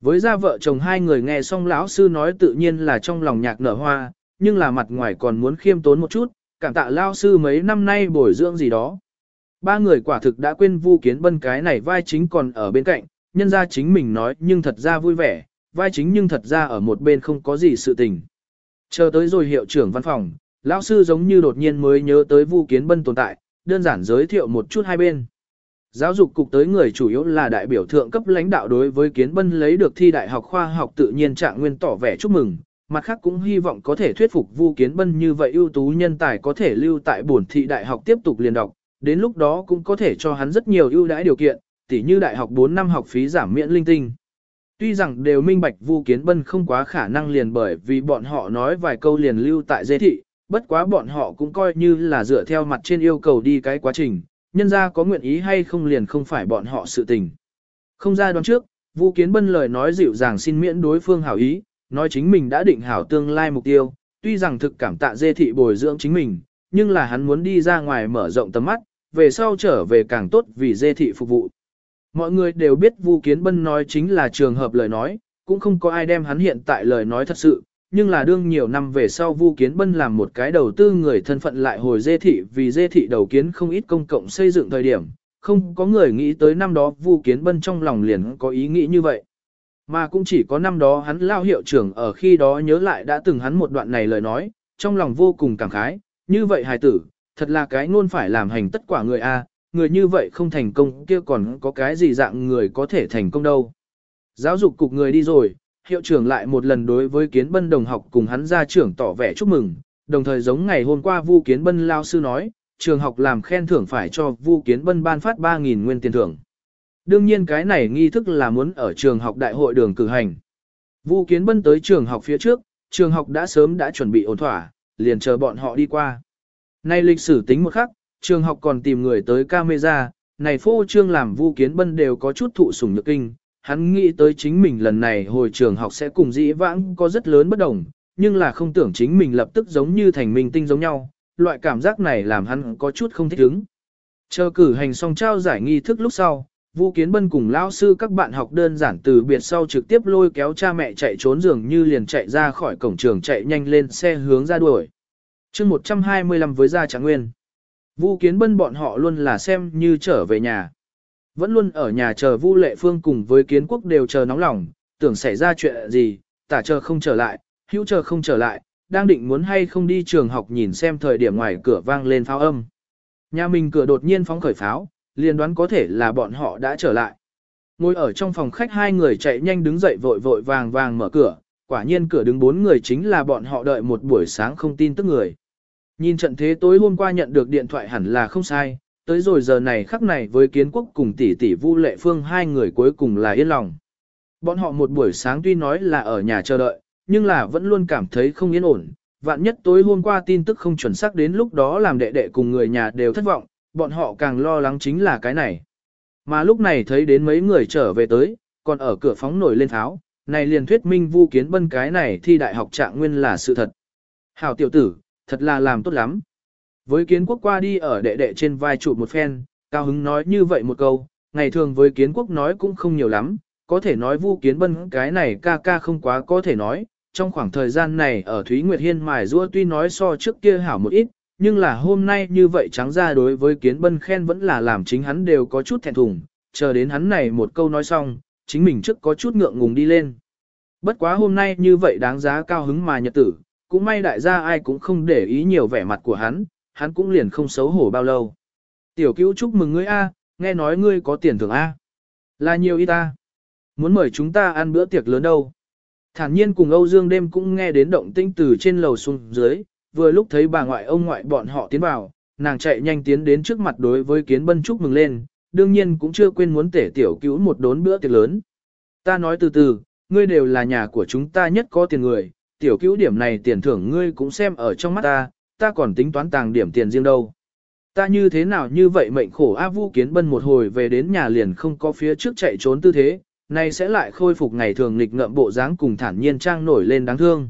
Với gia vợ chồng hai người nghe xong lão sư nói tự nhiên là trong lòng nhạc nở hoa, nhưng là mặt ngoài còn muốn khiêm tốn một chút, cảm tạ lão sư mấy năm nay bồi dưỡng gì đó. Ba người quả thực đã quên Vu Kiến Bân cái này vai chính còn ở bên cạnh, nhân ra chính mình nói nhưng thật ra vui vẻ, vai chính nhưng thật ra ở một bên không có gì sự tình. Chờ tới rồi hiệu trưởng văn phòng, lão sư giống như đột nhiên mới nhớ tới Vu Kiến Bân tồn tại, đơn giản giới thiệu một chút hai bên. Giáo dục cục tới người chủ yếu là đại biểu thượng cấp lãnh đạo đối với Kiến Bân lấy được thi đại học khoa học tự nhiên trạng nguyên tỏ vẻ chúc mừng, mặt khác cũng hy vọng có thể thuyết phục Vu Kiến Bân như vậy ưu tú nhân tài có thể lưu tại bổn thị đại học tiếp tục liền đọc, đến lúc đó cũng có thể cho hắn rất nhiều ưu đãi điều kiện, tỉ như đại học 4 năm học phí giảm miễn linh tinh. Tuy rằng đều minh bạch Vu Kiến Bân không quá khả năng liền bởi vì bọn họ nói vài câu liền lưu tại dê thị, bất quá bọn họ cũng coi như là dựa theo mặt trên yêu cầu đi cái quá trình, nhân ra có nguyện ý hay không liền không phải bọn họ sự tình. Không ra đoán trước, Vu Kiến Bân lời nói dịu dàng xin miễn đối phương hảo ý, nói chính mình đã định hảo tương lai mục tiêu, tuy rằng thực cảm tạ dê thị bồi dưỡng chính mình, nhưng là hắn muốn đi ra ngoài mở rộng tầm mắt, về sau trở về càng tốt vì dê thị phục vụ. Mọi người đều biết Vu Kiến Bân nói chính là trường hợp lời nói, cũng không có ai đem hắn hiện tại lời nói thật sự, nhưng là đương nhiều năm về sau Vu Kiến Bân làm một cái đầu tư người thân phận lại hồi dê thị vì dê thị đầu kiến không ít công cộng xây dựng thời điểm, không có người nghĩ tới năm đó Vu Kiến Bân trong lòng liền có ý nghĩ như vậy. Mà cũng chỉ có năm đó hắn lao hiệu trưởng ở khi đó nhớ lại đã từng hắn một đoạn này lời nói, trong lòng vô cùng cảm khái, như vậy hài tử, thật là cái ngôn phải làm hành tất quả người A, người như vậy không thành công kia còn có cái gì dạng người có thể thành công đâu. Giáo dục cục người đi rồi, hiệu trưởng lại một lần đối với kiến bân đồng học cùng hắn ra trưởng tỏ vẻ chúc mừng, đồng thời giống ngày hôm qua Vu Kiến Bân lao sư nói, trường học làm khen thưởng phải cho Vu Kiến Bân ban phát 3.000 nguyên tiền thưởng. Đương nhiên cái này nghi thức là muốn ở trường học đại hội đường cử hành. Vu Kiến Bân tới trường học phía trước, trường học đã sớm đã chuẩn bị ổn thỏa, liền chờ bọn họ đi qua. Nay lịch sử tính một khắc, trường học còn tìm người tới camera, này phô trương làm Vu Kiến Bân đều có chút thụ sủng nhược kinh, hắn nghĩ tới chính mình lần này hồi trường học sẽ cùng dĩ vãng có rất lớn bất đồng, nhưng là không tưởng chính mình lập tức giống như thành minh tinh giống nhau, loại cảm giác này làm hắn có chút không thích ứng. Chờ cử hành xong trao giải nghi thức lúc sau, Vu Kiến Bân cùng lão sư các bạn học đơn giản từ biệt sau trực tiếp lôi kéo cha mẹ chạy trốn dường như liền chạy ra khỏi cổng trường chạy nhanh lên xe hướng ra đuổi. chương 125 với gia trạng nguyên. Vu Kiến Bân bọn họ luôn là xem như trở về nhà. Vẫn luôn ở nhà chờ Vu Lệ Phương cùng với Kiến Quốc đều chờ nóng lòng, tưởng xảy ra chuyện gì, tả chờ không trở lại, hữu chờ không trở lại, đang định muốn hay không đi trường học nhìn xem thời điểm ngoài cửa vang lên pháo âm. Nhà mình cửa đột nhiên phóng khởi pháo, liền đoán có thể là bọn họ đã trở lại. Ngồi ở trong phòng khách hai người chạy nhanh đứng dậy vội vội vàng vàng mở cửa, quả nhiên cửa đứng bốn người chính là bọn họ đợi một buổi sáng không tin tức người. Nhìn trận thế tối hôm qua nhận được điện thoại hẳn là không sai, tới rồi giờ này khắc này với kiến quốc cùng tỷ tỷ Vu Lệ Phương hai người cuối cùng là yên lòng. Bọn họ một buổi sáng tuy nói là ở nhà chờ đợi, nhưng là vẫn luôn cảm thấy không yên ổn. Vạn nhất tối hôm qua tin tức không chuẩn xác đến lúc đó làm đệ đệ cùng người nhà đều thất vọng, bọn họ càng lo lắng chính là cái này. Mà lúc này thấy đến mấy người trở về tới, còn ở cửa phóng nổi lên tháo, này liền thuyết minh Vu Kiến Bân cái này thi đại học trạng nguyên là sự thật. Hảo tiểu tử, thật là làm tốt lắm. Với kiến quốc qua đi ở đệ đệ trên vai trụ một phen, cao hứng nói như vậy một câu, ngày thường với kiến quốc nói cũng không nhiều lắm, có thể nói vu kiến bân cái này ca ca không quá có thể nói, trong khoảng thời gian này ở Thúy Nguyệt Hiên mài rua tuy nói so trước kia hảo một ít, nhưng là hôm nay như vậy trắng ra đối với kiến bân khen vẫn là làm chính hắn đều có chút thẹn thùng, chờ đến hắn này một câu nói xong, chính mình trước có chút ngượng ngùng đi lên. Bất quá hôm nay như vậy đáng giá cao hứng mà nhật tử, cũng may đại gia ai cũng không để ý nhiều vẻ mặt của hắn, hắn cũng liền không xấu hổ bao lâu. Tiểu cứu chúc mừng ngươi A, nghe nói ngươi có tiền thưởng A. Là nhiều ít ta. Muốn mời chúng ta ăn bữa tiệc lớn đâu. Thản nhiên cùng Âu Dương đêm cũng nghe đến động tĩnh từ trên lầu xuống dưới, vừa lúc thấy bà ngoại ông ngoại bọn họ tiến vào, nàng chạy nhanh tiến đến trước mặt đối với kiến bân chúc mừng lên, đương nhiên cũng chưa quên muốn tể tiểu cứu một đốn bữa tiệc lớn. Ta nói từ từ, ngươi đều là nhà của chúng ta nhất có tiền người, tiểu cứu điểm này tiền thưởng ngươi cũng xem ở trong mắt ta, ta còn tính toán tàng điểm tiền riêng đâu. Ta như thế nào như vậy mệnh khổ A Vu Kiến Bân một hồi về đến nhà liền không có phía trước chạy trốn tư thế, nay sẽ lại khôi phục ngày thường nghịch ngợm bộ dáng cùng thản nhiên trang nổi lên đáng thương.